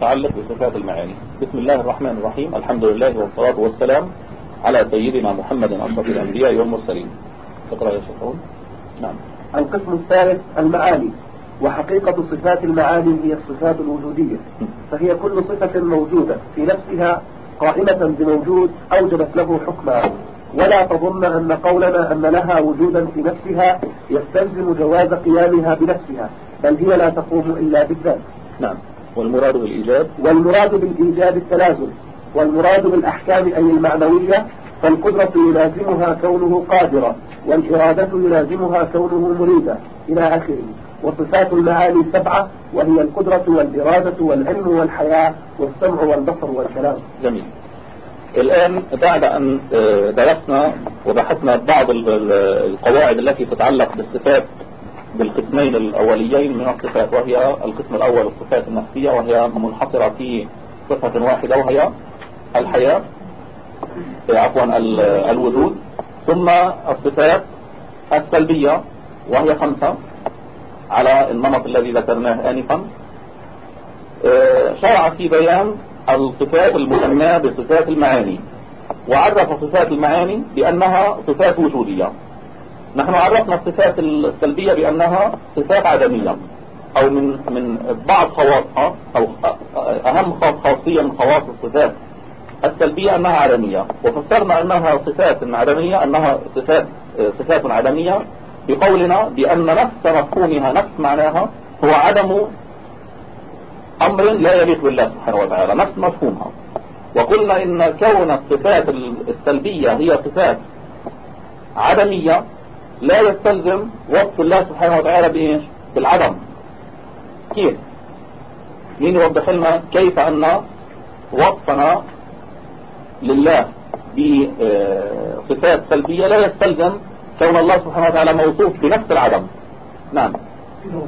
تعلق بصفات المعاني. بسم الله الرحمن الرحيم. الحمد لله والصلاة والسلام على سيدنا محمد أشرف الأنبياء والمرسلين. تقرأ يا شيخون نعم. القسم الثالث المعاني. وحقيقة صفات المعاني هي الصفات الوجودية. فهي كل صفة موجودة في نفسها قائمة بموجود أوجبت له حكما. ولا تظن أن قولنا أن لها وجودا في نفسها يستلزم جواز قيامها بنفسها بل هي لا تقوم إلا بالذات. نعم. والمراد بالإيجاب والمراد بالإيجاب التلازم والمراد بالأحكام أي المعنوية فالقدرة يلازمها كونه قادرا والإرادة يلازمها كونه مريدا إلى آخره. وصفات المعاني سبعة وهي القدرة والإرادة والعلم والحياة والسمع والبصر والكلام. جميل. الآن بعد أن آه، درسنا وبحثنا بعض القواعد التي تتعلق بالصفات بالقسمين الأوليين من الصفات وهي القسم الأول الصفات النفسية وهي منحصرة في صفة واحدة وهي الحياة عفوا الوجود ثم الصفات السلبية وهي خمسة على النمط الذي ذكرناه آنفا. شرع في بيان الصفات المسماة بصفات المعاني وعرف صفات المعاني بأنها صفات وجودية. نحن عرفنا الصفات السلبية بأنها صفات عدمية أو من من بعض خواصها أو أهم خاصية من خواص الصفات السلبية أنها عدمية. وفسرنا أنها صفات عدمية أنها صفات صفات عدمية بقولنا بأن نفس مفهومها نفس معناها هو عدم أمر لا يليق بالله سبحانه وتعالى نفس مفهومها. وقلنا إن كون الصفات السلبية هي صفات عدمية لا يستلزم وصف الله سبحانه وتعالى بإيش؟ بالعدم كيف؟ مين يوضح لنا كيف أن وصفنا لله بصفات سلبية لا يستلزم كون الله سبحانه وتعالى موصوف بنفس العدم نعم. إذا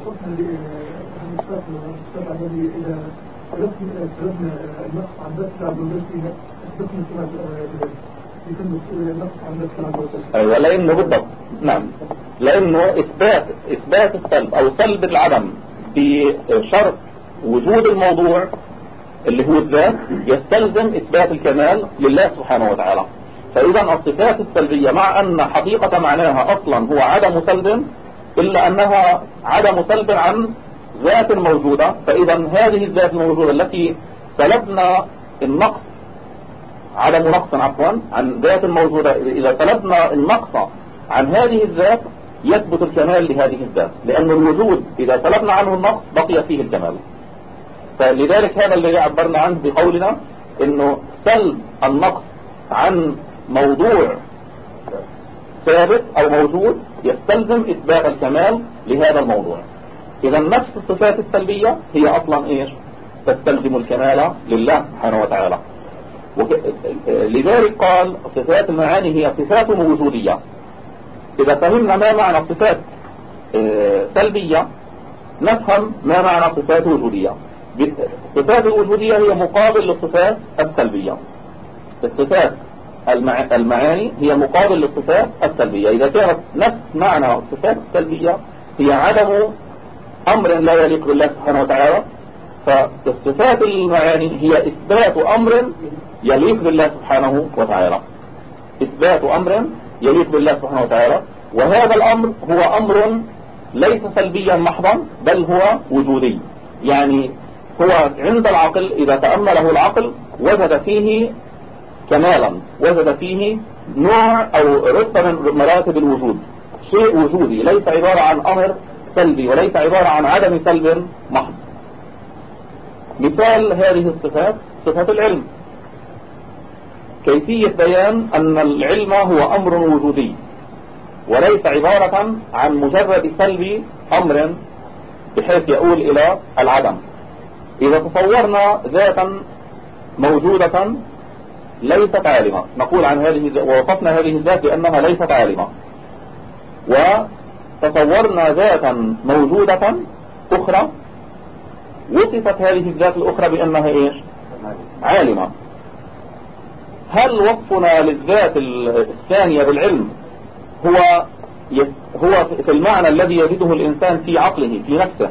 أيوة لأنه بالضبط نعم. لأنه إثبات إثبات السلب أو سلب العدم بشرط وجود الموضوع اللي هو الذات يستلزم إثبات الكمال لله سبحانه وتعالى. فإذا الصفات السلبية مع أن حقيقة معناها أصلا هو عدم سلب إلا أنها عدم سلب عن ذات موجودة فإذا هذه الذات الموجودة التي سلبنا النقص عدم نقص عفوا عن ذات موجودة إذا سلبنا النقص عن هذه الذات يثبت الكمال لهذه الذات. لأن الوجود إذا سلبنا عنه النقص بقي فيه الكمال فلذلك هذا الذي عبرنا عنه بقولنا إنه سلب النقص عن موضوع ثابت أو موجود يستلزم إثبات الكمال لهذا الموضوع. إذا نفس الصفات السلبية هي أصلا إيش؟ تستلزم الكمال لله سبحانه وتعالى. لذلك قال صفات المعاني هي صفات وجودية. إذا فهمنا ما معنى صفات آه، سلبية نفهم ما معنى صفات وجودية. الصفات الوجودية هي مقابل للصفات السلبية. الصفات المعاني هي مقابل للصفات السلبية. إذا كانت نفس معنى الصفات السلبية هي عدم أمر لا يليق بالله سبحانه وتعالى فالصفات المعاني هي إثبات أمر يليق بالله سبحانه وتعالى. إثبات أمر يليق بالله سبحانه وتعالى. وهذا الأمر هو أمر ليس سلبيا محضا بل هو وجودي. يعني هو عند العقل إذا تأمله العقل وجد فيه كمالا وجد فيه نوع أو رتبة من مراتب الوجود. شيء وجودي ليس عبارة عن أمر سلبي وليس عبارة عن عدم سلب محض. مثال هذه الصفات صفات العلم. كيفية بيان أن العلم هو أمر وجودي وليس عبارة عن مجرد سلب أمر بحيث يؤول إلى العدم. إذا تصورنا ذاتا موجودة ليست عالمة نقول عن هذه ووصفنا هذه الذات بأنها ليست عالمة. وتصورنا ذاتا موجودة أخرى وصفت هذه الذات الأخرى بأنها إيش؟ عالمة. هل وصفنا للذات الثانية بالعلم هو هو في المعنى الذي يجده الإنسان في عقله في نفسه؟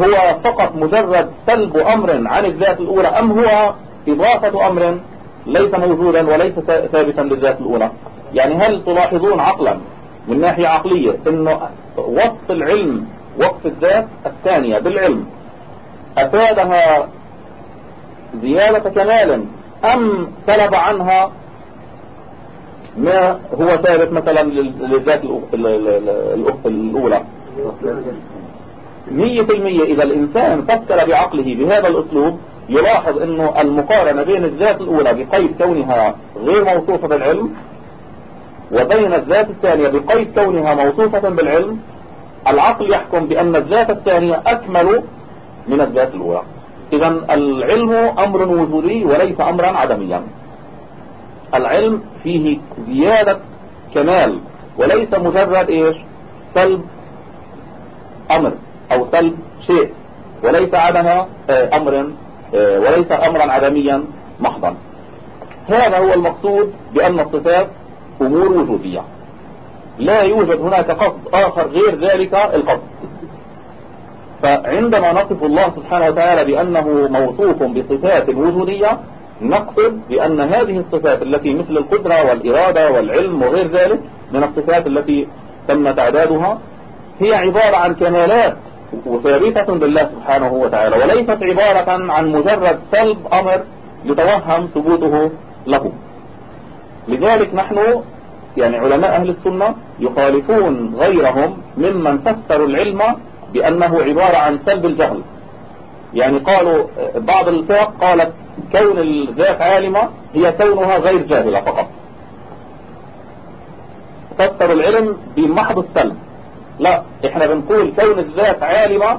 هو فقط مجرد سلب أمر عن الذات الأولى أم هو إضافة أمر ليس موجودا وليس ثابتا للذات الأولى؟ يعني هل تلاحظون عقلا من ناحية عقلية إنه وصف العلم وصف الذات الثانية بالعلم أفادها زيادة كمال أم سلب عنها ما هو ثابت مثلا للذات الأولى. مية المية إذا الإنسان فكر بعقله بهذا الأسلوب يلاحظ أنه المقارنة بين الذات الأولى بقيد كونها غير موصوفة بالعلم وبين الذات الثانية بقيد كونها موصوفة بالعلم. العقل يحكم بأن الذات الثانية أكمل من الذات الأولى. إذا العلم أمر وجودي وليس أمرا عدميا. العلم فيه زيادة كمال وليس مجرد إيش؟ سلب أمر أو سلب شيء. وليس عدم آه، أمر آه، وليس أمرا عدميا محضا. هذا هو المقصود بأن الصفات أمور وجودية. لا يوجد هناك قصد آخر غير ذلك القصد. فعندما نصف الله سبحانه وتعالى بأنه موصوف بصفات وجودية نقصد بأن هذه الصفات التي مثل القدرة والإرادة والعلم وغير ذلك من الصفات التي تم تعدادها هي عبارة عن كمالات وثابتة لله سبحانه وتعالى وليست عبارة عن مجرد سلب أمر يتوهم ثبوته له لذلك نحن يعني علماء أهل السنة يخالفون غيرهم ممن فسروا العلم بأنه عبارة عن سلب الجهل. يعني قالوا بعض الفرق قالت كون الذات عالمة هي كونها غير جاهلة فقط. فسروا العلم بمحض السلب. لا إحنا بنقول كون الذات عالمة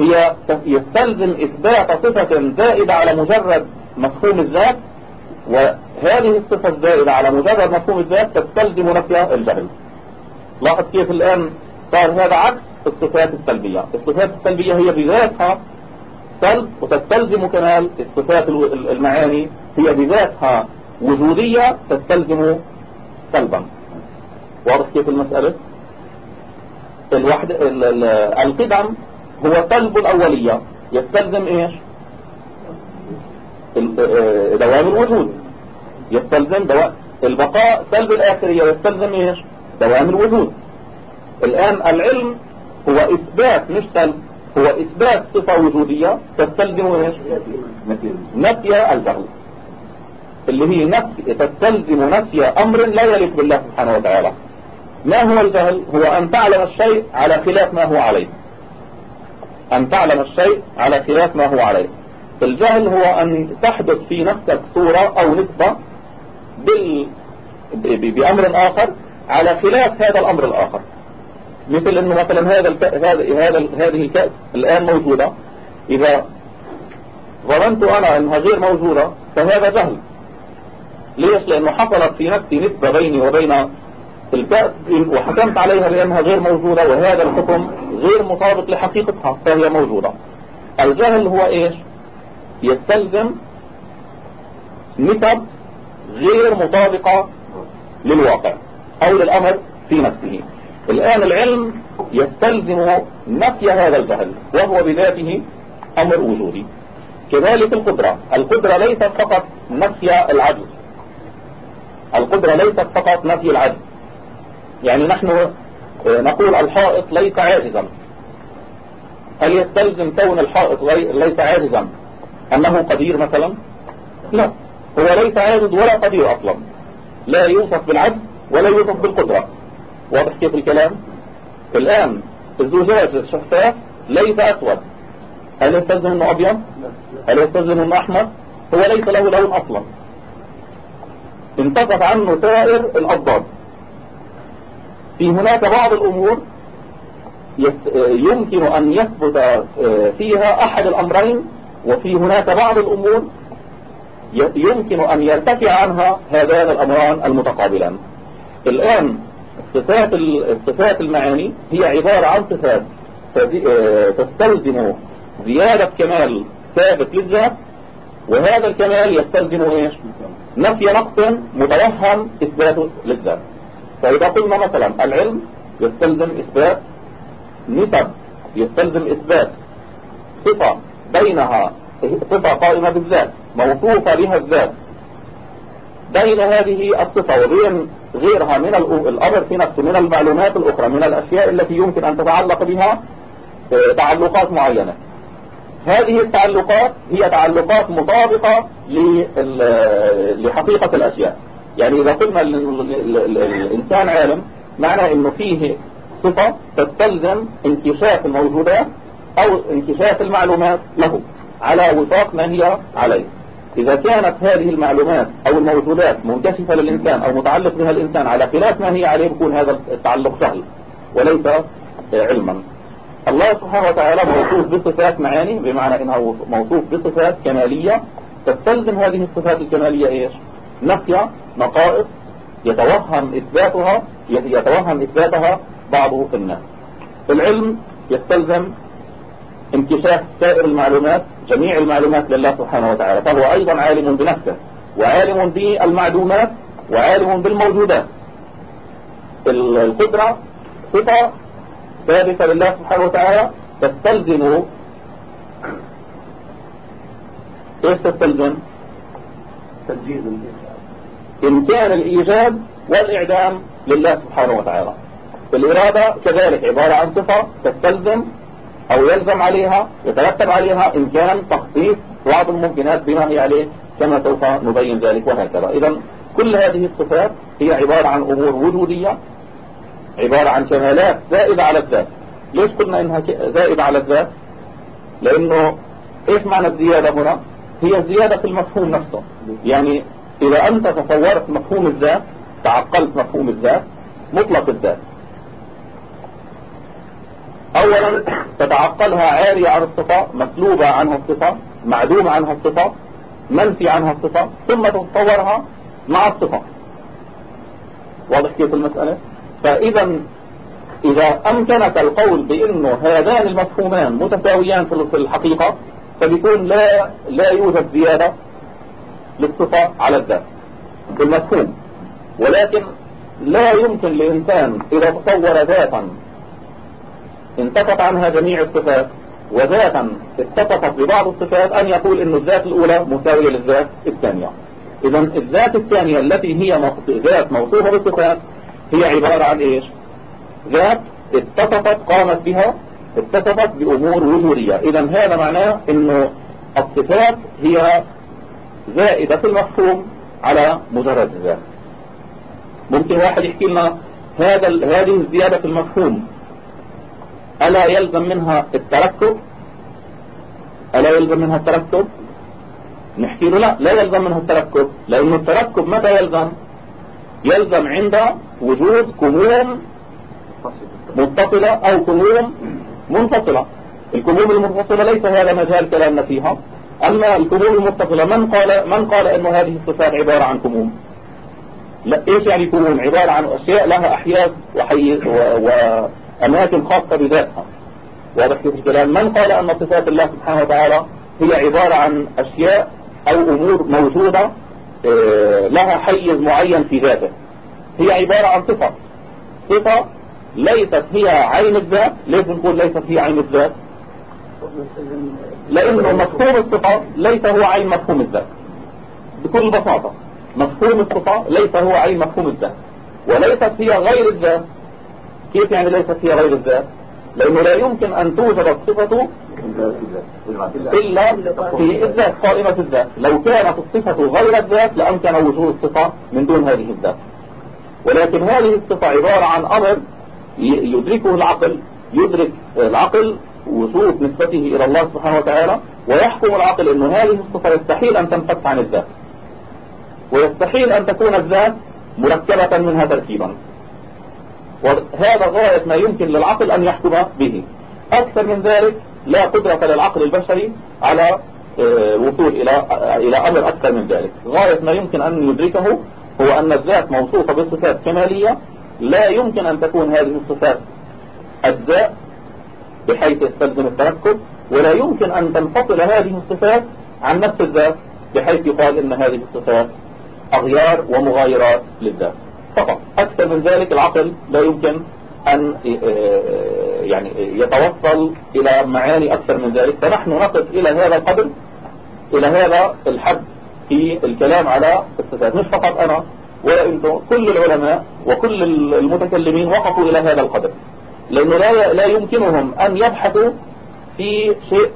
هي يستلزم إثبات صفة زائدة على مجرد مفهوم الذات وهذه الصفة الزائدة على مجرد مفهوم الذات تستلزم نفي الجهل. لاحظ كيف الآن صار هذا عكس؟ الصفات السلبية. الصفات السلبية هي بذاتها سلب وتستلزم كمال الصفات المعاني. هي بذاتها وجودية تستلزم سلبا. واضح كيف المسألة؟ الوحد القدم هو سلب الأولية. يستلزم إيش؟ آه، دوام الوجود. يستلزم دوام البقاء سلب الآخرية. يستلزم إيش؟ دوام الوجود. الآن العلم هو إثبات مش هو إثبات صفة وجودية تستلزم إيش؟ نفي الجهل اللي هي نفي تستلزم نفي أمر لا يليق بالله سبحانه وتعالى. ما هو الجهل هو أن تعلم الشيء على خلاف ما هو عليه. أن تعلم الشيء على خلاف ما هو عليه. الجهل هو أن تحدث في نفسك صورة أو نسبة بال... بأمر آخر على خلاف هذا الأمر الآخر. مثل أنه مثلا هذا الك... هذا هذا هذه الكأس الآن موجودة. إذا ظننت أنا أنها غير موجودة فهذا جهل. ليش؟ لأنه حصلت في نفسي نسبة بيني وبين الكأس وحكمت عليها بأنها غير موجودة وهذا الحكم غير مطابق لحقيقتها فهي موجودة. الجهل هو إيش؟ يستلزم نسب غير مطابقة للواقع أو للأمر في نفسه. الآن العلم يستلزم نفي هذا الجهل وهو بذاته أمر وجودي. كذلك القدرة. القدرة ليست فقط نفي العجز القدرة ليست فقط نفي العجز يعني نحن نقول الحائط ليس عاجزا. هل يستلزم كون الحائط ليس عاجزا؟ أنه قدير مثلا؟ لا. هو ليس عاجز ولا قدير أصلا. لا يوصف بالعجز ولا يوصف بالقدرة. واضح كيف الكلام؟ الآن الزجاج الشفاف ليس أسود. هل يستلزم أنه أبيض؟ هل يستلزم أنه أحمر؟ هو ليس له لون أصلا. انتقف عنه سائر الأضداد في هناك بعض الأمور يمكن أن يثبت آه، فيها أحد الأمرين وفي هناك بعض الأمور يمكن أن يرتفع عنها هذان الأمران المتقابلان. الآن صفات الصفات المعاني هي عبارة عن صفات. آه، تستلزم زيادة كمال ثابت للذات وهذا الكمال يستلزم إيش؟ نفي نقص متوهم اثباته للذات. فإذا قلنا مثلا العلم يستلزم إثبات نسب يستلزم إثبات صفة بينها صفة قائمة بالذات موصوفة بها الذات. بين هذه الصفة وبين غيرها من الأمر في نفسه من المعلومات الأخرى من الأشياء التي يمكن أن تتعلق بها آه، تعلقات معينة. هذه التعلقات هي تعلقات مطابقة لحقيقة الأشياء. يعني إذا قلنا الإنسان عالم معنى أنه فيه صفة تستلزم انكشاف الموجودات أو انكشاف المعلومات له على وفاق ما هي عليه. إذا كانت هذه المعلومات أو الموجودات منكشفة للإنسان أو متعلق بها الإنسان على خلاف ما هي عليه بيكون هذا التعلق سهل وليس علما. الله سبحانه وتعالى موصوف بصفات معاني بمعنى إنه موصوف بصفات كمالية. تستلزم هذه الصفات الكمالية إيش؟ نفي نقائص يتوهم إثباتها يتوهم إثباتها بعض الناس. العلم يستلزم انكشاف سائر المعلومات جميع المعلومات لله سبحانه وتعالى. فهو أيضا عالم بنفسه وعالم بالمعلومات وعالم بالموجودات. القدرة صفة ثابتة لله سبحانه وتعالى تستلزم إيش تستلزم؟ تنجيز إمكان الإيجاد والإعدام لله سبحانه وتعالى. الإرادة كذلك عبارة عن صفة تستلزم أو يلزم عليها يترتب عليها إمكان تخصيص بعض الممكنات بما هي عليه كما سوف نبين ذلك وهكذا. إذا كل هذه الصفات هي عبارة عن أمور وجودية عبارة عن كمالات زائدة على الذات. ليش قلنا إنها زائدة على الذات؟ لأنه إيش معنى الزيادة هنا؟ هي الزيادة في المفهوم نفسه. يعني إذا أنت تصورت مفهوم الذات تعقلت مفهوم الذات مطلق الذات. اولا تتعقلها عارية عن الصفة مسلوبة عنها الصفة معدومة عنها الصفة منفي عنها الصفة ثم تتصورها مع الصفة واضح كيف المسألة؟ فإذا إذا أمكنك القول بأنه هذان المفهومان متساويان في الحقيقة فبيكون لا لا يوجد زيادة للصفة على الذات بالمفهوم ولكن لا يمكن لإنسان إذا تصور ذاتا انتفت عنها جميع الصفات وذاتا اتصفت ببعض الصفات أن يقول أن الذات الأولى مساوية للذات الثانية. إذا الذات الثانية التي هي ذات موصوفة بالصفات هي عبارة عن إيش؟ ذات اتصفت قامت بها اتصفت بأمور وجودية. إذا هذا معناه إنه الصفات هي زائدة في المفهوم على مجرد الذات ممكن واحد يحكي لنا هذا هذه الزيادة في المفهوم ألا يلزم منها التركب ألا يلزم منها التركب نحكي له لا لا يلزم منها التركب لأنه التركب متى يلزم؟ يلزم عند وجود كموم متصلة أو كموم منفصلة. الكموم المنفصلة ليس هذا مجال كلامنا فيها. أما الكموم المتصلة من قال من قال أن هذه الصفات عبارة عن كموم؟ لا إيش يعني كموم؟ عبارة عن أشياء لها أحياء وحي وأماكن خاصة بذاتها. واضح كيف الكلام. من قال أن صفات الله سبحانه وتعالى هي عبارة عن أشياء أو أمور موجودة آه، لها حيز معين في ذاته. هي عبارة عن صفة. صفة ليست هي عين الذات. ليس نقول ليست هي عين الذات؟ لأنه مفهوم الصفة ليس هو عين مفهوم الذات. بكل بساطة. مفهوم الصفة ليس هو عين مفهوم الذات. وليست هي غير الذات. كيف يعني ليست هي غير الذات؟ لأنه لا يمكن أن توجد الصفة إلا في الذات قائمة الذات. لو كانت الصفة غير الذات لأمكن وجود الصفة من دون هذه الذات. ولكن هذه الصفة عبارة عن أمر يدركه العقل يدرك العقل وصوف نسبته إلى الله سبحانه وتعالى ويحكم العقل أن هذه الصفة يستحيل أن تنفك عن الذات. ويستحيل أن تكون الذات مركبة منها تركيبا وهذا غاية ما يمكن للعقل أن يحكم به. أكثر من ذلك لا قدرة للعقل البشري على آه، إلى آه، إلى أمر أكثر من ذلك. غاية ما يمكن أن يدركه هو أن الذات موصوفة بصفات كمالية لا يمكن أن تكون هذه الصفات أجزاء بحيث يستلزم التركب ولا يمكن أن تنفصل هذه الصفات عن نفس الذات بحيث يقال أن هذه الصفات أغيار ومغايرات للذات. فقط. أكثر من ذلك العقل لا يمكن أن آه، يعني يتوصل إلى معاني أكثر من ذلك. فنحن نقف إلى هذا القدر إلى هذا الحد في الكلام على الصفات. مش فقط أنا ولا أنتم كل العلماء وكل المتكلمين وقفوا إلى هذا القدر. لأنه لا لا يمكنهم أن يبحثوا في شيء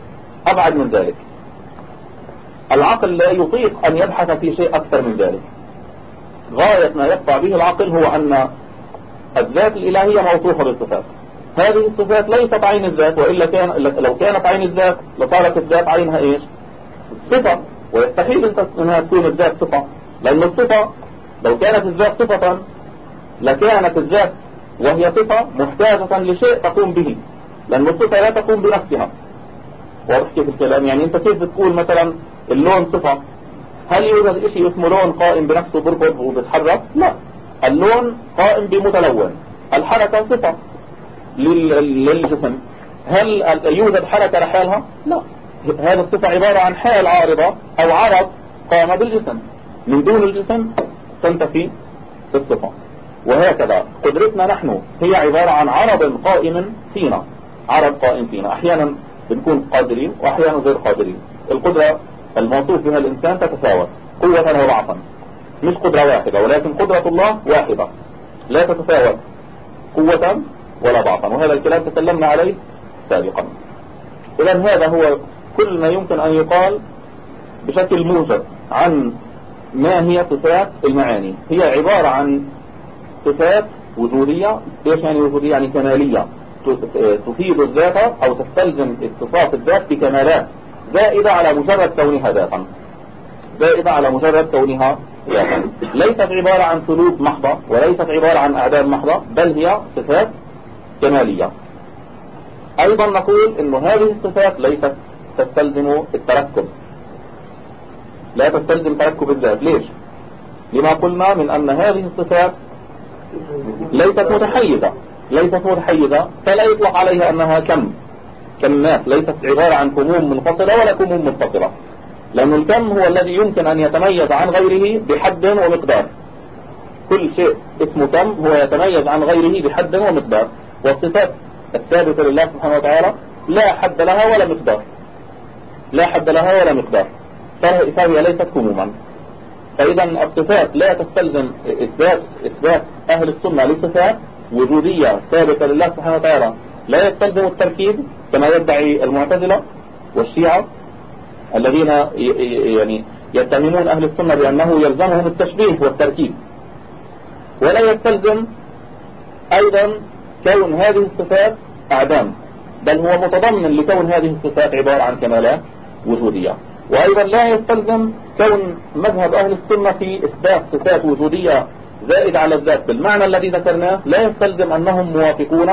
أبعد من ذلك. العقل لا يطيق أن يبحث في شيء أكثر من ذلك. غاية ما يقطع به العقل هو أن الذات الإلهية موصوفة بالصفات. هذه الصفات ليست عين الذات وإلا كان لو كانت عين الذات لصارت الذات عينها إيش؟ صفة. ويستحيل أنها تكون الذات صفة. لأن الصفة لو كانت الذات صفة لكانت الذات وهي صفة محتاجة لشيء تقوم به. لأن الصفة لا تقوم بنفسها. واضح كيف الكلام؟ يعني أنت كيف بتقول مثلا اللون صفة؟ هل يوجد شيء اسمه لون قائم بنفسه بربط وبيتحرك؟ لا. اللون قائم بمتلون. الحركة صفة للجسم. هل يوجد حركة لحالها؟ لا. هذه الصفة عبارة عن حال عارضة أو عرض قام بالجسم. من دون الجسم تنتفي الصفة. وهكذا. قدرتنا نحن هي عبارة عن عرض قائم فينا. عرض قائم فينا. أحيانا بنكون قادرين وأحيانا غير قادرين. القدرة الموصوف بها الإنسان تتفاوت. قوة وضعفا. مش قدرة واحدة ولكن قدرة الله واحدة. لا تتفاوت قوة ولا ضعفا. وهذا الكلام تكلمنا عليه سابقا. إذا هذا هو كل ما يمكن أن يقال بشكل موجب عن ما هي صفات المعاني. هي عبارة عن صفات وجودية. إيش يعني وجودية؟ يعني كمالية. تفيد الذات أو تستلزم اتصاف الذات بكمالات. زائدة على مجرد كونها ذاتا. زائدة على مجرد كونها ذاتا. ليست عبارة عن سلوك محضة وليست عبارة عن أعداد محضة بل هي صفات كمالية أيضا نقول أن هذه الصفات ليست تستلزم التركب. لا تستلزم تركب الذات. ليش؟ لما قلنا من أن هذه الصفات ليست متحيزة. ليست متحيزة فلا يطلق عليها أنها كم؟ كمات ليست عبارة عن كموم منفصلة ولا كموم متصلة. لأن الكم هو الذي يمكن أن يتميز عن غيره بحد ومقدار. كل شيء اسمه كم هو يتميز عن غيره بحد ومقدار. والصفات الثابتة لله سبحانه وتعالى لا حد لها ولا مقدار. لا حد لها ولا مقدار. فهي ليست كموما. فإذا الصفات لا تستلزم إثبات إثبات أهل السنة لصفات وجودية ثابتة لله سبحانه وتعالى. لا يستلزم التركيب كما يدعي المعتزلة والشيعة الذين يعني يتهمون أهل السنة بأنه يلزمهم التشبيه والتركيب. ولا يستلزم أيضا كون هذه الصفات أعدام بل هو متضمن لكون هذه الصفات عبارة عن كمالات وجودية. وأيضا لا يستلزم كون مذهب أهل السنة في إثبات صفات وجودية زائد على الذات. بالمعنى الذي ذكرناه لا يستلزم أنهم موافقون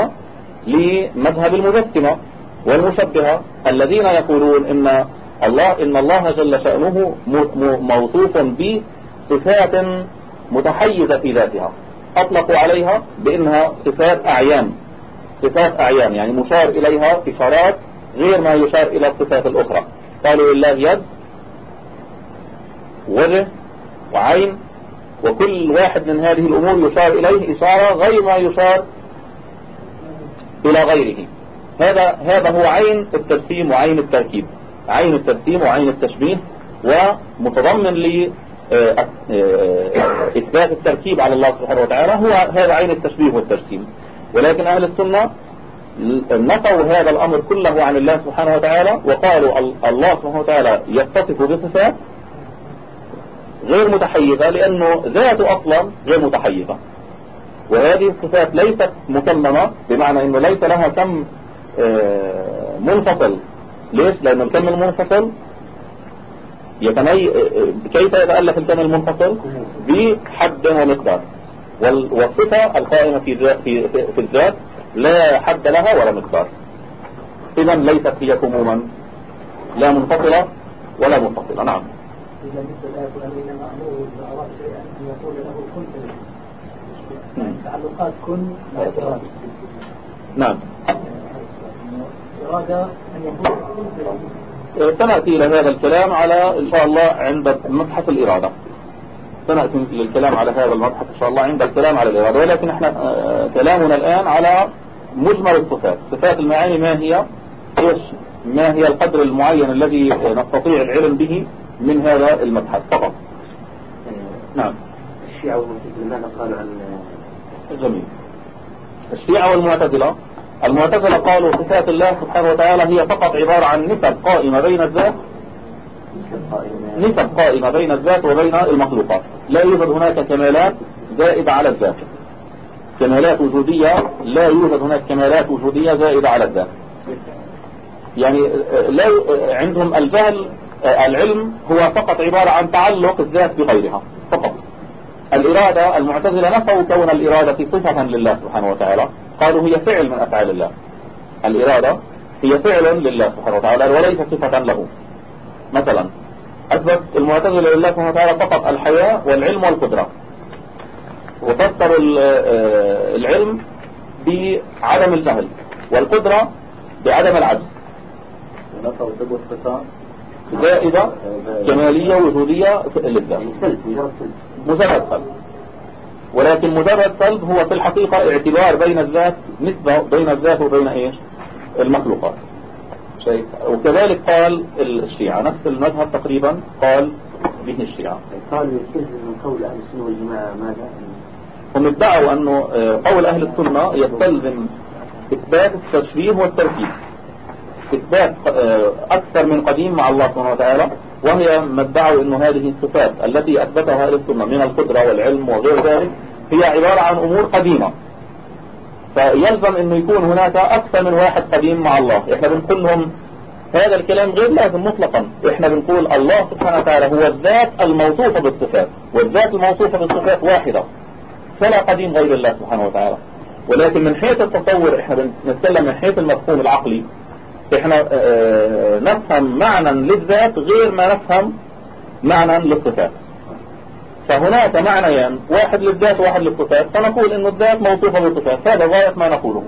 لمذهب المجسمة والمشبهة الذين يقولون إن الله إن الله جل شأنه موصوف بصفات متحيزة في ذاتها. أطلقوا عليها بأنها صفات أعيان. صفات أعيان يعني مشار إليها إشارات غير ما يشار إلى الصفات الأخرى. قالوا لله يد وجه وعين وكل واحد من هذه الأمور يشار إليه إشارة غير ما يشار إلى غيره. هذا هذا هو عين التجسيم وعين التركيب. عين التجسيم وعين التشبيه ومتضمن ل آه، آه، إثبات التركيب على الله سبحانه وتعالى. هو هذا عين التشبيه والتجسيم ولكن أهل السنة نفوا هذا الأمر كله عن الله سبحانه وتعالى وقالوا الله سبحانه وتعالى يتصف بصفات غير متحيزة لأنه ذاته أصلا غير متحيزة. وهذه الصفات ليست مكممة بمعنى أنه ليس لها كم آه، منفصل. ليش؟ لأن الكم المنفصل يتمي... كيف يتألف الكم المنفصل؟ بحد ومقدار والصفة القائمة في, في, في الذات لا حد لها ولا مقدار. إذا ليست هي كموما. لا منفصلة ولا منفصلة. نعم. إذا مثل الآية الذين مأمور إذا شيئا أن يقول له كن فيكون تعلقات كن لا نعم. إرادة أن يكون سنأتي إلى هذا الكلام على إن شاء الله عند مبحث الإرادة. سنأتي للكلام على هذا المبحث إن شاء الله عند الكلام على الإرادة. ولكن إحنا آه، كلامنا الآن على مجمل الصفات. صفات المعاني ما هي؟ إيش؟ ما هي القدر المعين الذي نستطيع العلم به من هذا المبحث؟ فقط. نعم. الشيعة والمعتزلة ماذا قالوا عن جميل. الشيعة والمعتزلة. المعتزلة قالوا صفات الله سبحانه وتعالى هي فقط عبارة عن نسب قائمة بين الذات. نسب قائمة بين الذات وبين المخلوقات. لا يوجد هناك كمالات زائدة على الذات. كمالات وجودية لا يوجد هناك كمالات وجودية زائدة على الذات. يعني لا عندهم الجهل العلم هو فقط عبارة عن تعلق الذات بغيرها. الإرادة المعتزلة نفوا كون الإرادة صفة لله سبحانه وتعالى. قالوا هي فعل من أفعال الله. الإرادة هي فعل لله سبحانه وتعالى وليس صفة له. مثلا أثبت المعتزلة لله سبحانه وتعالى فقط الحياة والعلم والقدرة. وفسروا العلم بعدم الجهل والقدرة بعدم العجز. زائدة كمالية وجودية للذات مجرد سلب ولكن مجرد سلب هو في الحقيقة اعتبار بين الذات نسبة بين الذات وبين إيش؟ المخلوقات. شيء وكذلك قال الشيعة نفس المذهب تقريبا قال به الشيعة. قال يستلزم قول أهل السنة والجماعة ماذا؟ هم ادعوا أنه قول أهل السنة يستلزم إثبات التشبيه والتركيب. إثبات أكثر من قديم مع الله سبحانه وتعالى وهي ما ادعوا أن هذه الصفات التي أثبتها أهل السنة من القدرة والعلم وغير ذلك هي عبارة عن أمور قديمة. فيلزم أنه يكون هناك أكثر من واحد قديم مع الله. إحنا بنقول لهم هذا الكلام غير لازم مطلقا. إحنا بنقول الله سبحانه وتعالى هو الذات الموصوفة بالصفات والذات الموصوفة بالصفات واحدة فلا قديم غير الله سبحانه وتعالى. ولكن من حيث التصور إحنا بنتكلم من حيث المفهوم العقلي إحنا آه نفهم معنى للذات غير ما نفهم معنى للصفات. فهناك معنيان واحد للذات وواحد للصفات فنقول إن الذات موصوفة بالصفات هذا غاية ما نقوله.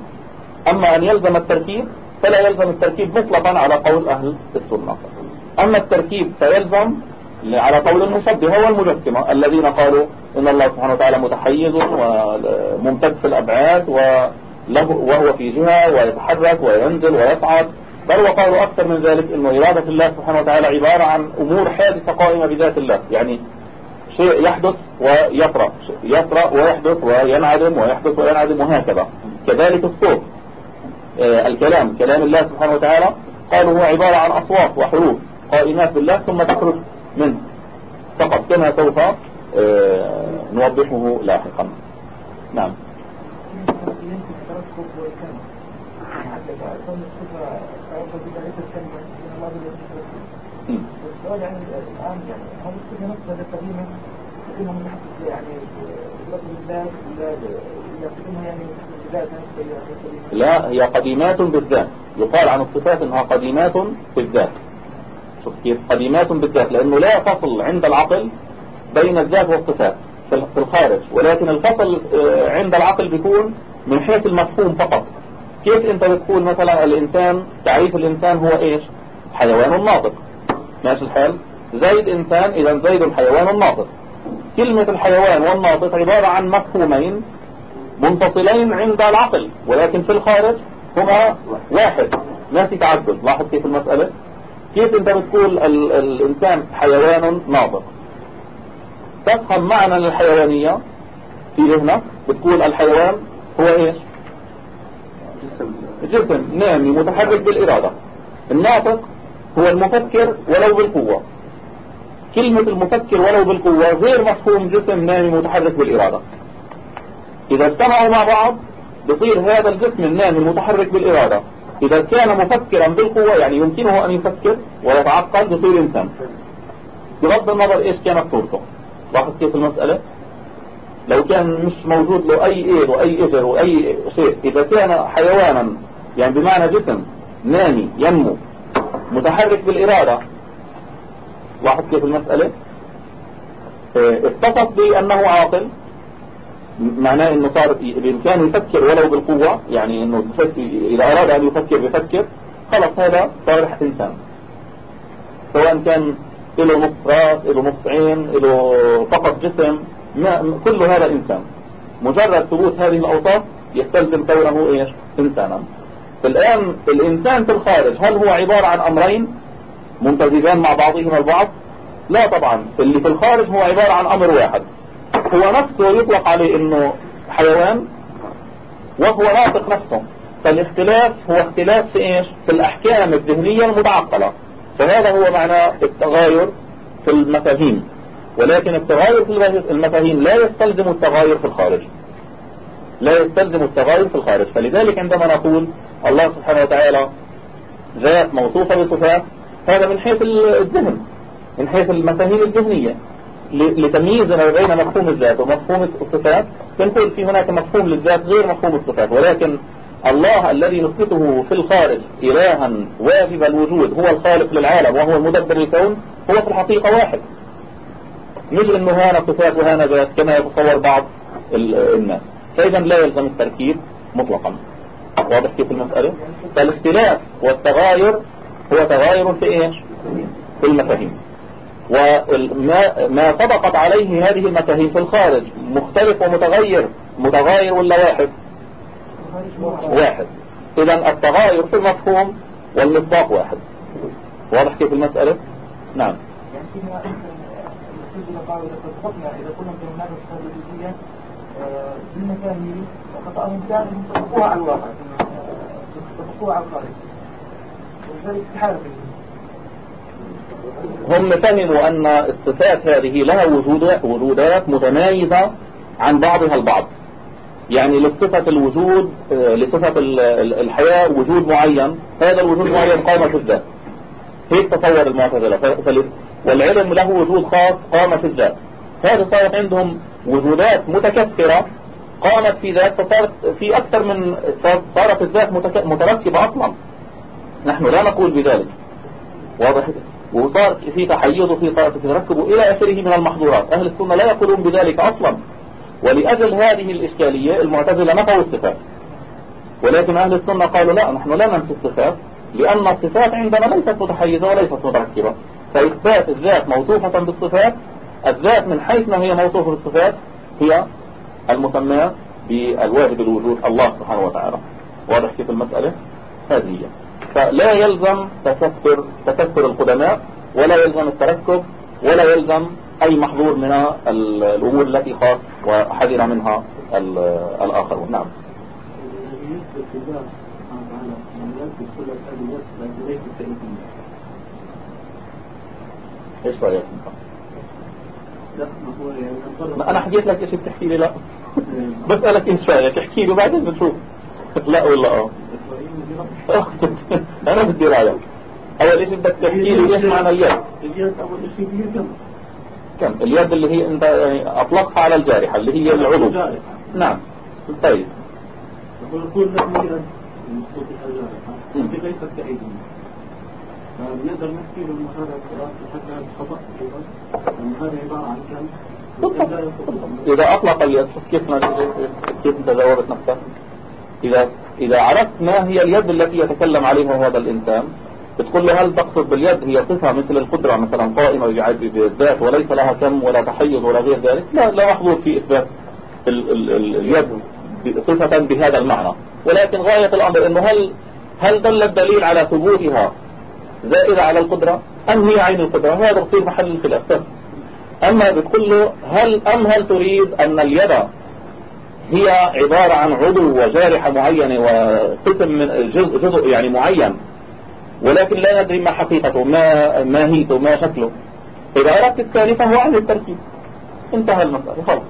أما أن يلزم التركيب فلا يلزم التركيب مطلقا على قول أهل السنة. أما التركيب فيلزم على قول المشبهة والمجسمة الذين قالوا إن الله سبحانه وتعالى متحيز وممتد في الأبعاد وله وهو في جهة ويتحرك وينزل ويصعد. بل وقالوا أكثر من ذلك إنه إرادة الله سبحانه وتعالى عبارة عن أمور حادثة قائمة بذات الله. يعني شيء يحدث ويطرأ. يطرأ ويحدث وينعدم ويحدث وينعدم وهكذا. كذلك الصوت. آه الكلام. كلام الله سبحانه وتعالى قالوا هو عبارة عن أصوات وحروف قائمات بالله ثم تخرج منه فقط. كما سوف آه نوضحه لاحقا. نعم. يعني الآن يعني من يعني يعني بذاتها لا هي قديمات بالذات. يقال عن الصفات إنها قديمات بالذات. شوف كيف قديمات بالذات لأنه لا فصل عند العقل بين الذات والصفات في الخارج ولكن الفصل عند العقل بيكون من حيث المفهوم فقط. كيف أنت بتقول مثلا الإنسان تعريف الإنسان هو إيش؟ حيوان ناطق ماشي الحال؟ زيد إنسان إذا زيد حيوان ناطق كلمة الحيوان والناطق عبارة عن مفهومين منفصلين عند العقل ولكن في الخارج هما واحد. ما في تعدد لاحظ كيف المسألة؟ كيف أنت بتقول ال الإنسان حيوان ناطق؟ تفهم معنى الحيوانية في ذهنك؟ بتقول الحيوان هو إيش؟ جسم. جسم. نامي متحرك بالإرادة. الناطق هو المفكر ولو بالقوة. كلمة المفكر ولو بالقوة غير مفهوم جسم نامي متحرك بالإرادة. إذا اجتمعوا مع بعض بصير هذا الجسم النامي المتحرك بالإرادة. إذا كان مفكرا بالقوة يعني يمكنه أن يفكر ويتعقل بصير إنسان. بغض النظر إيش كانت صورته. لاحظ كيف المسألة؟ لو كان مش موجود له أي إيد وأي إجر وأي شيء إذا كان حيوانا يعني بمعنى جسم نامي ينمو متحرك بالإرادة. لاحظ كيف المسألة؟ اتصف بأنه عاقل معناه إنه صار بإمكانه يفكر ولو بالقوة يعني إنه إذا أراد أن يفكر بيفكر. خلص هذا صار إنسان. سواء كان له نص راس له نص عين له فقط جسم ما كل هذا إنسان. مجرد ثبوت هذه الأوصاف يستلزم كونه إيش؟ إنسانا. الآن الإنسان في الخارج هل هو عبارة عن أمرين ممتزجان مع بعضهما البعض؟ لا طبعا اللي في الخارج هو عبارة عن أمر واحد. هو نفسه يطلق عليه إنه حيوان وهو ناطق نفسه. فالاختلاف هو اختلاف في إيش؟ في الأحكام الذهنية المتعقلة. فهذا هو معنى التغاير في المفاهيم. ولكن التغاير في المفاهيم لا يستلزم التغاير في الخارج. لا يستلزم التغاير في الخارج. فلذلك عندما نقول الله سبحانه وتعالى ذات موصوفة بصفات هذا من حيث الذهن من حيث المفاهيم الذهنية. لتمييزنا بين مفهوم الذات ومفهوم الصفات بنقول في هناك مفهوم للذات غير مفهوم الصفات. ولكن الله الذي نثبته في الخارج إلها واجب الوجود هو الخالق للعالم وهو المدبر الكون هو في الحقيقة واحد. مش إنه هانا صفات وهانا ذات كما يتصور بعض الناس. فاذا لا يلزم التركيب مطلقا. واضح كيف المسألة؟ فالاختلاف والتغاير هو تغاير في إيش؟ في المفاهيم. وما ما طبقت عليه هذه المفاهيم في الخارج مختلف ومتغير متغاير ولا واحد؟ واحد. إذا التغاير في المفهوم والمصداق واحد. واضح كيف المسألة؟ نعم. يعني إذا كنا في هناك استراتيجية بالمفاهيم على الواقع. على ولذلك استحالة هم فهموا أن الصفات هذه لها وجود وجودات متمايزة عن بعضها البعض. يعني لصفة الوجود لصفة الحياة وجود معين. هذا الوجود معين قام في الذات هيك تصور المعتزلة. والعلم له وجود خاص قام في الذات هذا صارت عندهم وجودات متكثرة قامت في ذات فصارت في أكثر من صارت الذات متركبة أصلا. نحن لا نقول بذلك. واضح؟ وصار في تحيز وفي صارت تركب إلى آخره من المحظورات. أهل السنة لا يقولون بذلك أصلا. ولأجل هذه الإشكالية المعتزلة نفوا الصفات. ولكن أهل السنة قالوا لا نحن لا ننفي الصفات لأن الصفات عندنا ليست متحيزة وليست متركبة. فإثبات الذات موصوفة بالصفات الذات من حيث ما هي موصوفة بالصفات هي المسمى بالواجب الوجود الله سبحانه وتعالى. واضح كيف المسألة؟ هذه هي. فلا يلزم تكثر تكثر القدماء ولا يلزم التركب ولا يلزم أي محظور من الأمور التي خاص وحذر منها الآخرون. نعم. إيش رأيك؟ ما أنا حكيت لك إيش بتحكي لي لا. بسألك إيش رايك احكي لي بعدين بنشوف لا ولا آه أنا بدي رأيك. أول شيء بدك تحكي لي إيش معنى اليد؟ اليد اول شيء هي كم؟ اليد اللي هي انت يعني أطلقها على الجارحة اللي هي العضو. نعم. طيب. يقول لك يد ليست كأيدي. نقدر نحكي انه هذا حتى خطأ انه هذا عبارة عن كم؟ إذا أطلق اليد كيف كيف تجاوبت نفسك إذا إذا عرفت ما هي اليد التي يتكلم عليها هذا الإنسان بتقول له هل تقصد باليد هي صفة مثل القدرة مثلا قائمة بالذات وليس لها كم ولا تحيز ولا غير ذلك؟ لا لا محظور في إثبات ال ال ال اليد صفة بهذا المعنى. ولكن غاية الأمر إنه هل هل دل الدليل على ثبوتها زائدة على القدرة؟ أم هي عين القدرة؟ هذا بصير محل الخلاف أما بتقول له هل أم هل تريد أن اليد هي عبارة عن عضو وجارحة معينة وقسم من جزء, جزء يعني معين ولكن لا ندري ما حقيقته ما ماهيته ما شكله إذا أردت الثاني فهو عن التركيب انتهى المسألة خلاص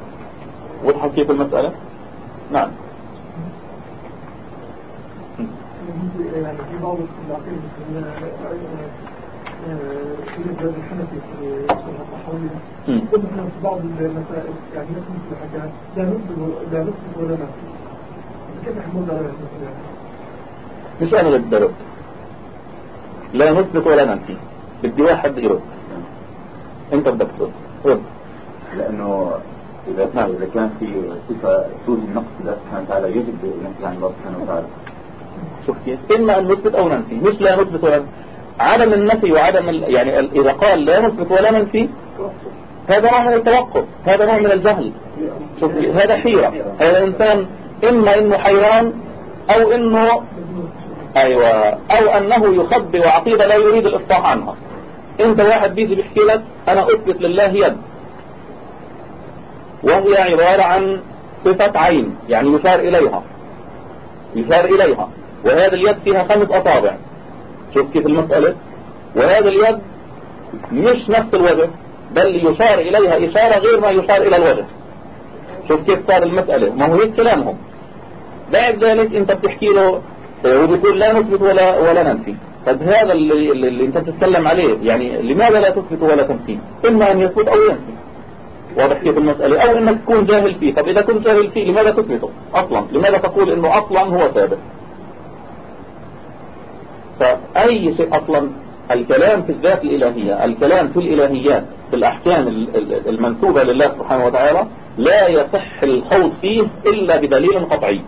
وضحت كيف المسألة نعم يعني في بعض للحنفي في التحويل قلنا في بعض المسائل يعني لا ولا كيف على مش أنا اللي بدي لا نثبت ولا ننفي بدي واحد يرد. أنت بدك ترد. رد. لأنه إذا نعم. إذا كان في صفة توجد النقص لله سبحانه وتعالى يجب الانفي عن الله سبحانه وتعالى شوف كيف. إما أن نثبت أو ننفي مش لا نثبت ولا ننفي عدم النفي وعدم. يعني إذا قال لا نثبت ولا ننفي هذا نوع من التوقف هذا نوع من الجهل. هذا حيرة. هذا الإنسان إما إنه حيران أو إنه أيوة أو أنه يخبئ عقيدة لا يريد الإفصاح عنها. أنت واحد بيجي بيحكي لك أنا أثبت لله يد. وهي عبارة عن صفة عين يعني يشار إليها. يشار إليها. وهذا اليد فيها خمس أصابع. شوف كيف المسألة. وهذا اليد مش نفس الوجه بل يشار إليها إشارة غير ما يشار إلى الوجه. شوف كيف صار المسألة. ما هو هيك كلامهم. بعد ذلك أنت بتحكي له وبتقول لا نثبت ولا ولا ننفي. طب هذا اللي, اللي أنت بتتكلم عليه يعني لماذا لا تثبت ولا تنفي؟ إما أن يثبت أو ينفي. واضح كيف المسألة. أو إنك تكون جاهل فيه. طب إذا كنت جاهل فيه لماذا تثبته؟ أصلا. لماذا تقول إنه أصلا هو ثابت؟ فأي شيء أصلا الكلام في الذات الإلهية الكلام في الإلهيات في الأحكام المنسوبة لله سبحانه وتعالى لا يصح الخوض فيه إلا بدليل قطعي.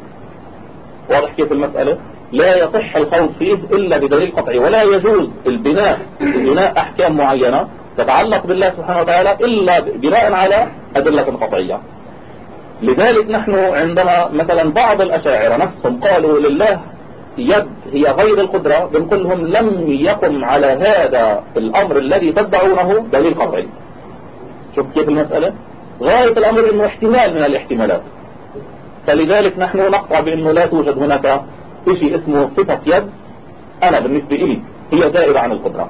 واضح كيف المسألة؟ لا يصح الخوض فيه إلا بدليل قطعي ولا يجوز البناء بناء أحكام معينة تتعلق بالله سبحانه وتعالى إلا بناء على أدلة قطعية. لذلك نحن عندما مثلا بعض الأشاعرة نفسهم قالوا لله يد هي غير القدرة بنقول لهم لم يقم على هذا الأمر الذي تدعونه دليل قطعي. شوف كيف المسألة؟ غاية الأمر إنه احتمال من الاحتمالات. فلذلك نحن نقطع بأنه لا توجد هناك شيء اسمه صفة يد. أنا بالنسبة لي هي زائدة عن القدرة.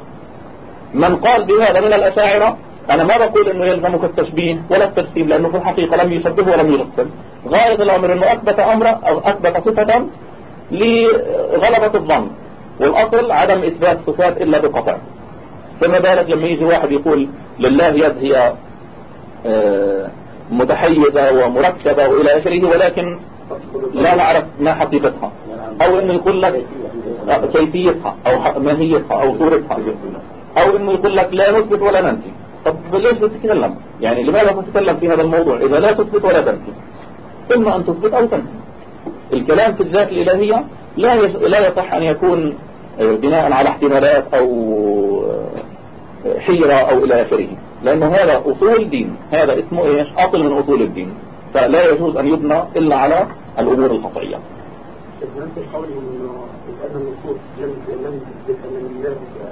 من قال بهذا من الأشاعرة أنا ما بقول أنه يلزمك التشبيه ولا التجسيم لأنه في الحقيقة لم يشبه ولم يجسم غاية الأمر أنه أثبت أمر أو أثبت صفة لغلبة الظن. والأصل عدم إثبات صفات إلا بقطع. فما بالك لما يجي واحد يقول لله يد هي آه متحيزة ومركبة وإلى آخره ولكن لا نعرف ما حقيقتها. أو إنه يقول لك كيفيتها أو ماهيتها أو صورتها. أو إنه يقول لك لا نثبت ولا ننفي. طب ليش بتتكلم يعني لماذا تتكلم في هذا الموضوع؟ إذا لا تثبت ولا تنفي. إما أن تثبت أو تنفي. الكلام في الذات الإلهية لا لا يصح أن يكون بناء على احتمالات أو حيرة أو إلى آخره. لأنه هذا أصول دين هذا اسمه إيش؟ أصل من أصول الدين. فلا يجوز أن يبنى إلا على الأمور القطعية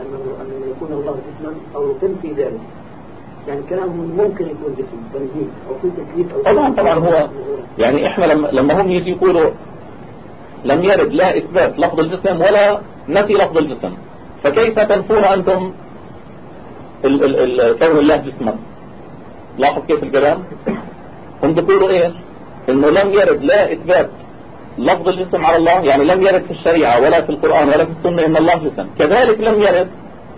أن أن يكون الله جسما أو تنفي ذلك. يعني كلامهم ممكن يكون جسم تنزيل أو في تكليف أو طبعا طبعا هو يعني إحنا لما لما هم يجي يقولوا لم يرد لا إثبات لفظ الجسم ولا نفي لفظ الجسم فكيف تنفون أنتم كون الله جسما؟ لاحظ كيف الكلام؟ هم بيقولوا إيش إنه لم يرد لا إثبات لفظ الجسم على الله يعني لم يرد في الشريعة ولا في القرآن ولا في السنة إن الله جسم. كذلك لم يرد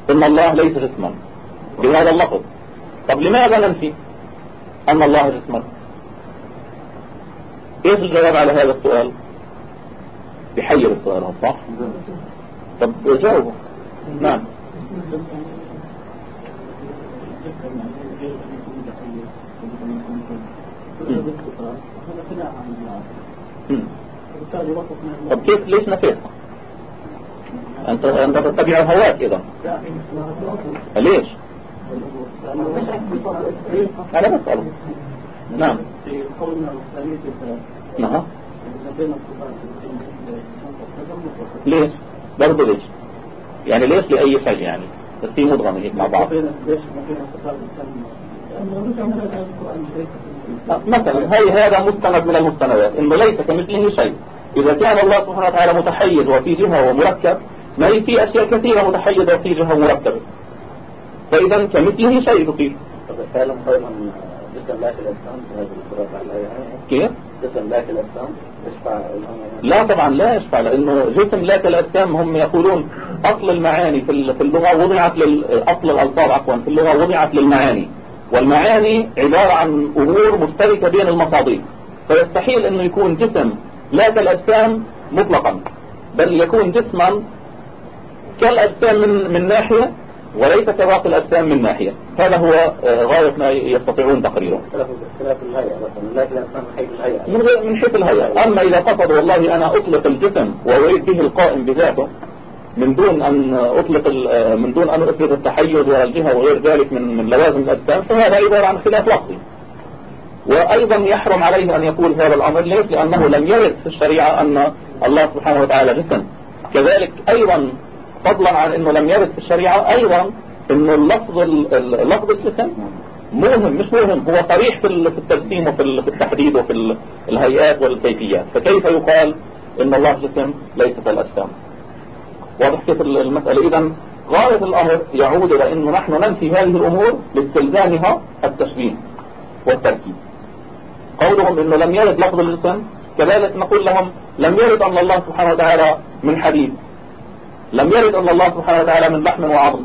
إن الله ليس جسما. بهذا اللفظ. طب لماذا ننفي أن الله جسما إيش الجواب على هذا السؤال؟ بحير السؤال صح؟ طب جاوبوا نعم. طب كيف ليش نفيتها انت أنت تتبع هواك إذا. ليش؟ أنا بسأله نعم. في قولنا الثاني نعم. ليش؟ برضه ليش؟ يعني ليش لأي شيء يعني؟ بس في مدغم هيك مع بعض. مثلا هي هذا مستند من المستندات؟ إنه ليس كمثله شيء. إذا كان الله سبحانه وتعالى متحيز وفي جهة ومركب ما هي في أشياء كثيرة متحيزة وفي جهة ومركبة. فإذا كمثله شيء يصير فعلا خيرا جسم لا في الأجسام هذه على كيف؟ جسم لا في الأجسام يشفع الأمر لا طبعا لا يشفع لأنه جسم لا كالاجسام هم يقولون أصل المعاني في ال- في اللغة وضعت لل أصل الألفاظ عفوا في اللغة وضعت للمعاني. والمعاني عبارة عن أمور مشتركة بين المصادر. فيستحيل أنه يكون جسم لا كالاجسام مطلقا بل يكون جسما كالأجسام من من ناحية وليس كباقي الأجسام من ناحية. هذا هو آه، غاية ما يستطيعون تقريره الأجسام من حيث الهيئة. أما إذا قصد والله أنا أطلق الجسم وأريد به القائم بذاته من دون أن أطلق ال- من دون أن أثبت التحيز والجهة وغير ذلك من من لوازم الأجسام فهذا عبارة عن خلاف لفظي. وأيضا يحرم عليه أن يقول هذا الأمر ليش؟ لأنه لم يرد في الشريعة أن الله سبحانه وتعالى جسم. كذلك أيضا فضلا عن أنه لم يرد في الشريعة أيضا أنه اللفظ اللفظ الجسم مهم مش مهم. هو صريح في التجسيم وفي التحديد وفي الهيئات والكيفيات. فكيف يقال إن الله جسم ليس كالاجسام واضح كيف المسألة. اذا غاية الأمر يعود إلى إنه نحن ننفي هذه الأمور لاستلزامها التشبيه والتركيب. قولهم إنه لم يرد لفظ الجسم كذلك نقول لهم لم يرد أن الله سبحانه وتعالى من حديد. لم يرد أن الله سبحانه وتعالى من لحم وعظم.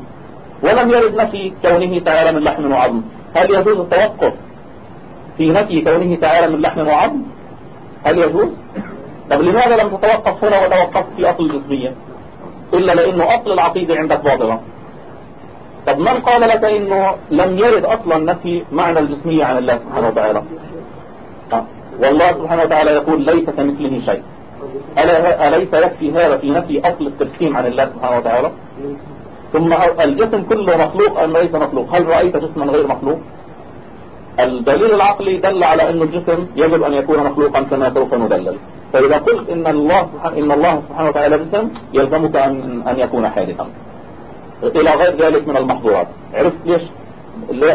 ولم يرد نفي كونه تعالى من لحم وعظم. هل يجوز التوقف في نفي كونه تعالى من لحم وعظم؟ هل يجوز؟ طب لماذا لم تتوقف هنا وتوقفت في أصل الجسمية إلا لأنه أصل العقيدة عندك باطلة. طب من قال لك إنه لم يرد أصلا نفي معنى الجسمية عن الله سبحانه وتعالى. والله سبحانه وتعالى يقول ليس كمثله شيء. ألا أليس يكفي هذا في نفي أصل التجسيم عن الله سبحانه وتعالى؟ ثم الجسم كله مخلوق أم ليس مخلوق؟ هل رأيت جسما غير مخلوق؟ الدليل العقلي دل على أن الجسم يجب أن يكون مخلوقا كما سوف ندلل. فإذا قلت إن الله إن الله سبحانه وتعالى جسم يلزمك أن, أن يكون حادثا. إلى غير ذلك من المحظورات. عرفت ليش؟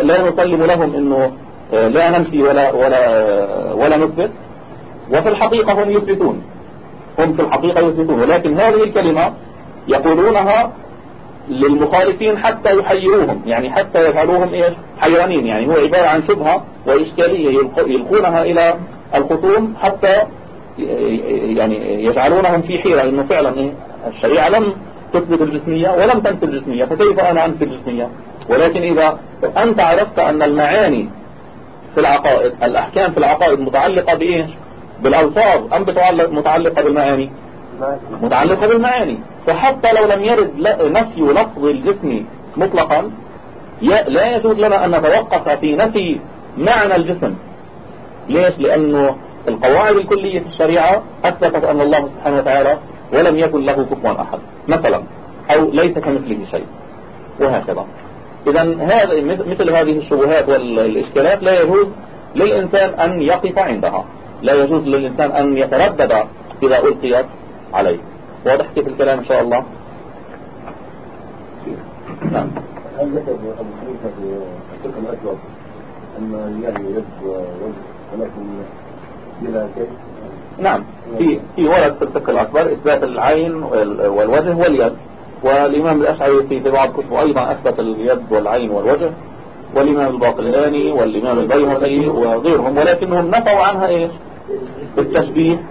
لا نسلم لهم أنه لا ننفي ولا ولا ولا نثبت. وفي الحقيقة هم يثبتون. هم في الحقيقة يثبتون. ولكن هذه الكلمة يقولونها للمخالفين حتى يحيروهم. يعني حتى يجعلوهم إيش؟ حيرانين. يعني هو عبارة عن شبهة وإشكالية يلقونها إلى الخصوم حتى يعني يجعلونهم في حيرة. إنه فعلا إيه؟ الشريعة لم تثبت الجسمية ولم تنفي الجسمية. فكيف أنا انفي الجسمية؟ ولكن إذا أنت عرفت أن المعاني في العقائد الأحكام في العقائد متعلقة بإيش؟ بالألفاظ أم متعلقة بالمعاني؟ متعلقة بالمعاني. فحتى لو لم يرد نفي لفظ الجسم مطلقا لا يجوز لنا أن نتوقف في نفي معنى الجسم. ليش؟ لأنه القواعد الكلية في الشريعة أثبتت أن الله سبحانه وتعالى ولم يكن له كفوا أحد. مثلا أو ليس كمثله شيء. وهكذا. إذا هذا مثل هذه الشبهات والإشكالات لا يجوز للإنسان أن يقف عندها. لا يجوز للإنسان أن يتردد إذا ألقيت عليه. واضح كيف الكلام إن شاء الله؟ نعم. هل ذكر أبو حنيفة في الأكبر أن يد ولكن بلا كيف نعم. في في ورد في الفقه الأكبر إثبات العين والوجه واليد. والإمام الأشعري في بعض كتبه أيضا أثبت اليد والعين والوجه. والإمام الباقلاني والإمام البيهقي وغيرهم ولكنهم نفوا عنها إيش؟ التشبيه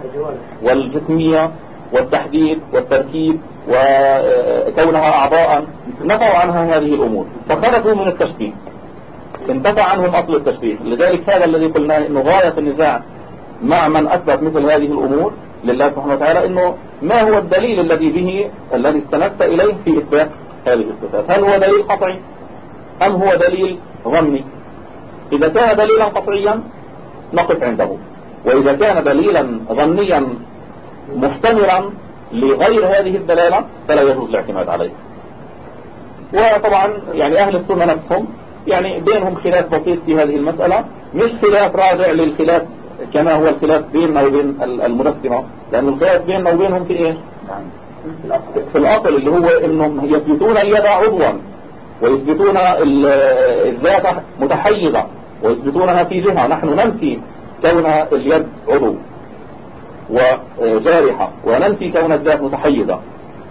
والجسمية والتحديد والتركيب وكونها أعضاء نفوا عنها هذه الأمور فخرجوا من التشبيه انتفع عنهم أصل التشبيه لذلك هذا الذي قلناه أنه غاية النزاع مع من أثبت مثل هذه الأمور لله سبحانه وتعالى أنه ما هو الدليل الذي به الذي استندت إليه في إثبات هذه الصفات؟ هل هو دليل قطعي؟ أم هو دليل ظني؟ إذا كان دليلا قطعيا نقف عنده. وإذا كان دليلا ظنيا محتملا لغير هذه الدلالة فلا يجوز الاعتماد عليه. وطبعا يعني أهل السنة نفسهم يعني بينهم خلاف بسيط في هذه المسألة. مش خلاف راجع للخلاف كما هو الخلاف بيننا وبين المجسمة لأن الخلاف بيننا وبينهم في إيه في الأصل. اللي هو إنهم يثبتون اليد عضوا. ويثبتون الذات متحيزة ويثبتونها في جهة نحن ننفي كون اليد عضو وجارحة وننفي كون الذات متحيزة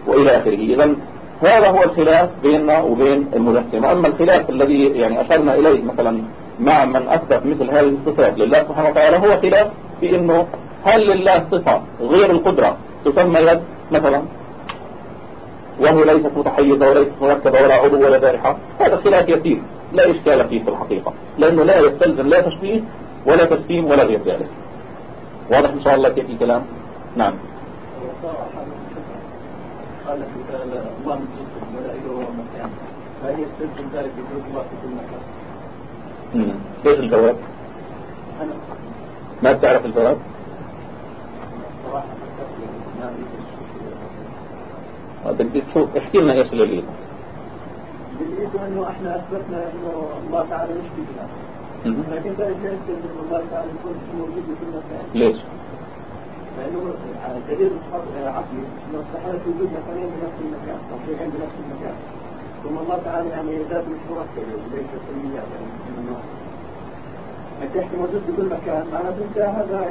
وإلى آخره. إذا هذا هو الخلاف بيننا وبين المجسمة أما الخلاف الذي يعني أشرنا إليه مثلا مع من أثبت مثل هذه الصفات لله سبحانه وتعالى هو خلاف في أنه هل لله صفة غير القدرة تسمى يد مثلا؟ وهو ليست متحيزة وليست مركبة ولا عضو ولا جارحة هذا خلاف يسير لا إشكال فيه في الحقيقة لأنه لا يستلزم لا تشبيه ولا تسليم ولا غير ذلك واضح إن شاء الله كيف الكلام نعم قال في الله من جسم ملائكة هو مكان فهل يستلزم ذلك بوجود الله في كل مكان؟ إيش الجواب؟ ما بتعرف الجواب؟ صراحة بدي تشوف احكي لنا إيش اللي لقيته لقيت انه إحنا أثبتنا إنه الله تعالى يشفي بنا. لكن لا يستلزم ان الله تعالى يكون موجود مكان؟ ليش؟ لأنه دليل عقلي انه استحاله وجود مكانين بنفس المكان أو شيئين بنفس المكان. ثم الله تعالى يعني ذات مش مركبه ليست كميات يعني موجود مكان هذا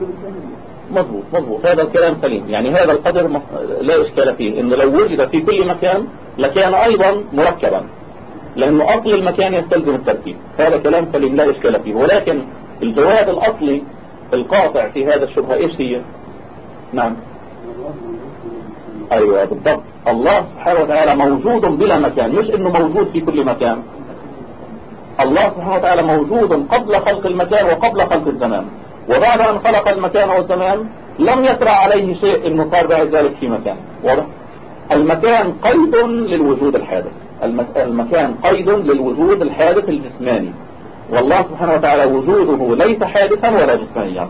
بالكميه مضبوط مضبوط. هذا الكلام سليم يعني هذا القدر لا إشكال فيه. إنه لو وجد في كل مكان لكان أيضا مركبا. لأنه أصل المكان يستلزم التركيب. هذا كلام سليم لا إشكال فيه. ولكن الجواب الأصلي القاطع في هذا الشبهة إيش هي؟ نعم. أيوة بالضبط. الله سبحانه وتعالى موجود بلا مكان. مش إنه موجود في كل مكان. الله سبحانه وتعالى موجود قبل خلق المكان وقبل خلق الزمان. وبعد أن خلق المكان والزمان لم يطرأ عليه شيء صار بعد ذلك في مكان. واضح؟ المكان قيد للوجود الحادث. الم- المكان قيد للوجود الحادث الجسماني. والله سبحانه وتعالى وجوده ليس حادثا ولا جسمانيا.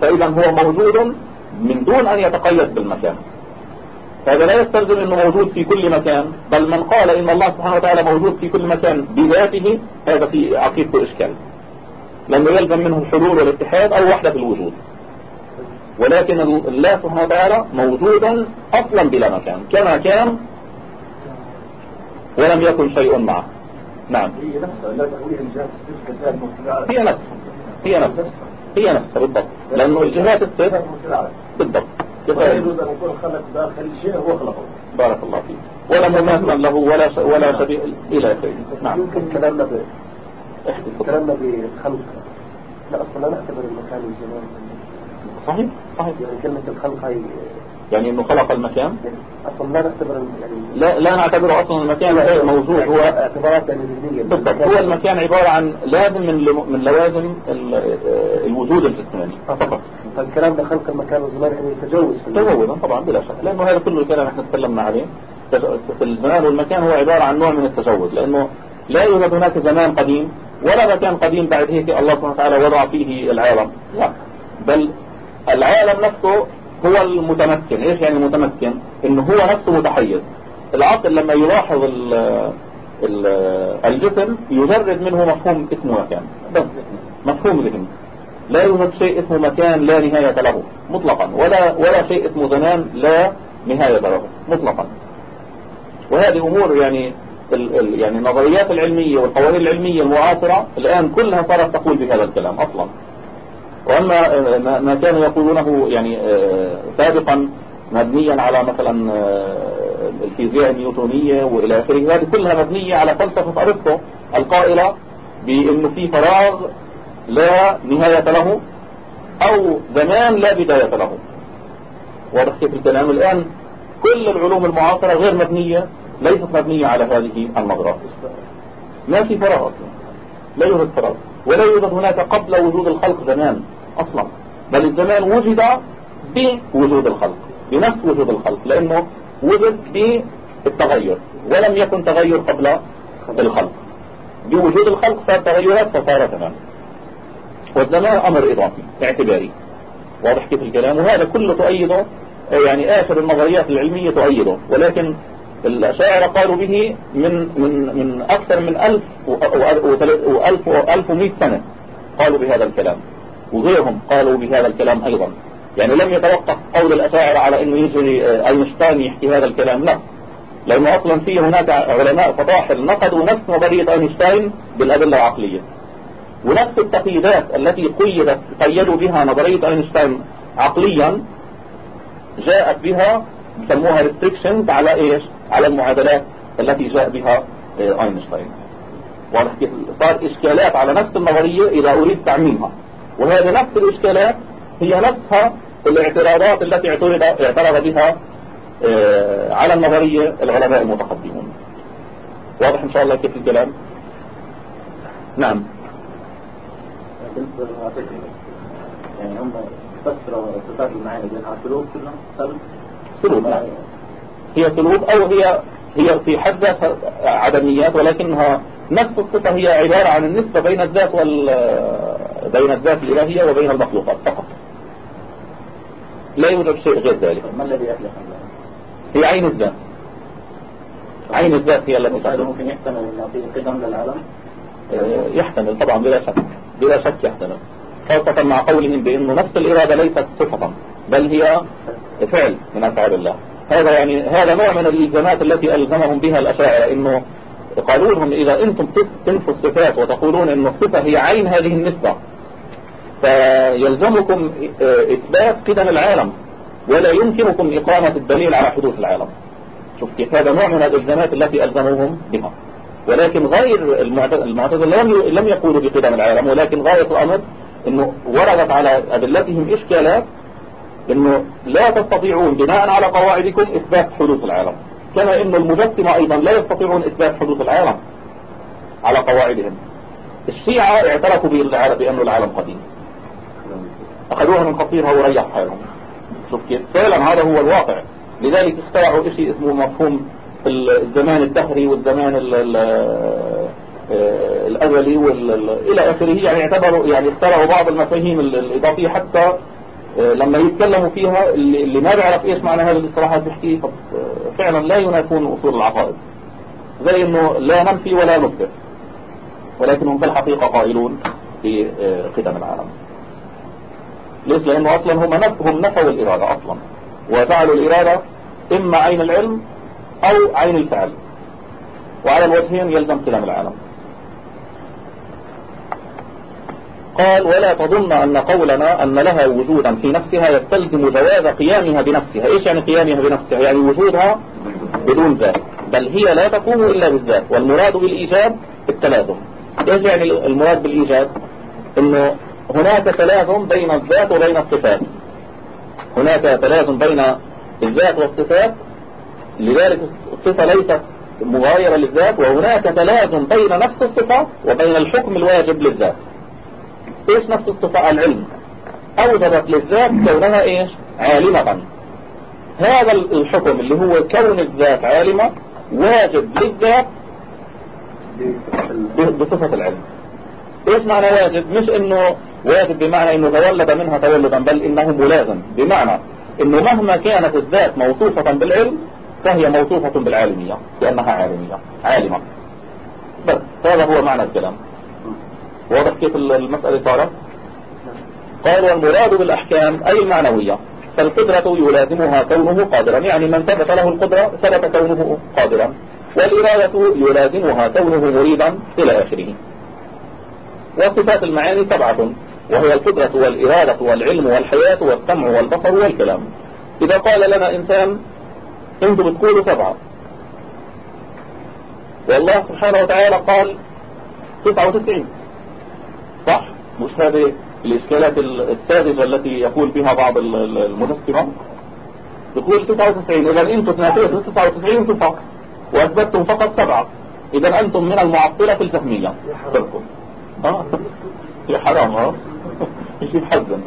فإذا هو موجود من دون أن يتقيد بالمكان. هذا لا يستلزم انه موجود في كل مكان بل من قال ان الله سبحانه وتعالى موجود في كل مكان بذاته هذا في عقيدته اشكال لأنه يلزم منه الحلول والاتحاد أو وحدة الوجود ولكن الله سبحانه وتعالى موجودا أصلا بلا مكان كما كان ولم يكن شيء معه نعم هي نفسها هي نفسها هي نفسها هي نفسها بالضبط لأنه الجهات الست بالضبط لا كفاية. يجوز أن يكون خلق داخل شيء هو خلقه. بارك الله فيك. ولا مماثلا له ولا ش... ولا شبيه إلى اخره نعم. يمكن كلامنا ب... كلامنا بخلق لا أصلا لا نعتبر المكان والزمان صحيح صحيح. يعني كلمة الخلق هي يعني إنه خلق المكان؟ أصلا لا نعتبر يعني لا لا نعتبره أصلا المكان غير موجود. هو اعتبارات يعني بالضبط. هو المكان عبارة عن لازم من لوازم آه، الوجود الجسماني فقط. فالكلام ده خلق المكان والزمان يعني تجوز تجوزا طبعا بلا شك. لأنه هذا كله الكلام إحنا تكلمنا عليه. في الزمان والمكان هو عبارة عن نوع من التجوز لأنه لا يوجد هناك زمان قديم ولا مكان قديم بعد هيك الله سبحانه وتعالى وضع فيه العالم. لا. بل العالم نفسه هو المتمكن. إيش يعني المتمكن إنه هو نفسه متحيز. العقل لما يلاحظ ال الجسم يجرد منه مفهوم اسمه مكان. بس. مفهوم ذهني. لا يوجد شيء اسمه مكان لا نهاية له مطلقا. ولا ولا شيء اسمه زمان لا نهاية له مطلقا. وهذه أمور يعني ال ال يعني النظريات العلمية والقوانين العلمية المعاصرة الآن كلها صارت تقول بهذا الكلام أصلا. وأما ما- ما كانوا يقولونه يعني آه، سابقا مبنيا على مثلا آه، الفيزياء النيوتونية وإلى آخره هذه كلها مبنية على فلسفة أرسطو القائلة بأنه في فراغ لا نهاية له أو زمان لا بداية له. واضح كيف الكلام الآن؟ كل العلوم المعاصرة غير مبنية ليست مبنية على هذه النظرات ما في فراغ أصلا. لا يوجد فراغ ولا يوجد هناك قبل وجود الخلق زمان أصلا. بل الزمان وجد بوجود الخلق بنفس وجود الخلق لأنه وجد بالتغير ولم يكن تغير قبل الخلق. بوجود الخلق صار تغيرات فصار زمان والزمان أمر إضافي اعتباري. واضح كيف الكلام؟ وهذا كله تؤيده يعني آخر النظريات العلمية تؤيده. ولكن الأشاعرة قالوا به من من من أكثر من ألف وألف وألف ومئة سنة قالوا بهذا الكلام. وغيرهم قالوا بهذا الكلام أيضا. يعني لم يتوقف قول الأشاعرة على أنه يجري أينشتاين يحكي هذا الكلام لا. لأنه أصلا في هناك علماء فطاحل نقدوا نفس نظرية أينشتاين بالأدلة العقلية. ونفس التقييدات التي قيدت قيدوا بها نظرية أينشتاين عقليا جاءت بها يسموها restrictions على إيش؟ على المعادلات التي جاء بها آه، أينشتاين. واضح كيف؟ صار إشكالات على نفس النظرية إذا أريد تعميمها. وهذه نفس الإشكالات هي نفسها الاعتراضات التي اعترض اعترض بها آه، على النظرية العلماء المتقدمون. واضح إن شاء الله كيف الكلام؟ نعم. للمعتزلة يعني هم فسروا صفات المعاني بأنها سلوك كلهم سلوك هي سلوك أو هي هي في حد ذاتها عدميات ولكنها نفس الصفة هي عبارة عن النسبة بين الذات وال بين الذات الإلهية وبين المخلوقات فقط. لا يوجد شيء غير ذلك. ما الذي يخلق؟ هي عين الذات. عين الذات هي التي ممكن يحتمل أن يعطيه قدم للعالم؟ يحتمل طبعا بلا شك. بلا شك يحتمل خاصة مع قولهم بأنه نفس الإرادة ليست صفة بل هي فعل من أفعال الله. هذا يعني هذا نوع من الإلزامات التي ألزمهم بها الأشاعرة إنه قالوا لهم إذا أنتم تنفوا الصفات وتقولون إن الصفة هي عين هذه النسبة فيلزمكم إثبات قدم العالم ولا يمكنكم إقامة الدليل على حدوث العالم. شوف كيف هذا نوع من الإلزامات التي ألزموهم بها. ولكن غير المعتزلة لم يقولوا بقدم العالم ولكن غاية الأمر أنه وردت على أدلتهم إشكالات أنه لا تستطيعون بناء على قواعدكم إثبات حدوث العالم كما أن المجسمة أيضا لا يستطيعون إثبات حدوث العالم على قواعدهم. الشيعة اعترفوا بأن العالم قديم. أخذوها من قصيرها وريح حالهم شوف كيف؟ فعلا هذا هو الواقع. لذلك اخترعوا شيء اسمه مفهوم الزمان الدهري والزمان آه، الأزلي إلى آخره. يعني اعتبروا يعني اخترعوا بعض المفاهيم الإضافية حتى آه، لما يتكلموا فيها اللي ما بيعرف إيش معنى هذه الاصطلاحات بيحكي آه، فعلا لا ينافون أصول العقائد. زي إنه لا ننفي ولا نثبت ولكنهم في الحقيقة قائلون في قدم العالم. ليش؟ لأنه أصلا هم هم نفوا الإرادة أصلا وجعلوا الإرادة إما عين العلم أو عين الفعل. وعلى الوجهين يلزم قدم العالم. قال ولا تظن أن قولنا أن لها وجودا في نفسها يستلزم جواز قيامها بنفسها. إيش يعني قيامها بنفسها؟ يعني وجودها بدون ذات. بل هي لا تقوم إلا بالذات. والمراد بالإيجاب التلازم. إيش يعني المراد بالإيجاب؟ إنه هناك تلازم بين الذات وبين الصفات. هناك تلازم بين الذات والصفات لذلك الصفة ليست مغايرة للذات وهناك تلازم بين نفس الصفة وبين الحكم الواجب للذات. إيش نفس الصفة؟ العلم. أوجبت للذات كونها إيش؟ عالمة. هذا الحكم اللي هو كون الذات عالمة واجب للذات بصفة العلم. إيش معنى واجب؟ مش إنه واجب بمعنى إنه تولد منها تولدا بل إنه ملازم. بمعنى إنه مهما كانت الذات موصوفة بالعلم فهي موصوفة بالعالمية لأنها عالمية عالمة. بس هذا هو معنى الكلام. واضح كيف المسألة صارت؟ قال والمراد بالأحكام أي المعنوية فالقدرة يلازمها كونه قادرا. يعني من ثبت له القدرة ثبت كونه قادرا. والإرادة يلازمها كونه مريدا إلى آخره. وصفات المعاني سبعة وهي القدرة والإرادة والعلم والحياة والسمع والبصر والكلام. إذا قال لنا إنسان أنتم بتقولوا سبعة. والله سبحانه وتعالى قال 99 صح؟ مش هذه الإشكالات الساذجة التي يقول بها بعض المجسمة يقول 99 إذا أنتم تنافيتوا 99 صفة وأثبتتم فقط سبعة. إذا أنتم من المعطلة الفهمية فرقم آه. يا حرام آه. مش يتحزن.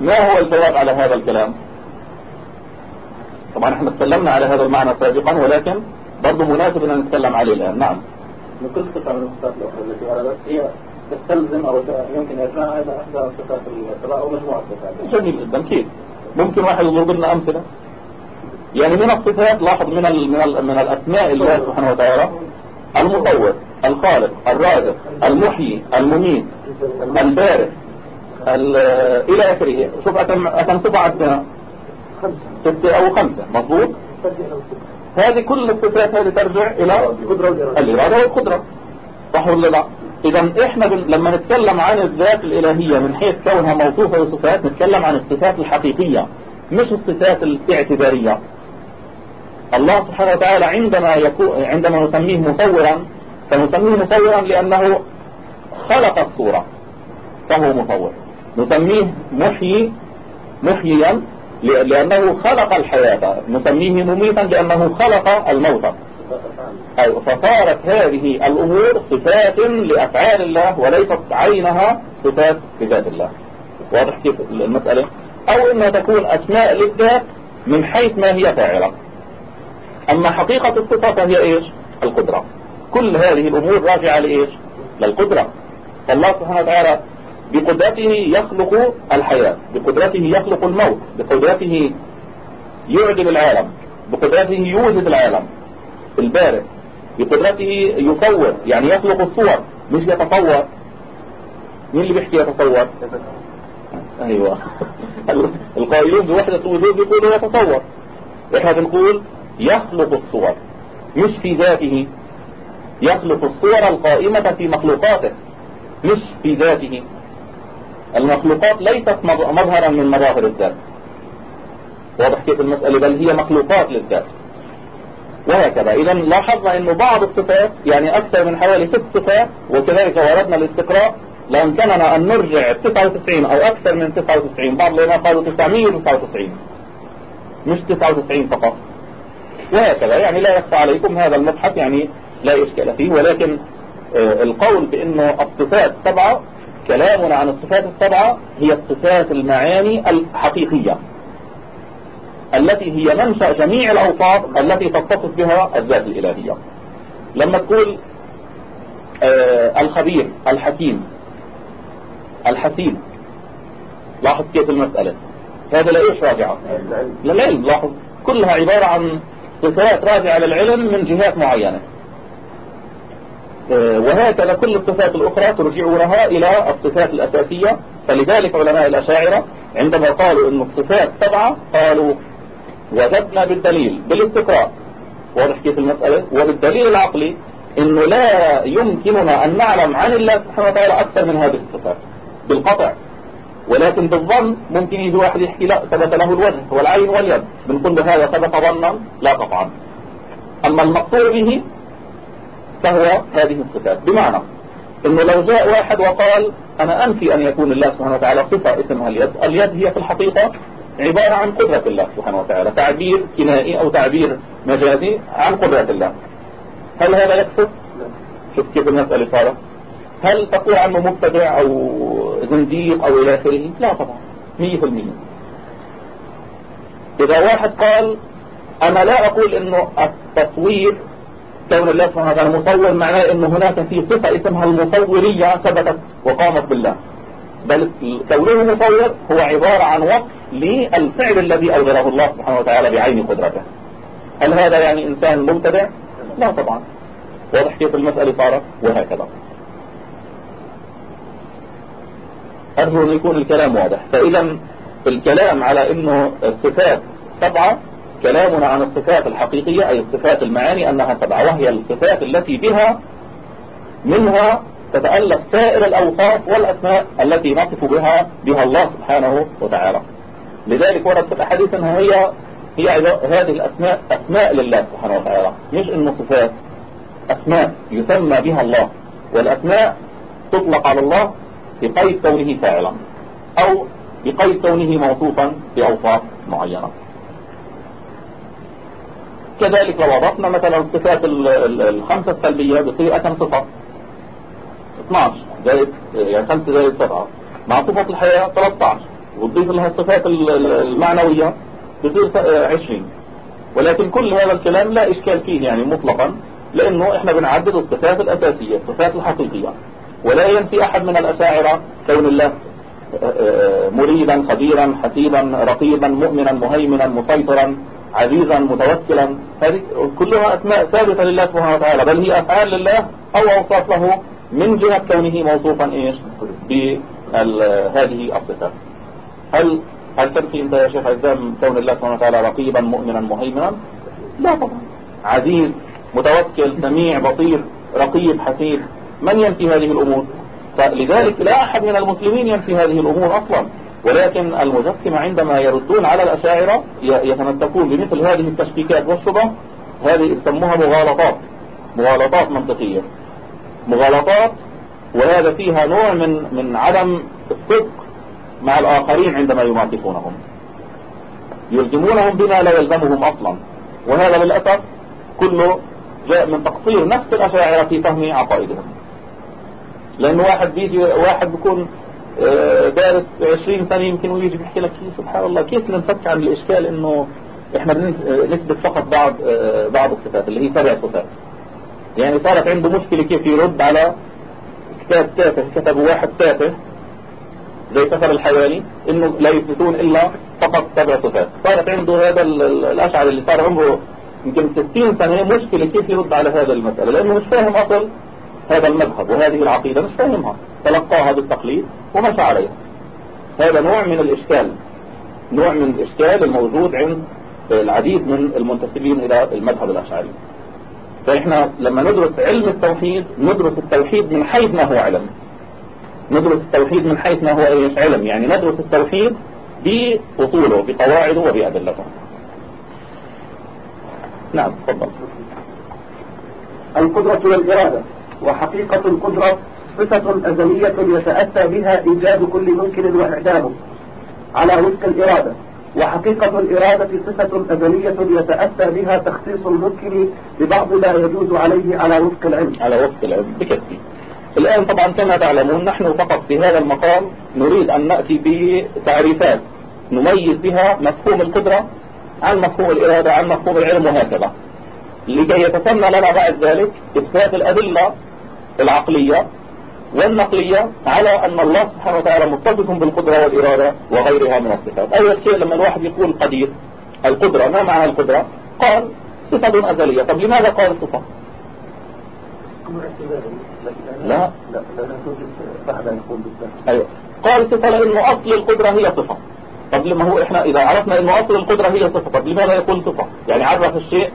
ما هو الجواب على هذا الكلام؟ طبعا إحنا تكلمنا على هذا المعنى سابقا ولكن برضه مناسب إن نتكلم عليه الآن. نعم. من كل صفة من الصفات التي وردت هي تستلزم أو يمكن أيضا إحدى صفات الصلاة أو مجموعة صفات جميل جدا. كيف؟ ممكن واحد يضرب لنا أمثلة؟ يعني من الصفات لاحظ من ال من ال من الأسماء الله سبحانه وتعالى. المصور الخالق الرازق المحيي المميت البارئ إلى آخره. شوف اتم أتم صفة عندنا ستة أو خمسة. مضبوط هذه كل الصفات هذه ترجع إلى الإرادة والقدرة. صح ولا لا؟ إذا إحنا لما نتكلم عن الذات الإلهية من حيث كونها موصوفة بصفات نتكلم عن الصفات الحقيقية مش الصفات الاعتبارية. الله سبحانه وتعالى عندما يكون عندما نسميه مصورا فنسميه مصورا لأنه خلق الصورة فهو مصور. نسميه محيي محييا لأنه خلق الحياة. نسميه مميتا لأنه خلق الموت. أيوة فصارت هذه الأمور صفات لأفعال الله وليست عينها صفات ذات الله. واضح كيف المسألة؟ أو إنها تكون أسماء للذات من حيث ما هي فاعلة. أما حقيقة الصفة فهي إيش؟ القدرة. كل هذه الأمور راجعة لإيش؟ للقدرة. فالله سبحانه وتعالى بقدرته يخلق الحياة بقدرته يخلق الموت بقدرته يعجب العالم بقدرته يوجد العالم. البارئ بقدرته يصور يعني يخلق الصور مش يتصور. مين اللي بيحكي يتصور؟ أيوه. القائلون بوحدة الوجود بيقولوا يتصور. إحنا بنقول يخلق الصور مش في ذاته. يخلق الصور القائمة في مخلوقاته مش في ذاته. المخلوقات ليست مظهرا من مظاهر الذات. واضح كيف المسألة؟ بل هي مخلوقات للذات. وهكذا. إذا لاحظنا أنه بعض الصفات يعني أكثر من حوالي ست صفات وكذلك وردنا الاستقراء لأمكننا أن نرجع 99 أو أكثر من 99 بعض العلماء قالوا 999 مش 99 فقط. وهكذا. يعني لا يخفى عليكم هذا المبحث يعني لا إشكال فيه ولكن آه القول بأنه الصفات سبعة كلامنا عن الصفات السبعة هي الصفات المعاني الحقيقية التي هي منشأ جميع الأوصاف التي تتصف بها الذات الإلهية. لما تقول آه الخبير الحكيم الحسيب لاحظ كيف المسألة؟ هذا لإيش راجعة؟ للعلم. لاحظ كلها عبارة عن صفات راجعة للعلم من جهات معينة. وهكذا كل الصفات الأخرى ترجعونها إلى الصفات الأساسية. فلذلك علماء الأشاعرة عندما قالوا أن الصفات سبعة قالوا وجدنا بالدليل بالاستقراء. واضح كيف المسألة؟ وبالدليل العقلي أنه لا يمكننا أن نعلم عن الله سبحانه وتعالى أكثر من هذه الصفات بالقطع. ولكن بالظن ممكن يجي واحد يحكي لا ثبت له الوجه والعين واليد. بنقول هذا ثبت ظنا لا قطعا أما المقصود به فهو هذه الصفات. بمعنى انه لو جاء واحد وقال أنا أنفي أن يكون الله سبحانه وتعالى صفة اسمها اليد اليد هي في الحقيقة عبارة عن قدرة الله سبحانه وتعالى تعبير كنائي أو تعبير مجازي عن قدرة الله. هل هذا يكفر؟ شوف كيف المسألة صارت هل تقول عنه مبتدع أو زنديق أو إلى آخره؟ لا طبعا مية في المية. إذا واحد قال أنا لا أقول إنه التصوير كون الله سبحانه وتعالى مصور معناه إنه هناك في صفة اسمها المصورية ثبتت وقامت بالله. بل كونه مصور هو عبارة عن وصف للفعل الذي أوجده الله سبحانه وتعالى بعين قدرته. هل هذا يعني إنسان مبتدع؟ لا طبعا. واضح كيف المسألة صارت وهكذا. أرجو أن يكون الكلام واضح. فإذا الكلام على أنه الصفات سبعة كلامنا عن الصفات الحقيقية أي الصفات المعاني أنها سبعة وهي الصفات التي بها منها تتألف سائر الأوصاف والأسماء التي نصف بها بها الله سبحانه وتعالى. لذلك ورد في الأحاديث أنها هي هي هذه الأسماء أسماء لله سبحانه وتعالى. مش إنه صفات أسماء يسمى بها الله. والأسماء تطلق على الله بقيد كونه فاعلا أو بقيد كونه موصوفا بأوصاف معينة. كذلك لو وضفنا مثلا الصفات الخمسة السلبية بصير كم صفة؟ 12 زائد يعني 5 زائد 7 مع صفة الحياة 13 وتضيف لها الصفات المعنوية بصير 20 ولكن كل هذا الكلام لا إشكال فيه يعني مطلقا لأنه إحنا بنعدد الصفات الأساسية الصفات الحقيقية. ولا ينفي أحد من الأشاعرة كون الله مريدا خبيرا حسيبا رقيبا مؤمنا مهيمنا مسيطرا. عزيزا متوكلا هذه كلها أسماء ثابتة لله سبحانه وتعالى بل هي أفعال لله أو أوصاف له من جهة كونه موصوفا إيش؟ بهذه الصفات هل هل تنفي أنت يا شيخ عزام كون الله سبحانه وتعالى رقيبا مؤمنا مهيمنا؟ لا طبعا. عزيز متوكل سميع بصير رقيب حسيب من ينفي هذه الأمور؟ فلذلك لا أحد من المسلمين ينفي هذه الأمور أصلا. ولكن المجسمة عندما يردون على الأشاعرة يتمسكون بمثل هذه التشكيكات والشبه هذه يسموها مغالطات مغالطات منطقية. مغالطات وهذا فيها نوع من من عدم الصدق مع الآخرين عندما يماطفونهم يلزمونهم بما لا يلزمهم أصلا. وهذا للأسف كله جاء من تقصير نفس الأشاعرة في فهم عقائدهم. لأن واحد بيجي واحد بيكون دارس 20 سنة يمكن ويجي بيحكي لك سبحان الله كيف ننفك عن الإشكال إنه إحنا بنثبت فقط بعض بعض الصفات اللي هي سبع صفات. يعني صارت عنده مشكلة كيف يرد على كتاب تافه كتبه واحد تافه زي سفر الحيواني إنه لا يثبتون إلا فقط سبع صفات. صارت عنده هذا الاشعر اللي صار عمره يمكن 60 سنة مشكلة كيف يرد على هذا المسألة؟ لأنه مش فاهم اصل هذا المذهب وهذه العقيدة مش فاهمها تلقاها بالتقليد ومشى عليها. هذا نوع من الإشكال. نوع من الإشكال الموجود عند العديد من المنتسبين إلى المذهب الأشعري. فإحنا لما ندرس علم التوحيد ندرس التوحيد من حيث ما هو علم. ندرس التوحيد من حيث ما هو إيش؟ علم. يعني ندرس التوحيد بأصوله بقواعده وبأدلته. نعم تفضل. القدرة والإرادة. وحقيقة القدرة صفة أزلية يتأتى بها إيجاد كل ممكن وإعدامه على وفق الإرادة. وحقيقة الإرادة صفة أزلية يتأتى بها تخصيص الممكن ببعض ما يجوز عليه على وفق العلم. على وفق العلم بكثير الآن طبعا كما تعلمون نحن فقط في هذا المقام نريد أن نأتي بتعريفات نميز بها مفهوم القدرة عن مفهوم الإرادة عن مفهوم العلم وهكذا. لكي يتسنى لنا بعد ذلك إثبات الأدلة العقلية والنقلية على أن الله سبحانه وتعالى متصف بالقدرة والإرادة وغيرها من الصفات. أول شيء لما الواحد يقول قدير القدرة ما معنى القدرة؟ قال صفة أزلية. طب لماذا قال صفة لا. لا لا توجد بعد أن يقول أيوة. قال صفة لأنه أصل القدرة هي صفة. طب لما هو إحنا إذا عرفنا أنه أصل القدرة هي صفة طب لماذا يقول صفة؟ يعني عرف الشيء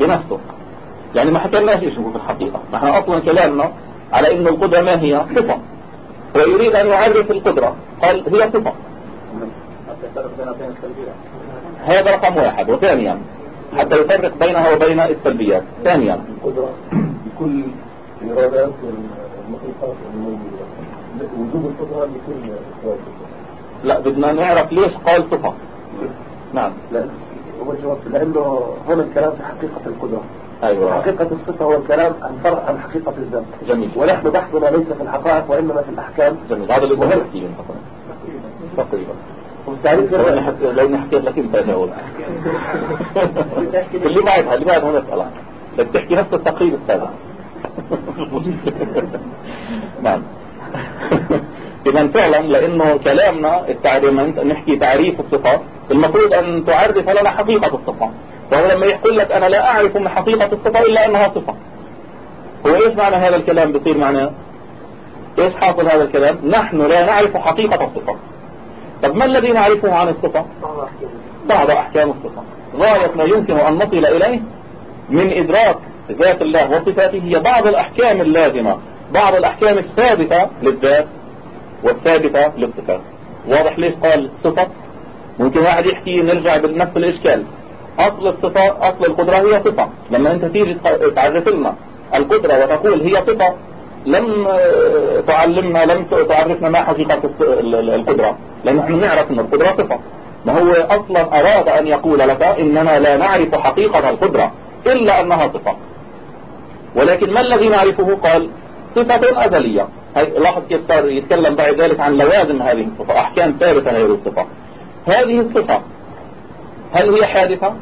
بنفسه. يعني ما حكيناش إيش هو في الحقيقة. ما إحنا أصلا كلامنا على أن القدرة ما هي؟ صفة. ويريد أن يعرف القدرة. قال هي صفة. هذا رقم واحد. وثانيا حتى يفرق بينها وبين السلبيات. ثانيا. القدرة بكل الإرادات والمخلوقات الموجودة وجود القدرة إخوات لا بدنا نعرف ليش قال صفة. نعم. لا هو الجواب. لأنه هنا الكلام في حقيقة القدرة. أيوة. حقيقة الصفة هو الكلام عن فرع عن حقيقة الذات جميل. ونحن بحثنا ليس في الحقائق وإنما في الأحكام. جميل. هذا اللي بقول فيه تقريبا. والتعريف لو اني حكيت لك أنت اجاوب اللي بعدها اللي بعدها نسألك بدك تحكي نفس التقرير السابق نعم. إذا فعلا لأنه كلامنا التعريف نحكي تعريف الصفات المفروض أن تعرف لنا حقيقة الصفة. فهو لما يقول لك أنا لا أعرف من حقيقة الصفة إلا أنها صفة. هو إيش معنى هذا الكلام بصير معناه إيش حاصل هذا الكلام؟ نحن لا نعرف حقيقة الصفة. طب ما الذي نعرفه عن الصفة؟ بعض أحكام الصفة. غاية ما يمكن أن نصل إليه من إدراك ذات الله وصفاته هي بعض الأحكام اللازمة بعض الأحكام الثابتة للذات والثابتة للصفات. واضح ليش قال صفة؟ ممكن واحد يحكي نرجع بنفس الإشكال. أصل الصفة أصل القدرة هي صفة. لما أنت تيجي تعرف لنا القدرة وتقول هي صفة لم تعلمنا لم تعرفنا ما حقيقة القدرة. لأن نحن نعرف أن القدرة صفة. ما هو أصلا أراد أن يقول لك إننا لا نعرف حقيقة القدرة إلا أنها صفة. ولكن ما الذي نعرفه؟ قال صفة أزلية. لاحظ كيف صار يتكلم بعد ذلك عن لوازم هذه الصفة أحكام ثابتة لهذه الصفة. هذه الصفة هل هي حادثة؟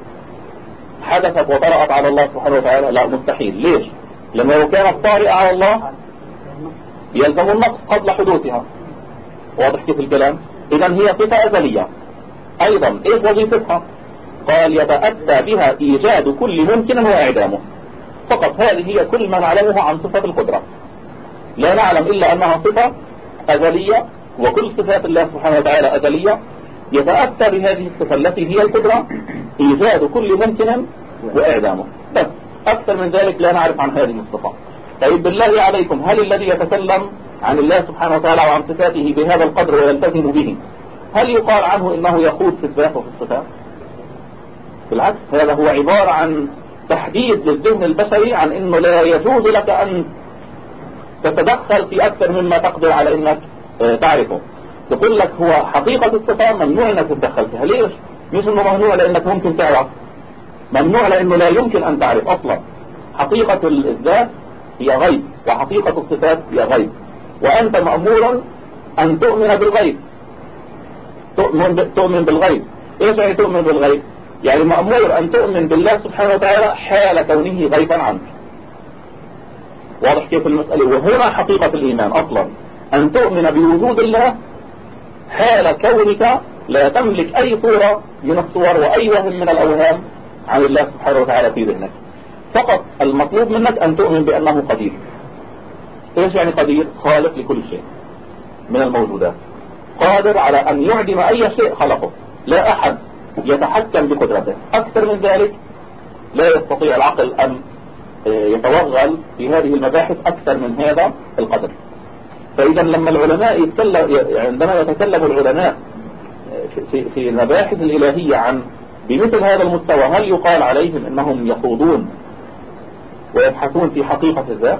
حدثت وطرأت على الله سبحانه وتعالى؟ لا مستحيل. ليش؟ لما لو كانت طارئة على الله يلزم النقص قبل حدوثها. واضح كيف الكلام؟ إذا هي صفة أزلية. أيضا إيش وظيفتها؟ قال يتأتى بها إيجاد كل ممكن وإعدامه فقط هذه هي كل ما نعلمه عن صفة القدرة. لا نعلم إلا أنها صفة أزلية وكل صفات الله سبحانه وتعالى أزلية. يتأتى بهذه الصفة التي هي القدرة إيجاد كل ممكن وإعدامه. بس أكثر من ذلك لا نعرف عن هذه الصفة طيب بالله عليكم هل الذي يتكلم عن الله سبحانه وتعالى وعن صفاته بهذا القدر ويلتزم به هل يقال عنه إنه يخوض في الذات وفي الصفات؟ بالعكس هذا هو عبارة عن تحديد للذهن البشري عن إنه لا يجوز لك أن تتدخل في أكثر مما تقدر على إنك آه، تعرفه. تقول لك هو حقيقة الصفة ممنوع إنك تتدخل فيها ليش؟ مش انه ممنوع لأنك ممكن تعرف. ممنوع لأنه لا يمكن أن تعرف أصلا. حقيقة الذات هي غيب وحقيقة الصفات هي غيب. وأنت مأمور أن تؤمن بالغيب. تؤمن, تؤمن بالغيب. إيش يعني تؤمن بالغيب؟ يعني مأمور أن تؤمن بالله سبحانه وتعالى حال كونه غيبا عنك. واضح كيف المسألة؟ وهنا حقيقة الإيمان أصلا. أن تؤمن بوجود الله حال كونك لا تملك أي صورة من الصور وأي وهم من الأوهام عن الله سبحانه وتعالى في ذهنك. فقط المطلوب منك أن تؤمن بأنه قدير. إيش يعني قدير؟ خالق لكل شيء من الموجودات. قادر على أن يعدم أي شيء خلقه. لا أحد يتحكم بقدرته. أكثر من ذلك لا يستطيع العقل أن يتوغل في هذه المباحث أكثر من هذا القدر. فإذا لما العلماء يتكلم عندما يتكلم العلماء في في المباحث الإلهية عن بمثل هذا المستوى هل يقال عليهم إنهم يخوضون ويبحثون في حقيقة الذات؟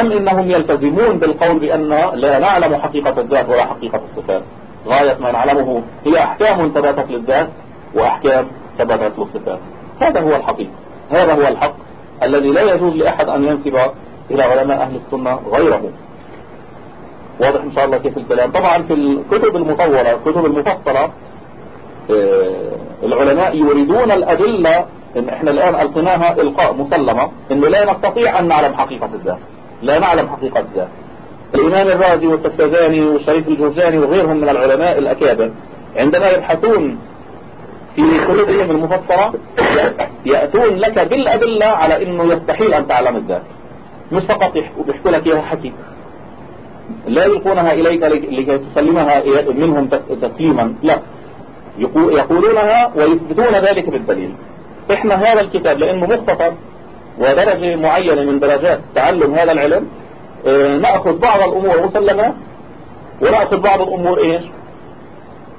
أم إنهم يلتزمون بالقول بأن لا نعلم حقيقة الذات ولا حقيقة الصفات غاية ما نعلمه هي أحكام ثبتت للذات وأحكام ثبتت للصفات. هذا هو الحقيقة. هذا هو الحق الذي لا يجوز لأحد أن ينسب إلى علماء أهل السنة غيره. واضح إن شاء الله كيف الكلام. طبعا في الكتب المطولة الكتب المفصلة العلماء يريدون الأدلة إن إحنا الآن ألقناها إلقاء مسلمة إن لا نستطيع أن نعلم حقيقة الذات. لا نعلم حقيقة الذات. الإمام الرازي والتفتزاني والشريف الجرجاني وغيرهم من العلماء الأكابر عندما يبحثون في كتبهم المفسرة يأتون لك بالأدلة على أنه يستحيل أن تعلم الذات. مش فقط بيحكوا لك إياها حكي. لا يلقونها إليك لكي تسلمها منهم تسليما. لا. يقولونها ويثبتون ذلك بالدليل. إحنا هذا الكتاب لأنه مختصر ودرجة معينة من درجات تعلم هذا العلم آه نأخذ بعض الأمور مسلمة ونأخذ بعض الأمور إيش؟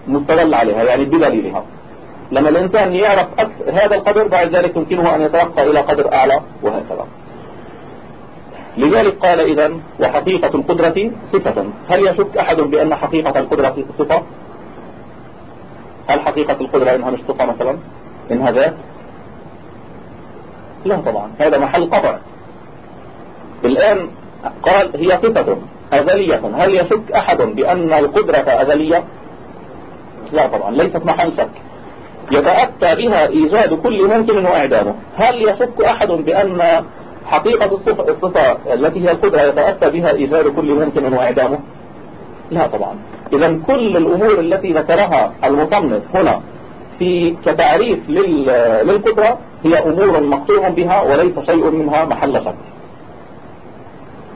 مستدل عليها يعني بدليلها. لما الإنسان يعرف هذا القدر بعد ذلك يمكنه أن يترقى إلى قدر أعلى وهكذا. لذلك قال إذا وحقيقة القدرة صفة. هل يشك أحد بأن حقيقة القدرة صفة؟ هل حقيقة القدرة إنها مش صفة مثلا؟ إنها ذات لا طبعا. هذا محل قطع. الآن قال هي صفة أزلية. هل يشك أحد بأن القدرة أزلية؟ لا طبعا. ليست محل شك. يتأتى بها إيجاد كل ممكن وإعدامه هل يشك أحد بأن حقيقة الصفة, الصفة التي هي القدرة يتأتى بها إيجاد كل ممكن وإعدامه؟ لا طبعا. إذا كل الأمور التي ذكرها المصنف هنا في كتعريف للقدرة هي أمور مقطوع بها وليس شيء منها محل شك.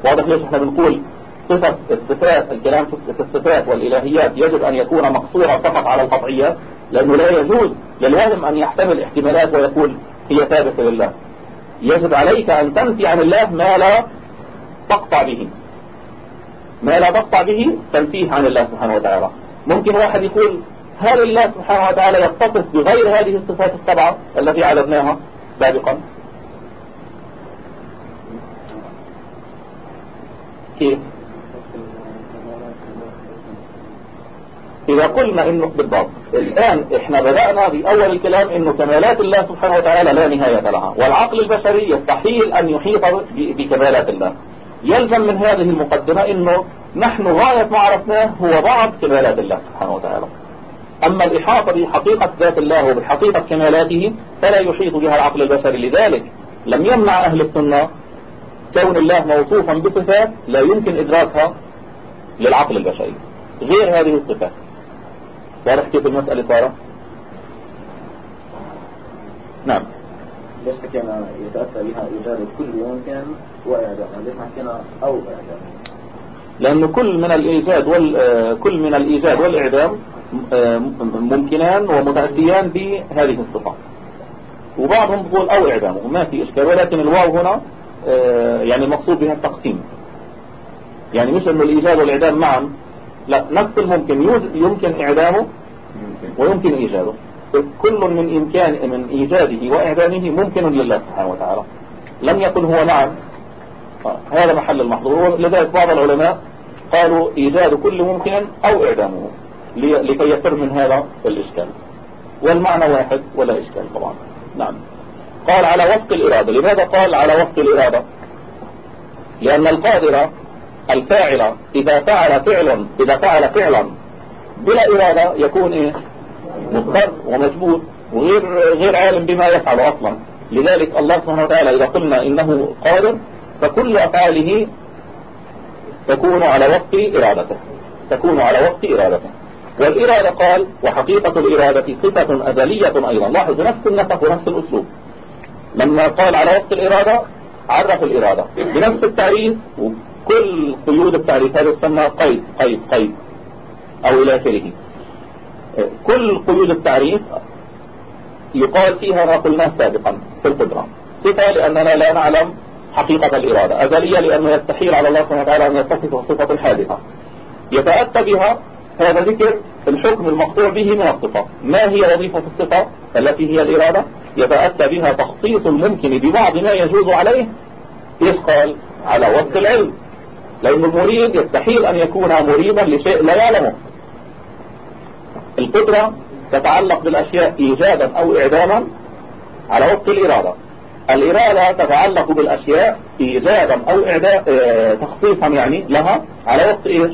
واضح ليش إحنا بنقول صفة الصفات الكلام في الصفات والإلهيات يجب أن يكون مقصورا فقط على القطعيات لأنه لا يجوز للعالم أن يحتمل احتمالات ويقول هي ثابتة لله. يجب عليك أن تنفي عن الله ما لا تقطع به. ما لا تقطع به تنفيه عن الله سبحانه وتعالى. ممكن واحد يقول هل الله سبحانه وتعالى يتصف بغير هذه الصفات السبعة التي عددناها سابقا؟ كيف؟ إذا قلنا إنه بالضبط الآن إحنا بدأنا بأول الكلام إنه كمالات الله سبحانه وتعالى لا نهاية لها والعقل البشري يستحيل أن يحيط بكمالات الله. يلزم من هذه المقدمة إنه نحن غاية ما عرفناه هو بعض كمالات الله سبحانه وتعالى. أما الإحاطة بحقيقة ذات الله وبحقيقة كمالاته فلا يحيط بها العقل البشري. لذلك لم يمنع أهل السنة كون الله موصوفا بصفات لا يمكن إدراكها للعقل البشري غير هذه الصفات. واضح كيف المسألة صارت؟ نعم. ليش حكينا يتأتى بها إيجاد كل ممكن وإعدامها ليش حكينا أو إعدام. لأنه كل من الإيجاد وال كل من الإيجاد والإعدام ممكنان ومتأتيان بهذه الصفة. وبعضهم بيقول أو إعدامه ما في إشكال. ولكن الواو هنا يعني المقصود بها التقسيم. يعني مش أنه الإيجاد والإعدام معا. لا نفس الممكن. يمكن إعدامه ويمكن إيجاده. كل من إمكان من إيجاده وإعدامه ممكن لله سبحانه وتعالى. لم يكن هو معا هذا محل المحظور. لذلك بعض العلماء قالوا إيجاد كل ممكن أو إعدامه لكي يفر من هذا الإشكال. والمعنى واحد ولا إشكال طبعا. نعم. قال على وفق الإرادة. لماذا قال على وفق الإرادة؟ لأن القادرة الفاعلة إذا فعل فعلا إذا فعل فعلا. بلا إرادة يكون إيه؟ مضطر ومجبور وغير غير عالم بما يفعل أصلا. لذلك الله سبحانه وتعالى إذا قلنا إنه قادر فكل أفعاله تكون على وفق إرادته. تكون على وفق إرادته. والإرادة قال وحقيقة الإرادة صفة أزلية أيضا. لاحظوا نفس النسق ونفس الأسلوب. لما قال على وفق الإرادة عرف الإرادة. بنفس التعريف كل قيود التعريف هذا يسمى قيد قيد قيد أو إلى آخره. كل قيود التعريف يقال فيها ما قلناه سابقا في القدرة. صفة لأننا لا نعلم حقيقة الإرادة. أزلية لأنه يستحيل على الله سبحانه وتعالى أن يتصف صفة حادثة. يتأتى بها هذا ذكر الحكم المقطوع به من الصفة. ما هي وظيفة الصفة؟ التي هي الإرادة؟ يتأتى بها تخصيص الممكن ببعض ما يجوز عليه إيش قال على وفق العلم. لأن المريد يستحيل أن يكون مريدا لشيء لا يعلمه. القدرة تتعلق بالأشياء إيجادا أو إعداما على وفق الإرادة. الإرادة تتعلق بالأشياء إيجادا أو إعدادا آه تخصيصا يعني لها على وفق إيش؟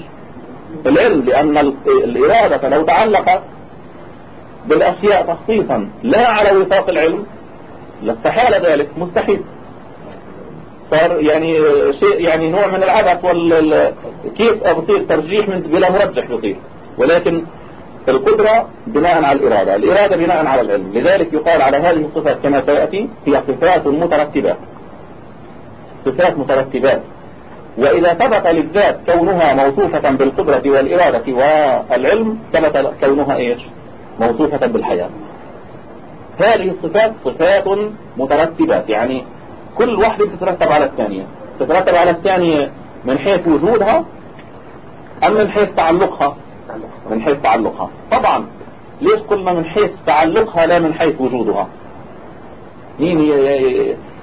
العلم لأن الإرادة لو تعلقت بالأشياء تخصيصا لا على وفاق العلم لاستحال ذلك مستحيل. صار يعني شيء يعني نوع من العبث وال كيف بصير ترجيح من بلا مرجح بصير ولكن القدرة بناء على الإرادة الإرادة بناء على العلم. لذلك يقال على هذه الصفات كما سيأتي هي صفات مترتبات. صفات مترتبات. وإذا ثبت للذات كونها موصوفة بالقدرة والإرادة والعلم ثبت كونها إيش؟ موصوفة بالحياة. هذه الصفات صفات مترتبات يعني كل واحدة تترتب على الثانية. تترتب على الثانية من حيث وجودها أم من حيث تعلقها؟ من حيث تعلقها. طبعا ليش قلنا من حيث تعلقها لا من حيث وجودها؟ مين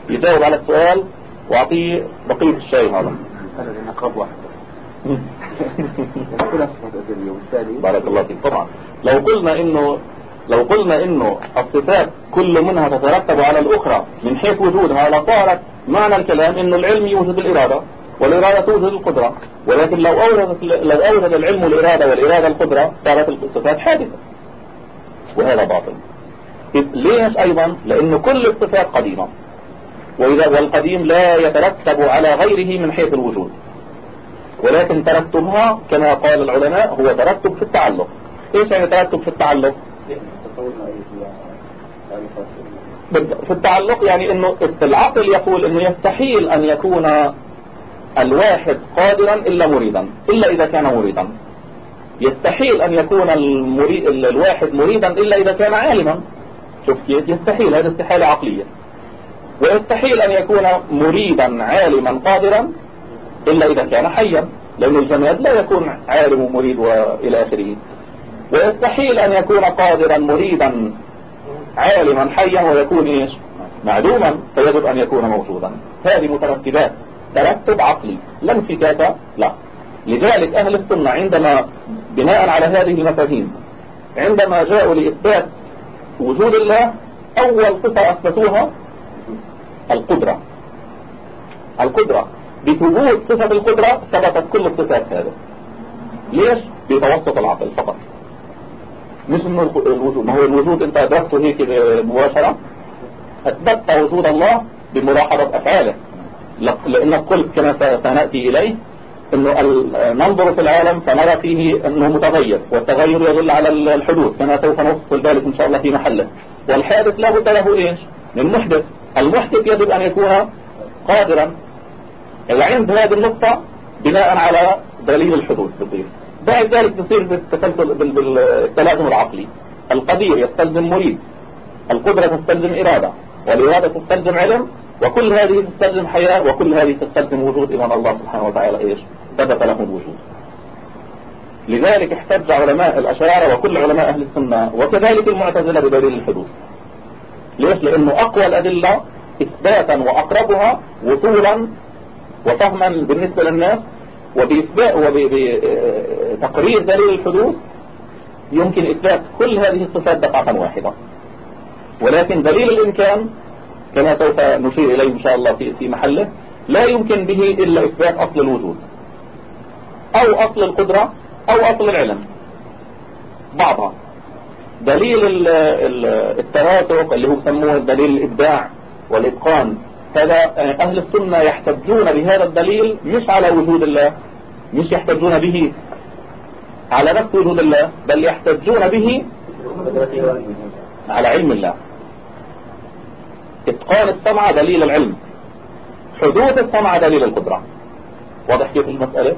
يجاوب على السؤال وأعطيه بقية الشيء هذا؟ بارك الله فيك. طبعا لو قلنا إنه لو قلنا إنه الصفات كل منها تترتب على الأخرى من حيث وجودها لصارت معنى الكلام إنه العلم يوجد الإرادة والإرادة توجد القدرة ولكن لو اوجد لو أوجد العلم الإرادة والإرادة القدرة صارت الصفات حادثة. وهذا باطل. ليش أيضا؟ لأنه كل الصفات قديمة. وإذا والقديم لا يترتب على غيره من حيث الوجود. ولكن ترتبها كما قال العلماء هو ترتب في التعلق. إيش يعني ترتب في التعلق؟ في التعلق يعني إنه العقل يقول إنه يستحيل أن يكون الواحد قادرا إلا مريدا إلا إذا كان مريدا. يستحيل أن يكون المريد الواحد مريدا إلا إذا كان عالما. شوف كيف يستحيل هذه استحالة عقلية. ويستحيل أن يكون مريدا عالما قادرا إلا إذا كان حيا لأن الجماد لا يكون عالم ومريد وإلى آخره. ويستحيل أن يكون قادرا مريدا عالما حيا ويكون إيش معدوما فيجب أن يكون موجودا. هذه مترتبات. ترتب عقلي. لا انفكاك لا. لذلك أهل السنة عندما بناء على هذه المفاهيم عندما جاءوا لإثبات وجود الله أول صفة أثبتوها القدرة. القدرة. بثبوت صفة القدرة ثبتت كل الصفات هذه. ليش؟ بتوسط العقل فقط. مش انه الوجود ما هو الوجود انت أدركته هيك مباشرة. أثبتت وجود الله بملاحظة أفعاله. لأنك قلت كما سنأتي إليه إنه ننظر في العالم فنرى فيه إنه متغير والتغير يدل على الحدوث كما سوف نوصل ذلك إن شاء الله في محله. والحادث لا بد له إيش؟ من محدث. المحدث يجب أن يكون قادرا وعند هذه النقطة بناء على دليل الحدوث. بصير بعد ذلك بصير بالتسلسل بالتلازم العقلي. القدير يستلزم مريد. القدرة تستلزم إرادة. والإرادة تستلزم علم. وكل هذه تستلزم حياة. وكل هذه تستلزم وجود إمام الله سبحانه وتعالى. إيش؟ ثبت له الوجود لذلك احتج علماء الأشرار وكل علماء أهل السنة. وكذلك المعتزلة بدليل الحدوث. ليش؟ لأنه أقوى الأدلة إثباتا وأقربها وصولا وفهما بالنسبة للناس وبإثبات وبتقرير دليل الحدوث يمكن إثبات كل هذه الصفات دفعة واحدة. ولكن دليل الإمكان كما سوف نشير إليه إن شاء الله في في محله لا يمكن به إلا إثبات أصل الوجود أو أصل القدرة أو أصل العلم. بعضها. دليل التواتر اللي هو بسموه دليل الإبداع والإتقان هذا أهل السنة يحتجون بهذا الدليل مش على وجود الله مش يحتجون به. على نفس وجود الله بل يحتجون به على علم الله. إتقان السمع دليل العلم. حدوث السمع دليل القدرة. واضح كيف المسألة؟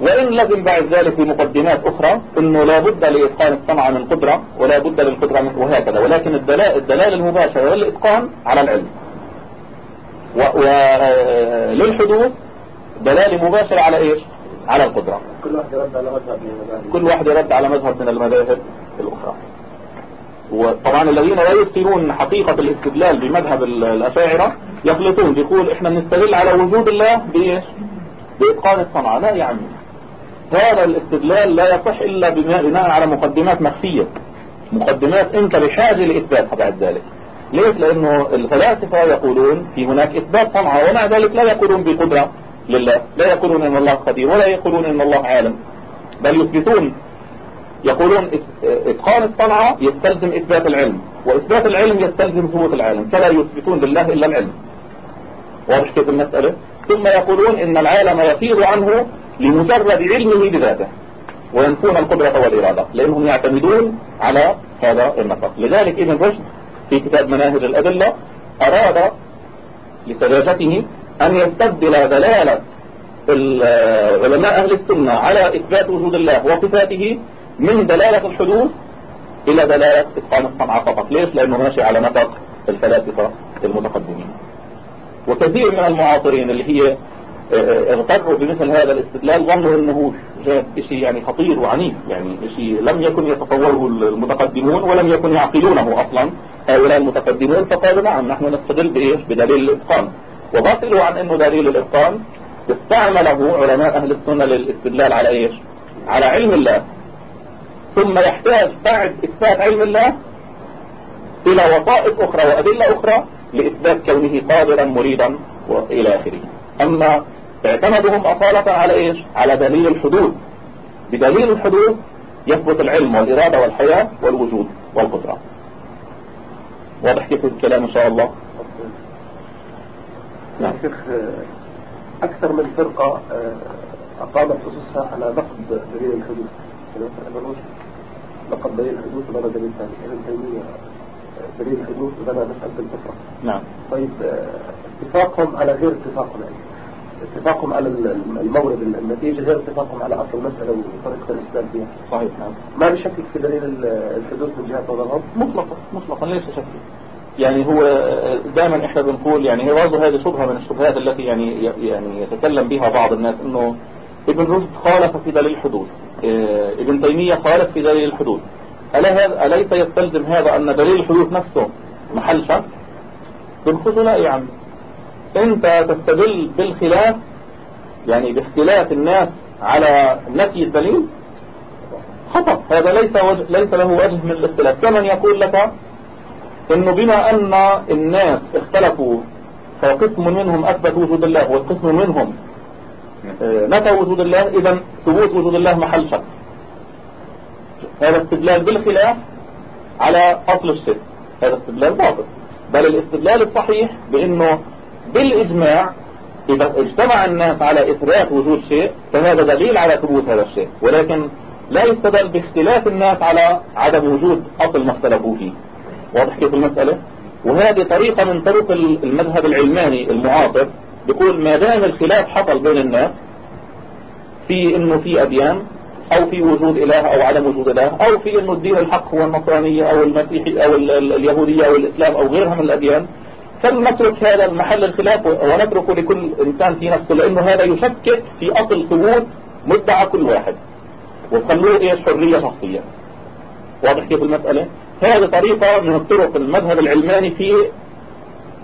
وإن لزم بعد ذلك في مقدمات أخرى أنه لا بد لإتقان الصنعة من قدرة ولا بد للقدرة من وهكذا. ولكن الدلالة المباشرة والإتقان على العلم. وللحدوث دلالة مباشرة على إيش؟ على القدرة. كل واحد يرد على مذهب من المذاهب. كل واحد يرد على مذهب من المذاهب الأخرى. وطبعا الذين لا يذكرون حقيقة الاستدلال بمذهب ال- الأشاعرة يخلطون بيقول إحنا بنستدل على وجود الله بإيش؟ بإتقان الصنعة. لا يا عمي. هذا الاستدلال لا يصح إلا بناء على مقدمات مخفية. مقدمات إنت بحاجة لإثباتها بعد ذلك. ليش؟ لأنه الفلاسفة يقولون في هناك إثبات صنعة ومع ذلك لا يقولون بقدرة لله لا يقولون إن الله قدير ولا يقولون إن الله عالم. بل يثبتون يقولون إت- إتقان الصنعة يستلزم إثبات العلم وإثبات العلم يستلزم ثبوت العالم فلا يثبتون لله إلا العلم. واضح كيف المسألة؟ ثم يقولون إن العالم يفيض عنه لمجرد علمه بذاته وينفون القدرة والإرادة لأنهم يعتمدون على هذا النقص لذلك ابن رشد في كتاب مناهج الأدلة أراد لسذاجته أن يستبدل دلالة ال- علماء أهل السنة على إثبات وجود الله وصفاته من دلالة الحدوث إلى دلالة إتقان الصنعة فقط ليش؟ لأنه ماشي على نطق الفلاسفة المتقدمين وكثير من المعاصرين اللي هي اغتروا بمثل هذا الاستدلال ظنوا إنه شيء يعني خطير وعنيف يعني شيء لم يكن يتصوره المتقدمون ولم يكن يعقلونه أصلا هؤلاء المتقدمون فقالوا نعم نحن نستدل بإيش؟ بدليل الإتقان. وبطلوا عن إنه دليل الإتقان استعمله علماء أهل السنة للاستدلال على إيش؟ على علم الله. ثم يحتاج بعد إثبات علم الله إلى وظائف أخرى وأدلة أخرى لإثبات كونه قادرا مريدا وإلى آخره. أما اعتمدهم اصالة على إيش؟ على دليل الحدوث بدليل الحدوث يثبت العلم والإرادة والحياة والوجود والقدرة. واضح كيف الكلام إن شاء الله؟ نعم. شيخ أكثر من فرقة آه، أقامت أسسها على نقد دليل يعني رشد نقد دليل الحدوث وبنى دليل ثاني ابن تيمية آه، دليل الحدوث وبنى مسألة الفطرة نعم. طيب آه، اتفاقهم على غير اتفاقهم يعني اتفاقهم على ال- المورد النتيجة غير اتفاقهم على أصل المسألة وطريقة الإسلام فيها. صحيح. نعم. ما بشكك في دليل ال- الحدوث من جهة نظرهم مطلقا مطلقا ليس شك يعني هو دائما إحنا بنقول يعني هي برضه هذه شبهه من الشبهات التي يعني يعني يتكلم بها بعض الناس إنه ابن رشد خالف في دليل الحدود آه، ابن تيمية خالف في دليل الحدود ألا هذا أليس يستلزم هذا أن دليل الحدود نفسه محل شك؟ بنقول لا يا عم أنت تستدل بالخلاف يعني باختلاف الناس على نفي الدليل خطأ. هذا ليس وجه ليس له وجه من الاختلاف. كمن يقول لك انه بما أن الناس اختلفوا فقسم منهم أثبت وجود الله والقسم منهم آه، نفى وجود الله اذا ثبوت وجود الله محل شك. هذا استدلال بالخلاف على أصل الشيء هذا استدلال باطل. بل الاستدلال الصحيح بأنه بالإجماع إذا اجتمع الناس على اثبات وجود شيء فهذا دليل على ثبوت هذا الشيء. ولكن لا يستدل باختلاف الناس على عدم وجود أصل ما اختلفوا فيه. واضح كيف المسألة؟ وهذه طريقة من طرق المذهب العلماني المعاصر بيقول ما دام الخلاف حصل بين الناس في إنه في أديان أو في وجود إله أو عدم وجود إله أو في إنه الدين الحق هو النصرانية أو المسيحي أو ال- ال- اليهودية أو الإسلام أو غيرها من الأديان فلنترك هذا المحل الخلاف ونتركه لكل إنسان في نفسه لأنه هذا يشكك في أصل ثبوت مدعى كل واحد. وخلوه إيش حرية شخصية. واضح كيف المسألة؟ هذه طريقة من الطرق المذهب العلماني في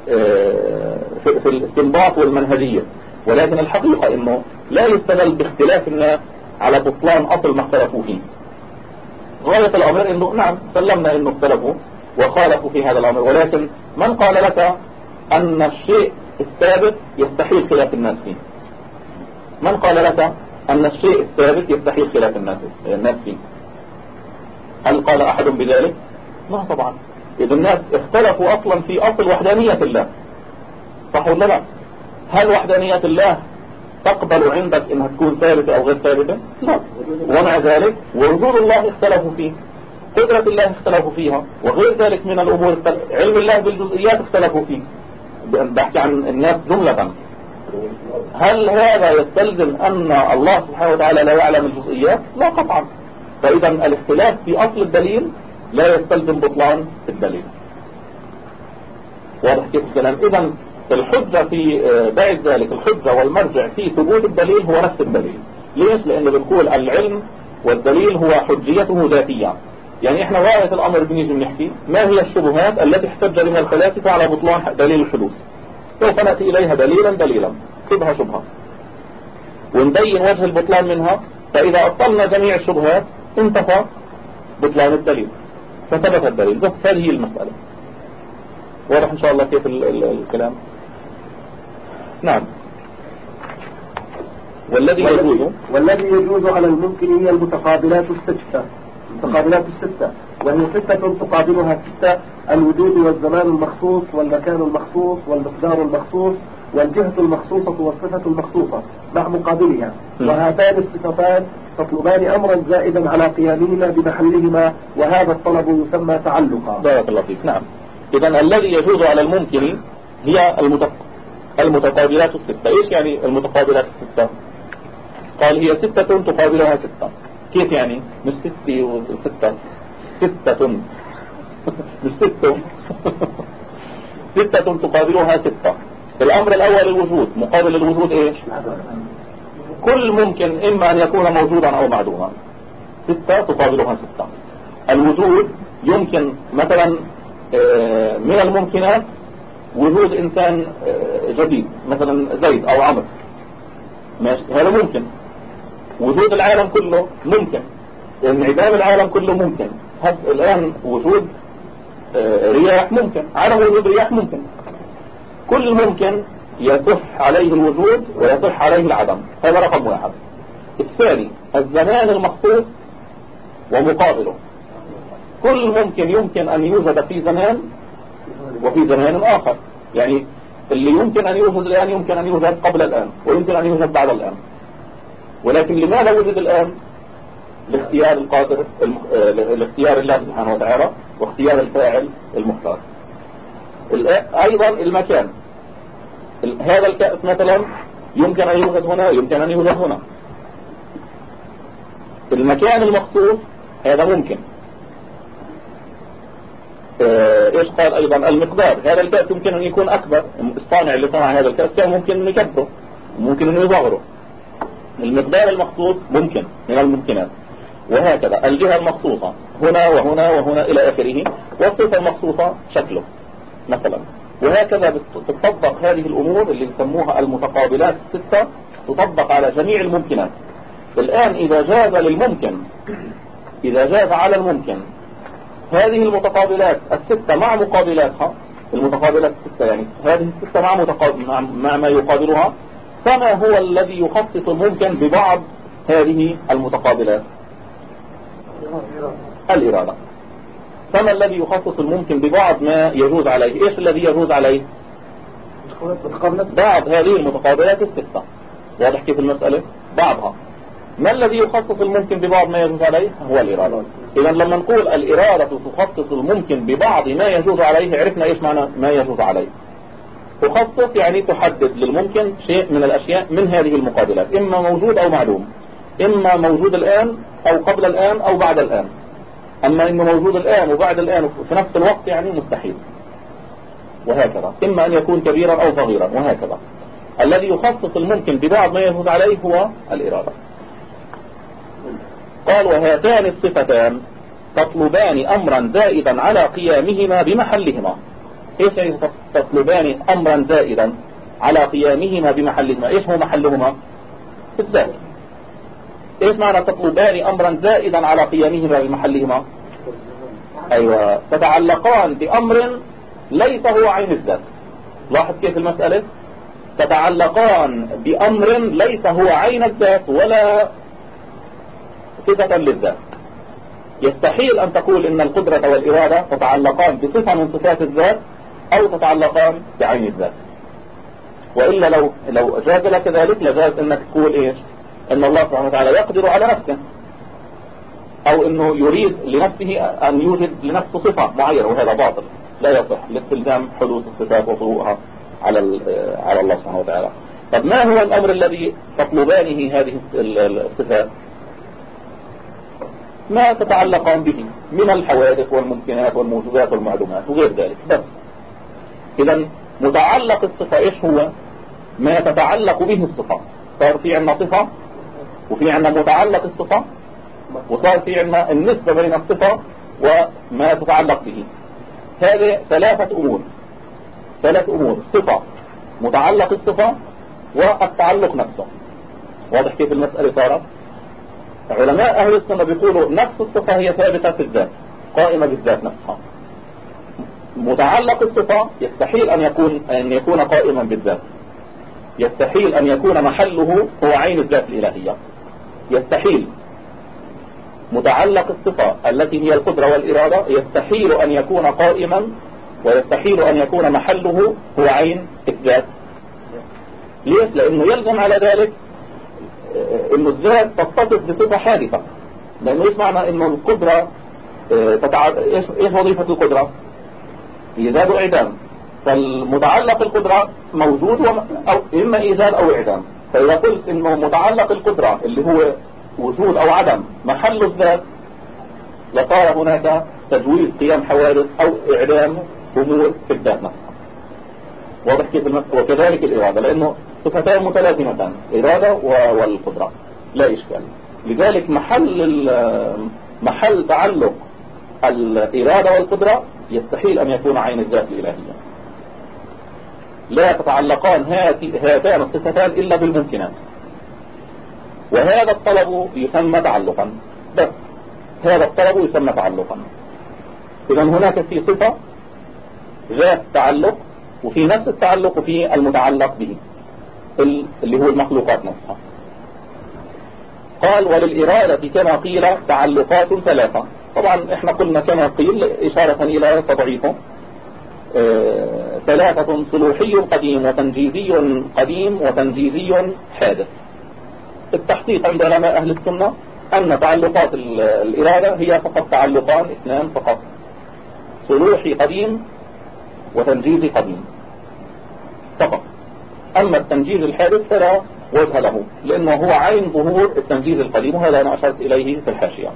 آه، في في الاستنباط والمنهجية. ولكن الحقيقة إنه لا يستدل باختلاف الناس على بطلان أصل ما اختلفوا فيه. غاية الأمر إنه نعم سلمنا إنه اختلفوا. وخالفوا في هذا الأمر. ولكن من قال لك أن الشيء الثابت يستحيل خلاف الناس فيه؟ من قال لك أن الشيء الثابت يستحيل خلاف الناس الناس فيه؟ هل قال أحد بذلك؟ لا طبعا. إذا الناس اختلفوا أصلا في أصل وحدانية الله. صح ولا لا؟ هل وحدانية الله تقبل عندك إنها تكون ثابتة أو غير ثابتة؟ لا. ومع ذلك وجود الله اختلفوا فيه. قدرة الله اختلفوا فيها وغير ذلك من اختلف. علم الله بالجزئيات اختلفوا فيه. بحكي عن الناس جملة. هل هذا يستلزم أن الله سبحانه وتعالى لا يعلم الجزئيات؟ لا قطعا فإذا الاختلاف في أصل الدليل لا يستلزم بطلان الدليل. واضح كيف الكلام؟ إذا الحجة في بعد ذلك الحجة والمرجع في ثبوت الدليل هو نفس الدليل. ليش؟ لأنه بنقول العلم والدليل هو حجيته ذاتية. يعني إحنا غاية الأمر بنيجي بنحكي ما هي الشبهات التي احتج بها الفلاسفة على بطلان دليل الحدوث؟ سوف نأتي إليها دليلا دليلا. شبهة شبهة. ونبين وجه البطلان منها. فإذا أبطلنا جميع الشبهات انتفى بطلان الدليل. فثبت الدليل. بس هذه المسألة. واضح إن شاء الله كيف ال ال الكلام؟ نعم. والذي يجوز؟ والذي يجوز على الممكن هي المتقابلات الستة المتقابلات الستة. وهي ستة تقابلها ستة. الوجود والزمان المخصوص والمكان المخصوص والمقدار المخصوص والجهة المخصوصة والصفة المخصوصة. مع مقابلها. وهاتان الصفتان تطلبان أمرا زائدا على قيامهما بمحلهما. وهذا الطلب يسمى تعلقا. بارك الله فيك. نعم. إذا الذي يجوز على الممكن هي المتق... المتقابلات الستة. إيش يعني المتقابلات الستة؟ قال هي ستة تقابلها ستة. كيف يعني؟ مش ستة وستة. ستة. مش ستة. ستة تقابلها ستة. الأمر الأول الوجود. مقابل الوجود إيش؟ كل ممكن إما أن يكون موجودا أو معدوما. ستة تقابلها ستة. الوجود يمكن مثلا من الممكنات وجود إنسان جديد مثلا زيد أو عمر ماشي؟ هذا ممكن. وجود العالم كله ممكن. انعدام العالم كله ممكن. الآن وجود رياح ممكن. عدم وجود رياح ممكن. كل ممكن يصح عليه الوجود ويصح عليه العدم. هذا رقم واحد. الثاني الزمان المخصوص ومقابله. كل ممكن يمكن أن يوجد في زمان وفي زمان آخر. يعني اللي يمكن أن يوجد الآن يمكن أن يوجد قبل الآن ويمكن أن يوجد بعد الآن. ولكن لماذا وجد الآن لاختيار القادر لاختيار الله سبحانه وتعالى واختيار الفاعل المختار؟ أيضا المكان. هذا الكأس مثلا يمكن أن يوجد هنا يمكن أن يوجد هنا. المكان المخصوص هذا ممكن. إيش قال أيضا؟ المقدار. هذا الكأس يمكن أن يكون أكبر. الصانع اللي صنع هذا الكأس كان ممكن أن يكبره ممكن انه يصغره المقدار المخصوص ممكن من الممكنات. وهكذا الجهة المخصوصة هنا وهنا وهنا إلى آخره والصفة المخصوصة شكله مثلا. وهكذا تطبق هذه الأمور اللي يسموها المتقابلات الستة تطبق على جميع الممكنات. الآن إذا جاز للممكن إذا جاز على الممكن هذه المتقابلات الستة مع مقابلاتها المتقابلات الستة يعني هذه الستة مع, مع ما يقابلها فما هو الذي يخصص الممكن ببعض هذه المتقابلات؟ الإرادة. فما الذي يخصص الممكن ببعض ما يجوز عليه؟ إيش الذي يجوز عليه؟ بعض هذه المتقابلات الستة واضح كيف المسألة؟ بعضها. ما الذي يخصص الممكن ببعض ما يجوز عليه؟ هو الإرادة. إذا لما نقول الإرادة تخصص الممكن ببعض ما يجوز عليه عرفنا إيش معنى ما يجوز عليه. تخصص يعني تحدد للممكن شيء من الأشياء من هذه المقابلات إما موجود أو معلوم إما موجود الآن أو قبل الآن أو بعد الآن. أما إنه موجود الآن وبعد الآن في نفس الوقت يعني مستحيل. وهكذا. إما أن يكون كبيرا أو صغيرا وهكذا. الذي يخصص الممكن ببعض ما يجوز عليه هو الإرادة. قال وهاتان الصفتان تطلبان أمرا زائدا على قيامهما بمحلهما. يعني تطلبان أمرا زائدا على قيامهما بمحلهما؟ إيش هو محلهما؟ في الذات إيش معنى تطلبان أمرا زائدا على قيامهما بمحلهما؟ أيوه. تتعلقان بأمر ليس هو عين الذات لاحظ كيف المسألة؟ تتعلقان بأمر ليس هو عين الذات ولا صفة للذات يستحيل أن تقول إن القدرة والإرادة تتعلقان بصفة من صفات الذات أو تتعلقان بعين الذات. وإلا لو لو جاز لك ذلك لجاز إنك تقول إيش؟ إن الله سبحانه وتعالى يقدر على نفسه. أو إنه يريد لنفسه أن يوجد لنفسه صفة معينة وهذا باطل. لا يصح لاستلزام حدوث الصفات وطروئها على على الله سبحانه وتعالى. طب ما هو الأمر الذي تطلبانه هذه الصفات؟ ما تتعلقان به من الحوادث والممكنات والموجودات والمعلومات وغير ذلك بس. إذا متعلق الصفة إيش هو؟ ما تتعلق به الصفة. صار في عندنا صفة وفي عندنا متعلق الصفة وصار في عندنا النسبة بين الصفة وما تتعلق به. هذه ثلاثة أمور. ثلاث أمور. صفة متعلق الصفة والتعلق نفسه. واضح كيف المسألة صارت؟ علماء أهل السنة بيقولوا نفس الصفة هي ثابتة في الذات قائمة بالذات نفسها. متعلق الصفة يستحيل أن يكون أن يكون قائما بالذات. يستحيل أن يكون محله هو عين الذات الإلهية. يستحيل. متعلق الصفة التي هي القدرة والإرادة يستحيل أن يكون قائما ويستحيل أن يكون محله هو عين الذات. ليش؟ لأنه يلزم على ذلك إنه الذات تتصف بصفة حادثة. لأنه إيش معنى إنه القدرة آه، تتع... إيش وظيفة القدرة؟ ايجاد واعدام فالمتعلق القدرة موجود و... أو إما ايجاد أو إعدام. فإذا قلت إنه متعلق القدرة اللي هو وجود أو عدم محل الذات لصار هناك تجويز قيام حوادث أو إعدام أمور في الذات نفسها. واضح كيف وكذلك الإرادة لأنه صفتان متلازمتان إرادة والقدرة. لا إشكال. لذلك محل محل تعلق الإرادة والقدرة يستحيل أن يكون عين الذات الإلهية لا تتعلقان هاتان الصفتان إلا بالممكنات. وهذا الطلب يسمى تعلقا. بس هذا الطلب يسمى تعلقا. إذا هناك في صفة ذات تعلق وفي نفس التعلق وفي المتعلق به اللي هو المخلوقات نفسها. قال وللإرادة كما قيل تعلقات ثلاثة. طبعا إحنا قلنا كما قيل إشارة إلى تضعيفه آه ثلاثة صلوحي قديم وتنجيزي قديم وتنجيزي حادث. التحقيق عند علماء أهل السنة أن تعلقات الإرادة هي فقط تعلقان اثنان فقط. صلوحي قديم وتنجيزي قديم. فقط. أما التنجيز الحادث فلا وجه له لأنه هو عين ظهور التنجيز القديم وهذا أنا أشرت إليه في الحاشية.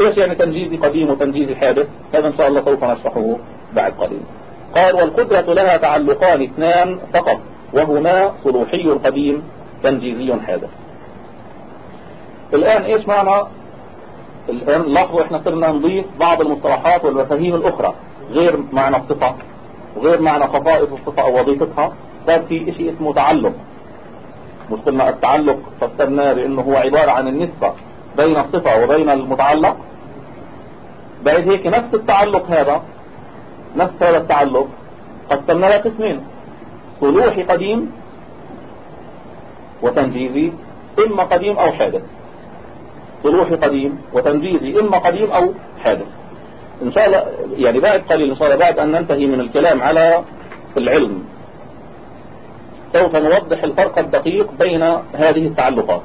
إيش يعني تنجيز قديم وتنجيز حادث هذا إن شاء الله سوف نشرحه بعد قليل. قال والقدرة لها تعلقان اثنان فقط وهما صلوحي قديم تنجيزي حادث. الآن إيش معنى؟ الآن لاحظوا إحنا صرنا نضيف بعض المصطلحات والمفاهيم الأخرى غير معنى الصفة وغير معنى خصائص الصفة أو وظيفتها. صار في شيء اسمه تعلق. مش قلنا التعلق فسرناه بأنه هو عبارة عن النسبة. بين الصفة وبين المتعلق. بعد هيك نفس التعلق هذا نفس هذا التعلق. قسمنا له قسمين صلوحي قديم وتنجيزي إما قديم أو حادث. صلوحي قديم وتنجيزي إما قديم أو حادث. إن شاء الله يعني بعد قليل إن شاء الله بعد أن ننتهي من الكلام على العلم. سوف نوضح الفرق الدقيق بين هذه التعلقات.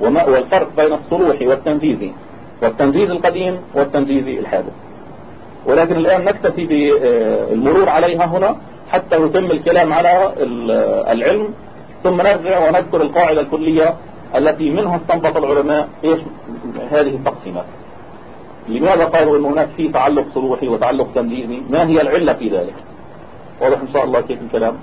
والفرق بين الصلوح والتنفيذ والتنفيذ القديم والتنفيذ الحادث. ولكن الآن نكتفي بالمرور عليها هنا حتى نتم الكلام على العلم ثم نرجع ونذكر القاعدة الكلية التي منها استنبط العلماء إيش؟ هذه التقسيمات. لماذا قالوا ان هناك في تعلق صلوحي وتعلق تنجيزي ما هي العلة في ذلك؟ واضح إن شاء الله كيف الكلام؟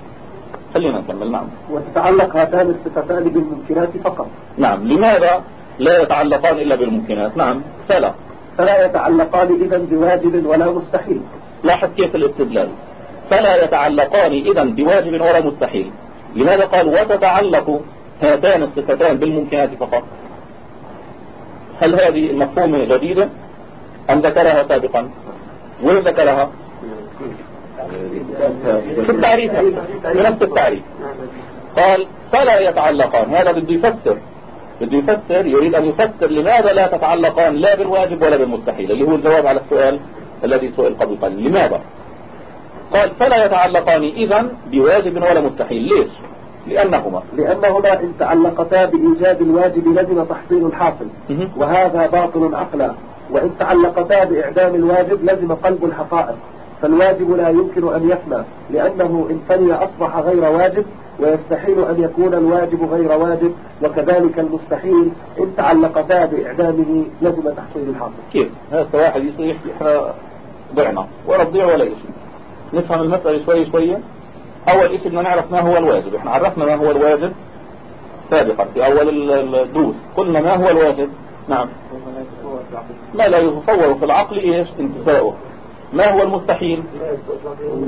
خلينا نكمل نعم. وتتعلق هاتان الصفتان بالممكنات فقط. نعم. لماذا لا يتعلقان إلا بالممكنات؟ نعم. فلا. فلا يتعلقان إذا بواجب ولا مستحيل. لاحظ كيف الاستدلال؟ فلا يتعلقان إذا بواجب ولا مستحيل. لماذا قال وتتعلق هاتان الصفتان بالممكنات فقط؟ هل هذه المفهومة جديدة أم ذكرها سابقا؟ وين ذكرها؟ في التعريف. نفس التعريف. قال فلا يتعلقان. هذا بده يفسر؟ بده يفسر يريد أن يفسر لماذا لا تتعلقان لا بالواجب ولا بالمستحيل اللي هو الجواب على السؤال الذي سئل قبل قليل لماذا؟ قال فلا يتعلقان إذا بواجب ولا مستحيل. ليش؟ لأنهما. لأنهما إن تعلقتا بإيجاد الواجب لزم تحصيل الحاصل وهذا باطل عقلا. وإن تعلقتا بإعدام الواجب لزم قلب الحقائق. فالواجب لا يمكن أن يفنى لأنه إن فني أصبح غير واجب ويستحيل أن يكون الواجب غير واجب وكذلك المستحيل إن تعلق ذا بإعدامه لزم تحصيل الحاصل. كيف؟ هذا واحد يصيح إحنا ضعنا ولا تضيع ولا شيء نفهم المسألة شوي شوية. أول شيء بدنا نعرف ما هو الواجب. إحنا عرفنا ما هو الواجب سابقا في أول الدروس. قلنا ما هو الواجب. نعم. ما لا يتصور في العقل إيش؟ انتفاؤه. ما هو المستحيل؟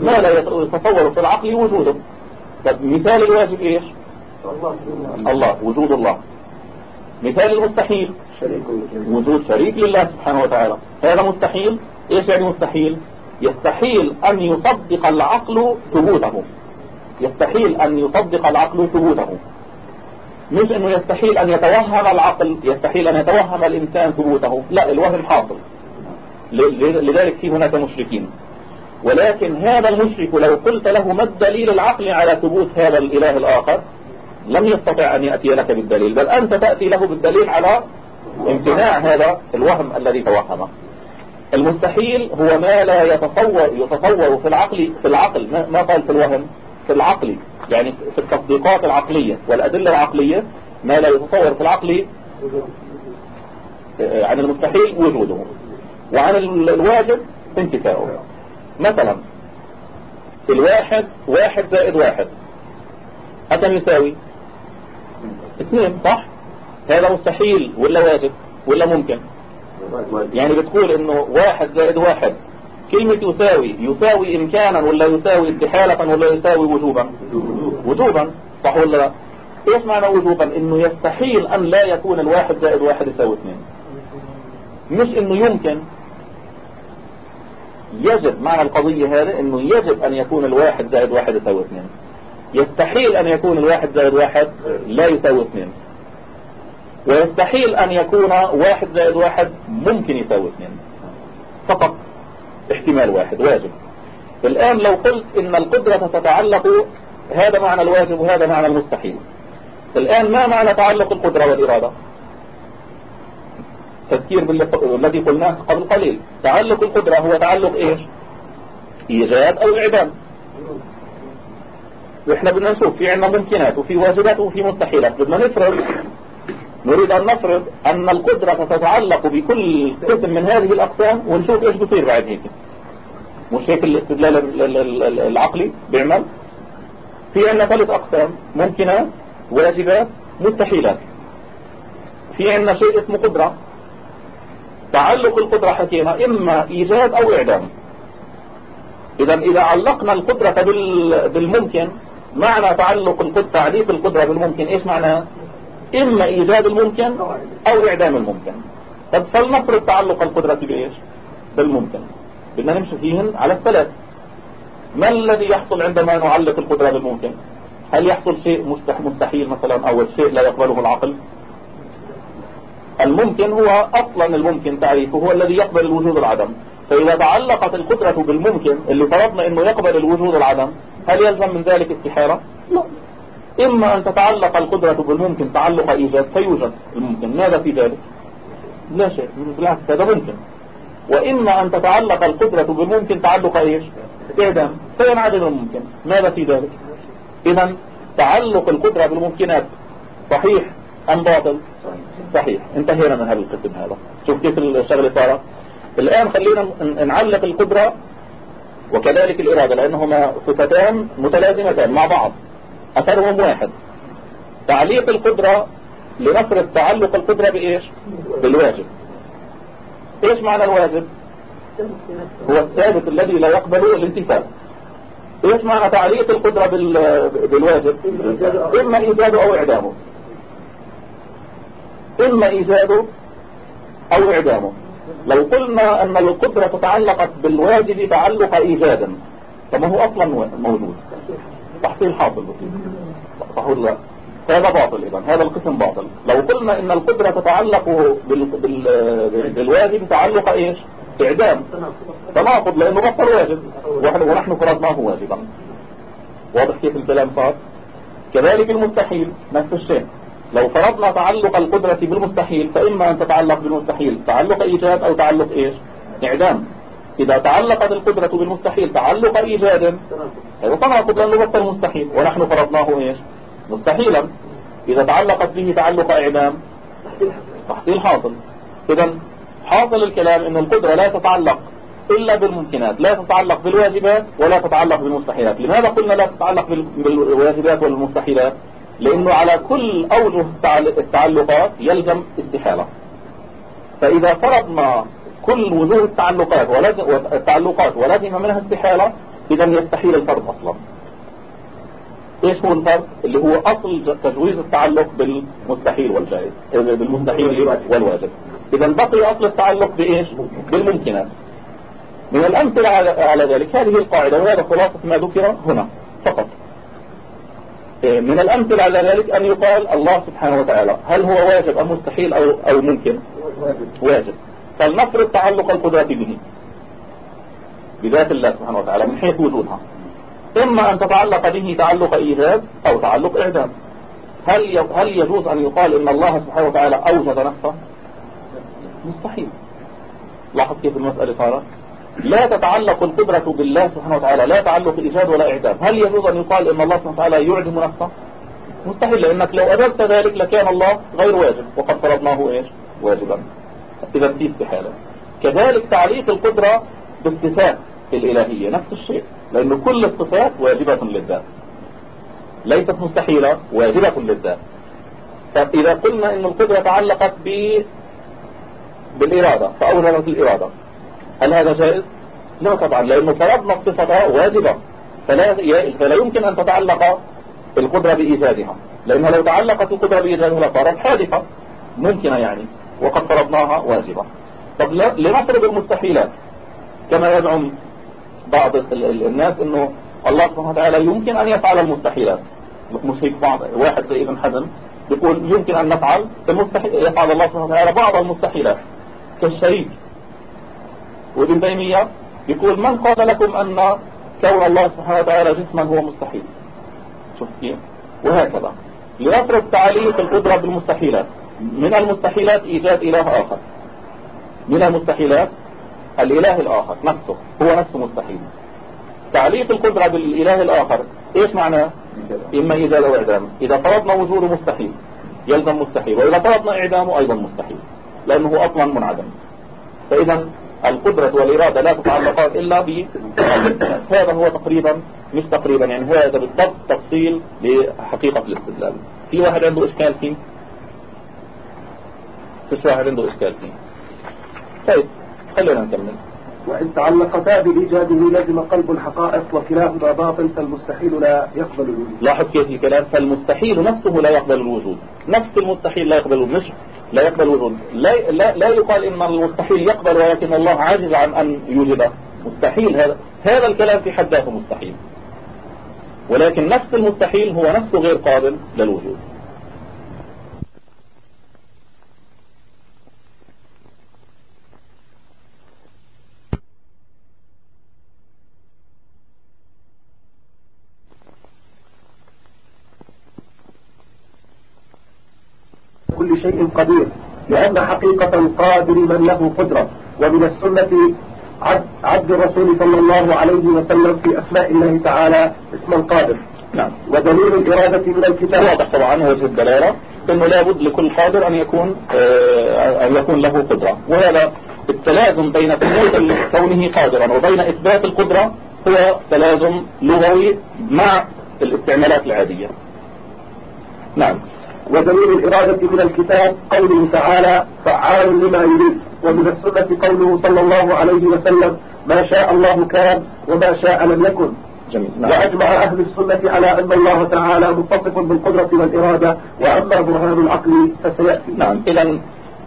ما لا يتصور في العقل وجوده. طب مثال الواجب إيش؟ الله وجود الله. مثال المستحيل. وجود شريك لله سبحانه وتعالى. هذا مستحيل؟ إيش يعني مستحيل؟ يستحيل أن يصدق العقل ثبوته. يستحيل أن يصدق العقل ثبوته. مش إنه يستحيل أن يتوهم العقل يستحيل أن يتوهم الإنسان ثبوته. لا الوهم حاصل. لذلك في هناك مشركين. ولكن هذا المشرك لو قلت له ما الدليل العقلي على ثبوت هذا الإله الآخر لم يستطع أن يأتي لك بالدليل. بل أنت تأتي له بالدليل على امتناع هذا الوهم الذي توهمه المستحيل هو ما لا يتصور يتصور في العقل في العقل ما قال في الوهم؟ في العقل يعني في التصديقات العقلية والأدلة العقلية ما لا يتصور في العقل آه، عن المستحيل وجوده. وعن الواجب انتفاؤه. مثلا الواحد واحد زائد واحد. أكم يساوي اثنين صح؟ هذا مستحيل ولا واجب ولا ممكن؟ يعني بتقول إنه واحد زائد واحد. كلمة يساوي يساوي إمكانا ولا يساوي استحالة ولا يساوي وجوبا؟ وجوبا صح ولا لا؟ إيش معنى وجوبا؟ إنه يستحيل أن لا يكون الواحد زائد واحد يساوي اثنين. مش إنه يمكن يجب معنى القضية هذا إنه يجب أن يكون الواحد زائد واحد يساوي اثنين. يستحيل أن يكون الواحد زائد واحد لا يساوي اثنين. ويستحيل أن يكون واحد زائد واحد ممكن يساوي اثنين. فقط احتمال واحد واجب. الآن لو قلت إن القدرة تتعلق هذا معنى الواجب وهذا معنى المستحيل. الآن ما معنى تعلق القدرة والإرادة؟ تذكير بالذي قلناه قبل قليل. تعلق القدرة هو تعلق إيش؟ إيجاد أو إعدام. وإحنا بدنا نشوف في عندنا ممكنات وفي واجبات وفي مستحيلات. بدنا نفرض نريد أن نفرض أن القدرة تتعلق بكل قسم من هذه الأقسام ونشوف إيش بصير بعد هيك. مش هيك الاستدلال العقلي بيعمل؟ في عندنا ثلاث أقسام ممكنات واجبات مستحيلات. في عندنا شيء اسمه قدرة. تعلق القدرة حكينا إما إيجاد أو إعدام. إذا إذا علقنا القدرة بالممكن معنى تعلق القدرة تعليق القدرة بالممكن إيش معناه إما إيجاد الممكن أو إعدام الممكن. طب فلنفرض تعلق القدرة بإيش؟ بالممكن. بدنا نمشي فيهن على الثلاث. ما الذي يحصل عندما نعلق القدرة بالممكن؟ هل يحصل شيء مستحيل مثلا أو شيء لا يقبله العقل؟ الممكن هو أصلا الممكن تعريفه هو الذي يقبل الوجود العدم. فإذا تعلقت القدرة بالممكن اللي فرضنا أنه يقبل الوجود العدم هل يلزم من ذلك استحالة؟ لا. إما أن تتعلق القدرة بالممكن تعلق إيجاد فيوجد الممكن. ماذا في ذلك؟ لا شيء. بالعكس هذا ممكن. وإما أن تتعلق القدرة بالممكن تعلق إيش؟ إعدام. فينعدم الممكن. ماذا في ذلك؟ إذا تعلق القدرة بالممكنات صحيح أم باطل؟ صحيح. انتهينا من هذا القسم هذا. شوف كيف الشغلة صارت الآن خلينا نعلق القدرة وكذلك الإرادة لأنهما صفتان متلازمتان مع بعض. أثرهم واحد. تعليق القدرة لنفرض تعلق القدرة بإيش؟ بالواجب. إيش معنى الواجب؟ هو الثابت الذي لا يقبل الانتفاع إيش معنى تعليق القدرة بالواجب؟ إما إيجاده أو إعدامه. إما إيجاده أو إعدامه. لو قلنا أن القدرة تعلقت بالواجب تعلق إيجادا فما هو أصلا موجود؟ تحصيل حاصل. صح ولا هذا باطل إذا هذا القسم باطل. لو قلنا إن القدرة تتعلق بال... بال... بالواجب تعلق إيش؟ إعدام. تناقض لأنه بطل واجب. ونحن فرضناه واجبا. واضح كيف الكلام صار؟ كذلك المستحيل نفس الشيء. لو فرضنا تعلق القدرة بالمستحيل فإما أن تتعلق بالمستحيل. تعلق إيجاد أو تعلق إيش؟ إعدام. إذا تعلقت القدرة بالمستحيل تعلق إيجاد. أيوة تناقض لأنه بطل مستحيل ونحن فرضناه إيش؟ مستحيلا. إذا تعلقت به تعلق إعدام تحصيل حاصل. إذا حاصل الكلام أن القدرة لا تتعلق إلا بالممكنات لا تتعلق بالواجبات ولا تتعلق بالمستحيلات. لماذا قلنا لا تتعلق بالواجبات والمستحيلات؟ لأنه على كل أوجه التعلقات يلزم استحالة. فإذا فرضنا كل وجوه التعلقات والتعلقات ولازم منها استحالة إذا يستحيل الفرض أصلا. إيش هو الفرق اللي هو أصل تجويز التعلق بالمستحيل والجائز. بالمستحيل والواجب. إذا بقي أصل التعلق بإيش؟ بالممكنات. من الأمثلة على ذلك هذه القاعدة وهذا خلاصة ما ذكر هنا فقط. إيه، من الأمثلة على ذلك أن يقال الله سبحانه وتعالى. هل هو واجب ام مستحيل أو, أو ممكن؟ واجب. فلنفرض تعلق القدرة به. بذات الله سبحانه وتعالى من حيث وجودها. إما أن تتعلق به تعلق إيجاد أو تعلق إعدام هل هل يجوز أن يقال إن الله سبحانه وتعالى أوجد نفسه مستحيل. لاحظ كيف المسألة صارت. لا تتعلق القدرة بالله سبحانه وتعالى لا تعلق إيجاد ولا إعدام هل يجوز أن يقال إن الله سبحانه وتعالى يعدم نفسه؟ مستحيل لأنك لو أجبت ذلك لكان الله غير واجب وقد فرضناه إيش؟ واجبا. إذا في استحالة. كذلك تعليق القدرة بالصفات الإلهية نفس الشيء لأن كل الصفات واجبة للذات. ليست مستحيلة واجبة للذات. فإذا قلنا أن القدرة تعلقت ب بالإرادة فأوجبت الإرادة. هل هذا جائز؟ لا طبعا لأنه فرضنا الصفة واجبة. فلا, فلا يمكن أن تتعلق القدرة بإيجادها. لأنها لو تعلقت القدرة بإيجادها لصارت حادثة. ممكنة يعني. وقد فرضناها واجبة. طب لنفرض المستحيلات. كما يزعم بعض الناس إنه الله سبحانه وتعالى يمكن أن يفعل المستحيلات. مش هيك بعض واحد زي ابن حزم يقول يمكن أن نفعل المستحيل يفعل الله سبحانه وتعالى بعض المستحيلات. كالشريك. وابن تيمية يقول من قال لكم أن كون الله سبحانه وتعالى جسما هو مستحيل؟ شوف كيف. وهكذا. لنفرض تعليق القدرة بالمستحيلات. من المستحيلات إيجاد إله آخر. من المستحيلات الإله الآخر نفسه. هو نفسه مستحيل. تعليق القدرة بالإله الآخر إيش معناه؟ إما إيجاد أو إعدام. إذا فرضنا وجوده مستحيل. يلزم مستحيل. وإذا فرضنا إعدامه أيضا مستحيل. لأنه أصلا منعدم. فإذا القدرة والإرادة لا تتعلقان إلا ب هذا هو تقريبا مش تقريبا يعني هذا بالضبط تفصيل لحقيقة الاستدلال. في واحد عنده إشكال فيه؟ فيش واحد عنده إشكال فيه. طيب خلينا نكمل. وإن تعلقتا بإيجاده لزم قلب الحقائق وكلاهما باطل فالمستحيل لا يقبل الوجود. لاحظ كيف الكلام؟ فالمستحيل نفسه لا يقبل الوجود. نفس المستحيل لا يقبل الوجود. مش لا يقبل الوجود لا, لا, لا يقال إن المستحيل يقبل ولكن الله عاجز عن أن يوجده مستحيل هذا. هذا الكلام في حد ذاته مستحيل. ولكن نفس المستحيل هو نفسه غير قابل للوجود. كل شيء قدير لأن حقيقة القادر من له قدرة. ومن السنة عد, عد الرسول صلى الله عليه وسلم في أسماء الله تعالى اسم القادر. نعم. ودليل الإرادة من الكتاب. واضح طبعا وجه الدلالة إنه لابد لكل قادر أن يكون آه أن يكون له قدرة. وهذا التلازم بين كونه قادرا وبين إثبات القدرة هو تلازم لغوي مع الاستعمالات العادية. نعم. ودليل الإرادة من الكتاب قوله تعالى فعال لما يريد ومن السنة قوله صلى الله عليه وسلم ما شاء الله كان وما شاء لم يكن جميل. نعم. وأجمع أهل السنة على أن الله تعالى متصف بالقدرة والإرادة وأما برهان العقل فسيأتي نعم إذا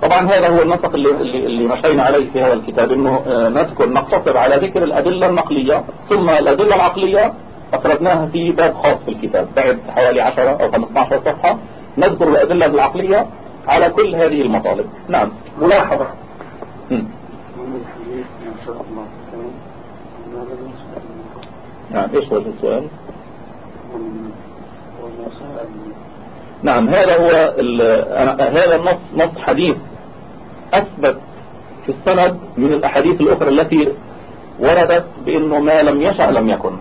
طبعا هذا هو النسق اللي, اللي, اللي مشينا عليه في هذا الكتاب إنه آه، نذكر نقتصر على ذكر الأدلة النقلية ثم الأدلة العقلية أفردناها في باب خاص في الكتاب بعد حوالي 10 أو 15 صفحة نذكر الأدلة العقلية على كل هذه المطالب. نعم. ملاحظة. نعم إيش وجه السؤال؟ نعم هذا هو هذا النص نص حديث أثبت في السند من الأحاديث الأخرى التي وردت بأنه ما لم يشأ لم يكن.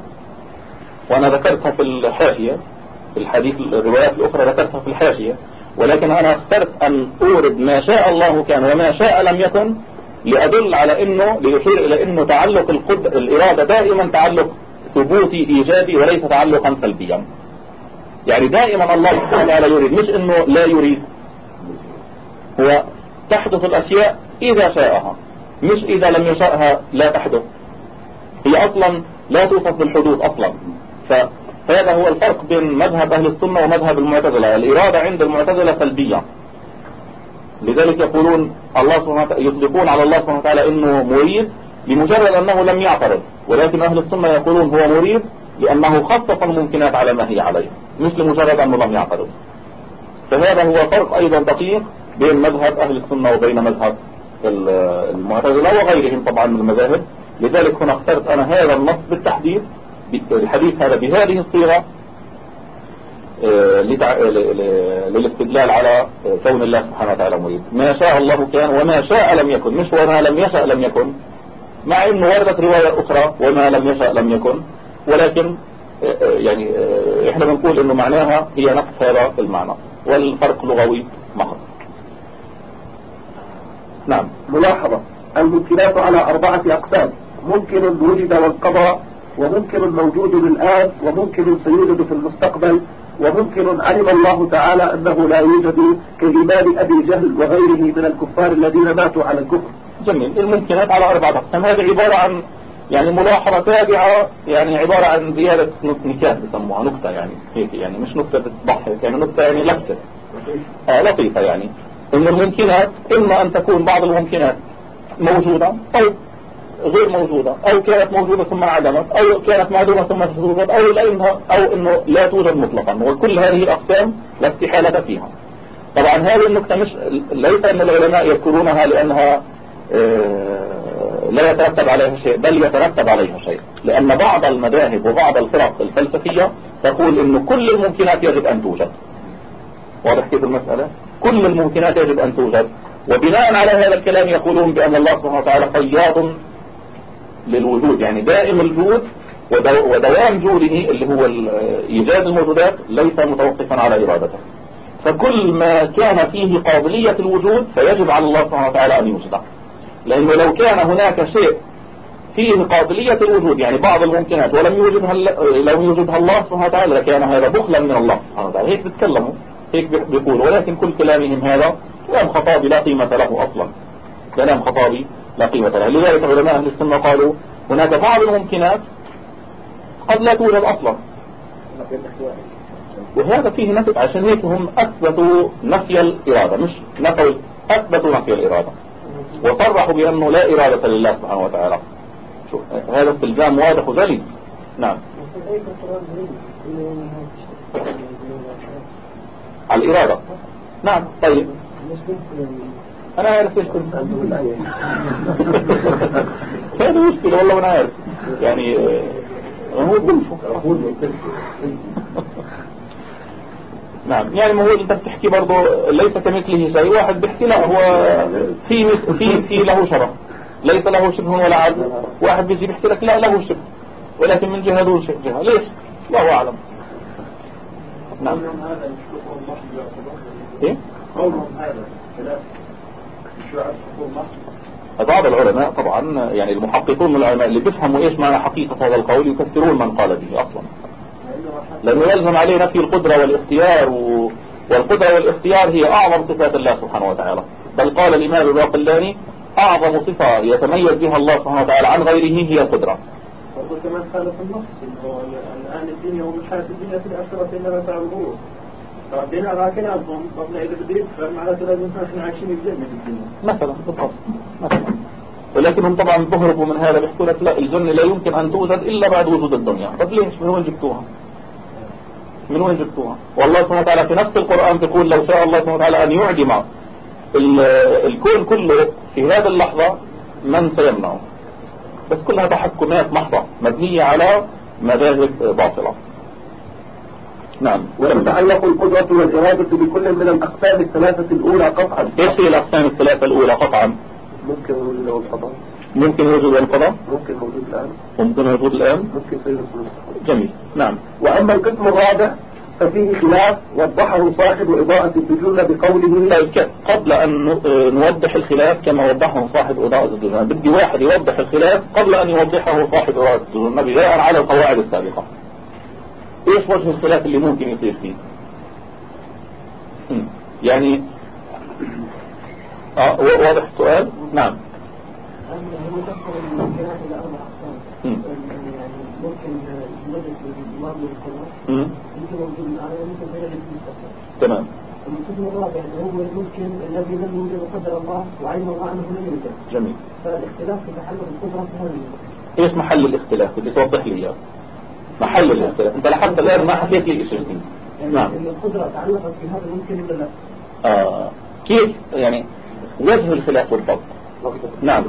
وأنا ذكرتها في الحاشية الحديث الروايات الأخرى ذكرتها في الحاشية. ولكن أنا أخترت أن أورد ما شاء الله كان وما شاء لم يكن لأدل على أنه ليشير إلى أنه تعلق القد... الإرادة دائما تعلق ثبوتي إيجابي وليس تعلقا سلبيا. يعني دائما الله سبحانه وتعالى يريد مش أنه لا يريد. هو تحدث الأشياء إذا شاءها مش إذا لم يشاءها لا تحدث. هي أصلا لا توصف بالحدوث أصلا. فهذا هو الفرق بين مذهب أهل السنة ومذهب المعتزلة. الإرادة عند المعتزلة سلبية. لذلك يقولون الله سبحانه وتعالى يطلقون على الله سبحانه وتعالى إنه مريد لمجرد أنه لم يعترض. ولكن أهل السنة يقولون هو مريد لأنه خصص الممكنات على ما هي عليه مش لمجرد أنه لم يعترض. فهذا هو فرق أيضا دقيق بين مذهب أهل السنة وبين مذهب المعتزلة وغيرهم طبعا من المذاهب. لذلك هنا اخترت أنا هذا النص بالتحديد. الحديث هذا بهذه الصيغة آه، للاستدلال على كون الله سبحانه وتعالى مريد. ما شاء الله كان وما شاء لم يكن. مش وما لم يشاء لم يكن. مع إنه وردت رواية أخرى وما لم يشاء لم يكن. ولكن آه، آه، يعني إحنا بنقول إنه معناها هي نفس هذا المعنى. والفرق لغوي محض نعم. ملاحظة. الممكنات على أربعة أقسام. ممكن وجد وانقضى وممكن موجود الآن وممكن سيوجد في المستقبل وممكن علم الله تعالى أنه لا يوجد كإيمان أبي جهل وغيره من الكفار الذين ماتوا على الكفر. جميل. الممكنات على أربعة أقسام. هذه عبارة عن يعني ملاحظة تابعة يعني عبارة عن زيادة نكات بسموها نكتة يعني هيك يعني مش نكتة بتضحك يعني نكتة يعني لفتة. آه لطيفة يعني. إن الممكنات إما أن تكون بعض الممكنات موجودة أو غير موجودة أو كانت موجودة ثم عدمت أو كانت معدومة ثم توجد أو لأنها أو أنه لا توجد مطلقا. وكل هذه الأقسام لا استحالة فيها. طبعا هذه النقطة مش ليس أن العلماء يذكرونها لأنها آه، لا يترتب عليها شيء بل يترتب عليها شيء. لأن بعض المذاهب وبعض الفرق الفلسفية تقول أن كل الممكنات يجب أن توجد. واضح كيف المسألة؟ كل الممكنات يجب أن توجد. وبناء على هذا الكلام يقولون بأن الله سبحانه وتعالى قياض للوجود يعني دائم الجود ودوام جوده اللي هو إيجاد الموجودات ليس متوقفا على إرادته. فكل ما كان فيه قابلية الوجود فيجب على الله سبحانه وتعالى أن يوجده. لأنه لو كان هناك شيء فيه قابلية الوجود يعني بعض الممكنات ولم يوجدها لو يوجدها الله سبحانه وتعالى لكان هذا بخلا من الله سبحانه وتعالى. هيك بيتكلموا هيك بيقولوا ولكن كل كلامهم هذا كلام خطابي لا قيمة له أصلا. كلام خطابي لا قيمة لها. لذلك علماء أهل السنة قالوا هناك بعض الممكنات قد لا توجد أصلا. وهذا فيه نفي عشان هيك هم أثبتوا نفي الإرادة مش نفوا أثبتوا نفي الإرادة. وصرحوا بأنه لا إرادة لله سبحانه وتعالى. شوف هذا استلزام واضح وجلي نعم. الإرادة. نعم طيب. أنا عارف إيش كنت هذا مشكلة والله أنا عارف. يعني هو بنفه نعم. يعني ما هو أنت بتحكي برضه ليس كمثله شيء. واحد بيحكي لا هو في في في له شبه ليس له شبه ولا عدل. واحد بيجي بيحكي لك لا له شبه ولكن من جهة دون جهة. ليش؟ الله أعلم. نعم. إيه؟ قولهم هذا بعض العلماء طبعا يعني المحققون من العلماء اللي بيفهموا إيش معنى حقيقة هذا القول يكثرون من قال به أصلا. لأنه يلزم عليه نفي القدرة والاختيار و... والقدرة والاختيار هي أعظم صفات الله سبحانه وتعالى. بل قال الإمام الباقلاني أعظم صفة يتميز بها الله سبحانه وتعالى عن غيره هي القدرة. وكمان قال في النص الآن الدنيا ومن الدنيا في الآخرة إنما تعبدون. ربنا راكن أبهم طب إذا بده يدخل معناته لازم نحن عايشين الجنة في الدنيا مثلا بالضبط. مثلا. ولكنهم طبعا بهربوا من هذا بيحكوا لك لا الجنة لا يمكن أن توجد إلا بعد وجود الدنيا. طب ليش؟ من وين جبتوها؟ من وين جبتوها؟ والله سبحانه وتعالى في نفس القرآن تقول لو شاء الله سبحانه وتعالى أن يعدم الكون كله في هذه اللحظة من سيمنعه؟ بس كلها تحكمات محضة مبنية على مذاهب باطلة. نعم. وتتعلق القدرة والإرادة بكل من الأقسام الثلاثة الأولى قطعا. إيش هي الأقسام الثلاثة الأولى قطعا؟ ممكن الوجود والقضاء ممكن وجود القضاء ممكن موجود الآن. ممكن وجود الآن؟ ممكن سيد جميل. نعم. وأما القسم الرابع ففيه خلاف وضحه صاحب إضاءة الدجولة بقوله طيب قبل أن آه، نوضح الخلاف كما وضحه صاحب إضاءة الدجون. بدي واحد يوضح الخلاف قبل أن يوضحه صاحب إضاءة الدجون. بناء على القواعد السابقة. إيش وجه الخلاف اللي ممكن يصير فيه. يعني و- واضح السؤال؟ نعم. تمام القسم الرابع هو ممكن الذي لم يوجد قدر الله وعلم الله أنه لم يوجد جميل. فالاختلاف يتعلق بالقدرة في هذا. إيش محل الاختلاف؟ بدي توضح لي إياه. محل الاختلاف انت لحتى الان ما حكيت لي شيء يعني نعم. القدرة تعلقت بهذا الممكن ولا لا؟ آه. كيف يعني وجه الخلاف بالضبط نعم.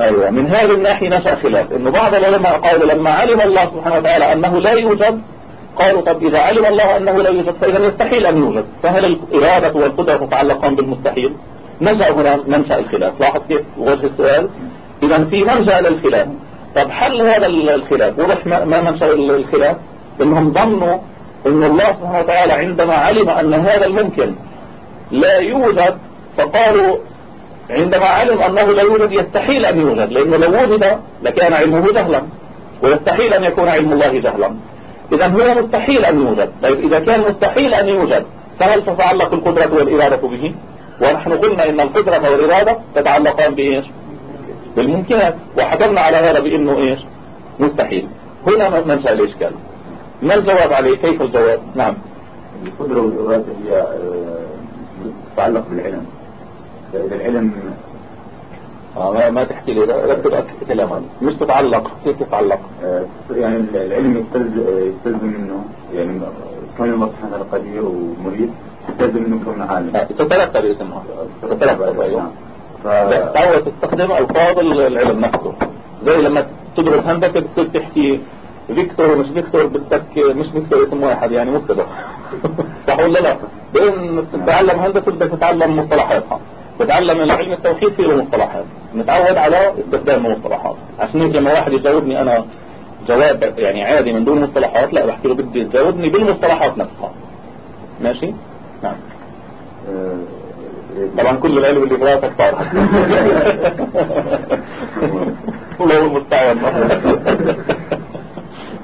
أيوه من هذه الناحية نشأ خلاف. إنه بعض العلماء قالوا لما علم الله سبحانه وتعالى أنه لا يوجد قالوا طب إذا علم الله أنه لا يوجد فاذا يستحيل أن يوجد. فهل الإرادة والقدرة تتعلقان بالمستحيل؟ نشأ هنا منشأ الخلاف. لاحظ كيف؟ وجه السؤال. إذا في منشأ للخلاف. طب حل هذا الخلاف؟ وضح ما منشأ الخلاف إنهم ظنوا إن الله سبحانه وتعالى عندما علم أن هذا الممكن لا يوجد فقالوا عندما علم أنه لا يوجد يستحيل أن يوجد. لأنه لو وجد لكان علمه جهلا ويستحيل أن يكون علم الله جهلا. إذا هو مستحيل أن يوجد. طيب إذا كان مستحيل أن يوجد فهل تتعلق القدرة والإرادة به؟ ونحن قلنا إن القدرة والإرادة تتعلقان بإيش؟ بالممكنات وحكمنا على هذا بأنه إيش؟ مستحيل. هنا منشأ الإشكال ما الجواب عليه؟ كيف الجواب؟ نعم. القدرة والإرادة هي آه، تتعلق بالعلم. فإذا العلم ما, ما تحكي لي. ركب كلامك مش تتعلق كيف تتعلق آه، يعني العلم يستلزم يستلزم منه. يعني كون الله سبحانه قدير ومريد يستلزم منه كونه عالم. آه، تتلقى باسمها تتلقى أيوه ف... لا، تعود تستخدم ألفاظ العلم نفسه. زي لما تدرس هندسة بتصير تحكي vector ومش vector بدك مش vector اسم واحد يعني مبتدأ. صح ولا لا؟ بين تتعلم هندسة بدك تتعلم مصطلحاتها. تتعلم العلم التوحيد فيه له مصطلحات. نتعود على استخدام المصطلحات. عشان هيك لما واحد يجاوبني أنا جواب يعني عادي من دون مصطلحات لا بحكي له بدي تجاوبني بالمصطلحات نفسها. ماشي؟ نعم. آه، طبعا كل العلم اللي في رأسك طار والله المستعان.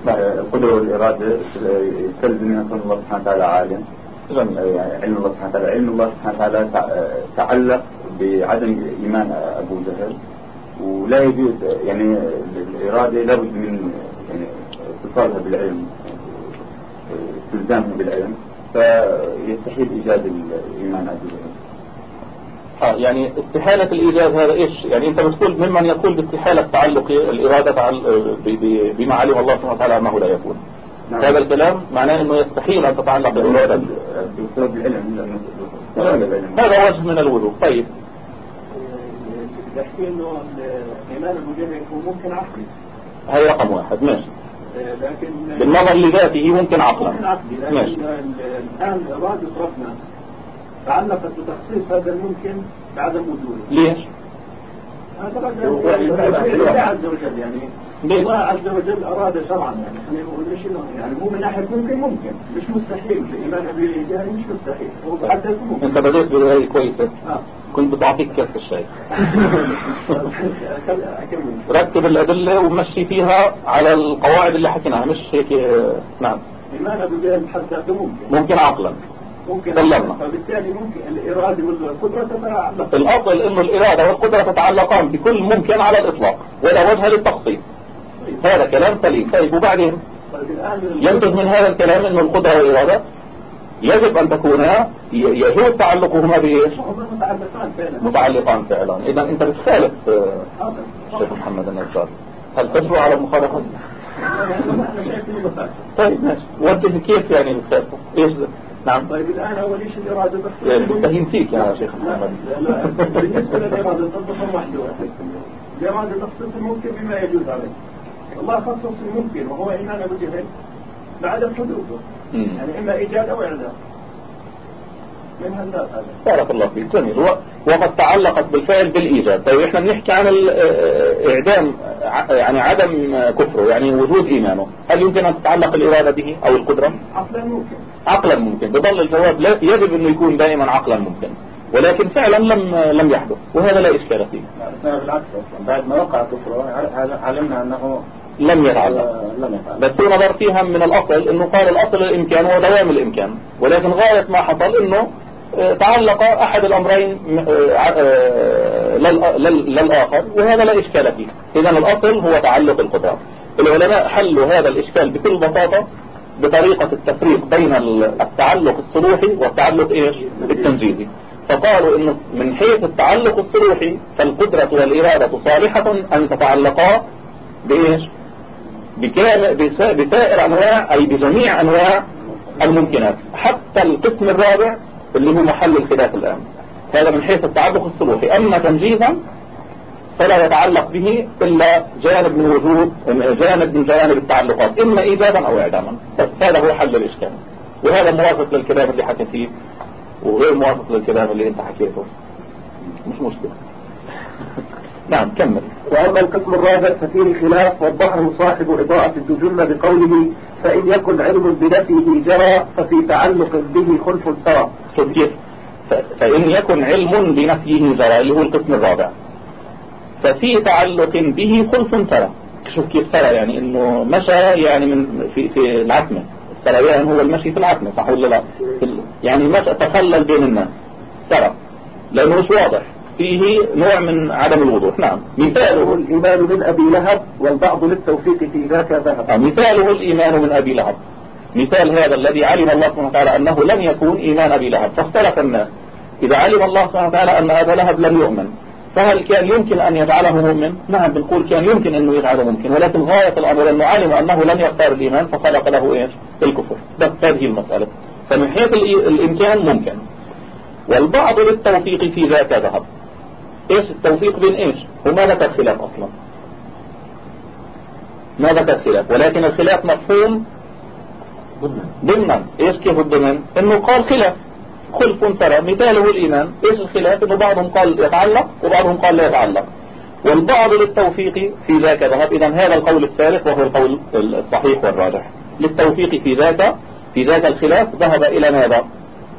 القدرة والإرادة منها كون الله سبحانه وتعالى عالم. جميل. يعني علم الله سبحانه وتعالى. علم الله سبحانه وتعالى تع- تعلق بعدم إيمان أبو جهل. ولا يجوز يعني الإرادة لابد من يعني اتصالها بالعلم استلزامها بالعلم. فيستحيل إيجاد الإيمان أبو جهل. آه يعني استحالة الإيجاد هذا إيش؟ يعني أنت بتقول ممن يقول باستحالة تعلق الإرادة تعل... ب- ب- بما علم الله سبحانه وتعالى أنه لا يكون نعم. هذا الكلام معناه أنه يستحيل أن تتعلق العلم لأنه بسبب العلم هذا وجه من الوجوه طيب. بحكي إنه الإيمان المجرد هو ممكن عقلي. هي رقم واحد. ماشي. آه، لكن بالنظر لذاته ممكن عقلا. ممكن عقلي لكن ماشي. ال- الآن اراده ربنا تعلقت بتخصيص هذا الممكن بعدم وجوده. ليش؟ هذا رجل الله عز وجل يعني؟ الله عز وجل أراد شرعا. يعني نقول مش إنه- يعني مو من ناحية ممكن ممكن. مش مستحيل. الايمان بالإيجاد مش مستحيل. هو حتى يكون ممكن. أنت بديت بداية كويسة آه. كنت بتعطيك كاس الشاي رتب الأدلة ومشي فيها على القواعد اللي حكيناها مش هيك؟ آه، نعم جهل بحد ذاته ممكن. ممكن عقلا. ممكن سلمنا. فبالتالي ممكن الإرادة والقدرة تتعلق. الأصل أنه الإرادة والقدرة تتعلقان بكل ممكن على الإطلاق ولا وجه للتخصيص هذا كلام سليم. طيب وبعدين؟ ينتج من هذا الكلام أنه القدرة والإرادة يجب أن تكونا يجوز تعلقهما بإيش؟ متعلقان فعلا. إذا أنت بتخالف آه، الشيخ محمد النجار. هل تجرؤ على المخالفة؟ طيب ماشي. وجه كيف يعني؟ إيش؟ ده؟ نعم. طيب الآن أول شيء الإرادة يعني بخصوص فهمتيك يا شيخ لا محمد لا. بالنسبة للإرادة تنتظم واحدة واحدة الإرادة تخصص الممكن بما يجوز عليه. الله خصص الممكن وهو إيمان أبو جهل بعد حدوثه مم. يعني إما إيجاد أو إعدام. من هالناس هذا؟ بارك الله فيك. جميل. وقد تعلقت بالفعل بالإيجاد. طيب إحنا بنحكي عن الإعدام يعني عدم كفره يعني وجود إيمانه. هل يمكن أن تتعلق الإرادة به أو القدرة؟ عقلا ممكن. عقلا ممكن. بضل الجواب لا يجب أنه يكون دائما عقلا ممكن. ولكن فعلا لم لم يحدث. وهذا لا إشكال فيه. لا، بالعكس. بعد ما وقع كفره عل- علمنا أنه لم يتعلق بس نظر فيها من الأصل أنه قال الأصل الإمكان هو دوام الإمكان. ولكن غاية ما حصل أنه آه، تعلق أحد الأمرين آه، آه، لل- لل- للآخر وهذا لا إشكال فيه. إذا الأصل هو تعلق القدرات العلماء حلوا هذا الإشكال بكل بساطة بطريقة التفريق بين التعلق الصلوحي والتعلق إيش؟ التنجيزي فقالوا إنه من حيث التعلق الصلوحي فالقدرة والإرادة صالحة أن تتعلقا بإيش؟ بسائر أنواع أي بجميع أنواع الممكنات حتى القسم الرابع اللي هو محل الخلاف الآن. هذا من حيث التعلق الصلوحي أما تنجيزا فلا يتعلق به إلا جانب من وجود جانب من جوانب التعلقات إما إيجابا أو إعداما. بس هذا هو حل الإشكال. وهذا موافق للكلام اللي حكى فيه وغير موافق للكلام اللي أنت حكيته. مش مشكلة. نعم كمل. وأما القسم الرابع ففيه خلاف وضحه صاحب إضاءة الدجنة بقوله فإن يكن علم بنفيه جرى ففي تعلق به خلف سرى. شوف كيف؟ فإن يكن علم بنفيه جرى اللي هو القسم الرابع. ففي تعلق به خلف ترى شوف كيف ترى يعني إنه مشى يعني من في في العتمة. السريان هو المشي في العتمة صح ولا لا؟ يعني مشى تخلل بين الناس. ترى لأنه مش واضح. فيه نوع من عدم الوضوح. نعم. مثاله الإيمان من أبي لهب والبعض للتوفيق في ذاك ذهب. آه، مثاله الإيمان من أبي لهب. مثال هذا الذي علم الله سبحانه وتعالى أنه لن يكون إيمان أبي لهب. فاختلف الناس. إذا علم الله سبحانه وتعالى أن أبا لهب لم يؤمن فهل كان يمكن أن يجعله مؤمن؟ نعم بنقول كان يمكن أنه يجعله ممكن ولكن غاية الأمر أنه علم أنه لن يختار الإيمان فخلق له إيش؟ الكفر. بس هذه المسألة. فمن حيث الإمكان ممكن. والبعض للتوفيق في ذاك ذهب. إيش؟ التوفيق بين إيش؟ وما ذكر خلاف أصلا؟ ما ذكر خلاف؟ ولكن الخلاف مفهوم ضمنا إيش كيف الضمن؟ إنه قال خلاف. خلف ترى مثاله الإيمان. إيش الخلاف؟ إنه بعضهم قال يتعلق وبعضهم قال لا يتعلق. والبعض للتوفيق في ذاك ذهب. اذا هذا القول الثالث وهو القول الصحيح والراجح. للتوفيق في ذاك في ذاك الخلاف ذهب إلى ماذا؟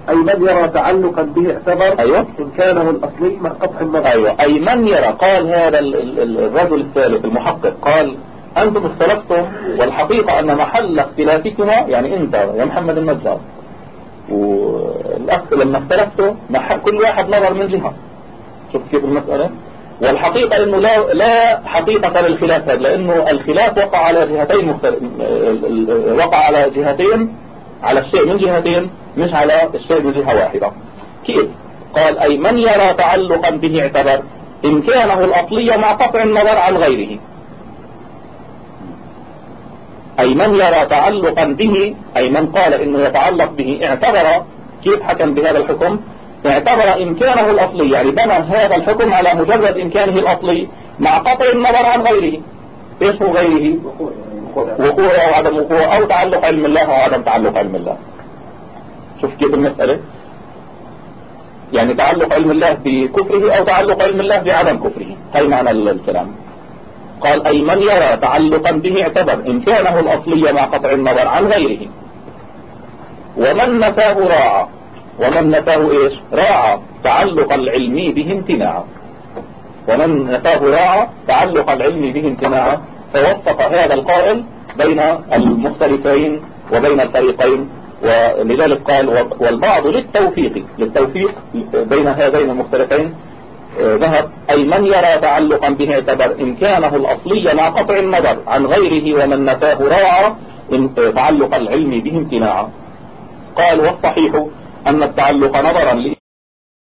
أي من يرى تعلقا به اعتبر أيوة. إمكانه الأصلي مع قطع النظر. أيوه. أي من يرى قال هذا ال- ال- ال- الرجل الثالث المحقق قال أنتم اختلفتم والحقيقة أن محل اختلافكما يعني أنت يا محمد النجار. والأخ لما اختلفتوا كل واحد نظر من جهة. شوف كيف المسألة. والحقيقة إنه لا لا حقيقة للخلاف هذا لأنه الخلاف وقع على جهتين مختلف وقع على جهتين على الشيء من جهتين مش على الشيء من جهة واحدة. كيف؟ قال أي من يرى تعلقا به اعتبر إمكانه الأصلي مع قطع النظر عن غيره. أي من يرى تعلقا به أي من قال إنه يتعلق به اعتبر كيف حكم بهذا الحكم؟ اعتبر إمكانه الأصلي يعني بنى هذا الحكم على مجرد إمكانه الأصلي مع قطع النظر عن غيره. إيش هو غيره؟ وقوع أو عدم وقوع أو تعلق علم الله أو عدم تعلق علم الله. شوف كيف المسألة. يعني تعلق علم الله بكفره أو تعلق علم الله بعدم كفره. هاي معنى ال- الكلام. قال أي من يرى تعلقا به اعتبر إمكانه الأصلي مع قطع النظر عن غيره. ومن نفاه راعى. ومن نفاه إيش؟ راعى تعلق العلم به امتناعا ومن نفاه راعى تعلق العلم به امتناعا فوفق هذا القائل بين المختلفين وبين الفريقين ولذلك قال والبعض للتوفيق للتوفيق بين هذين المختلفين ذهب أي من يرى تعلقا به اعتبر إمكانه الأصلي مع قطع النظر عن غيره ومن نفاه راعى تعلق العلم به امتناعا. قال والصحيح أن التعلق نظرا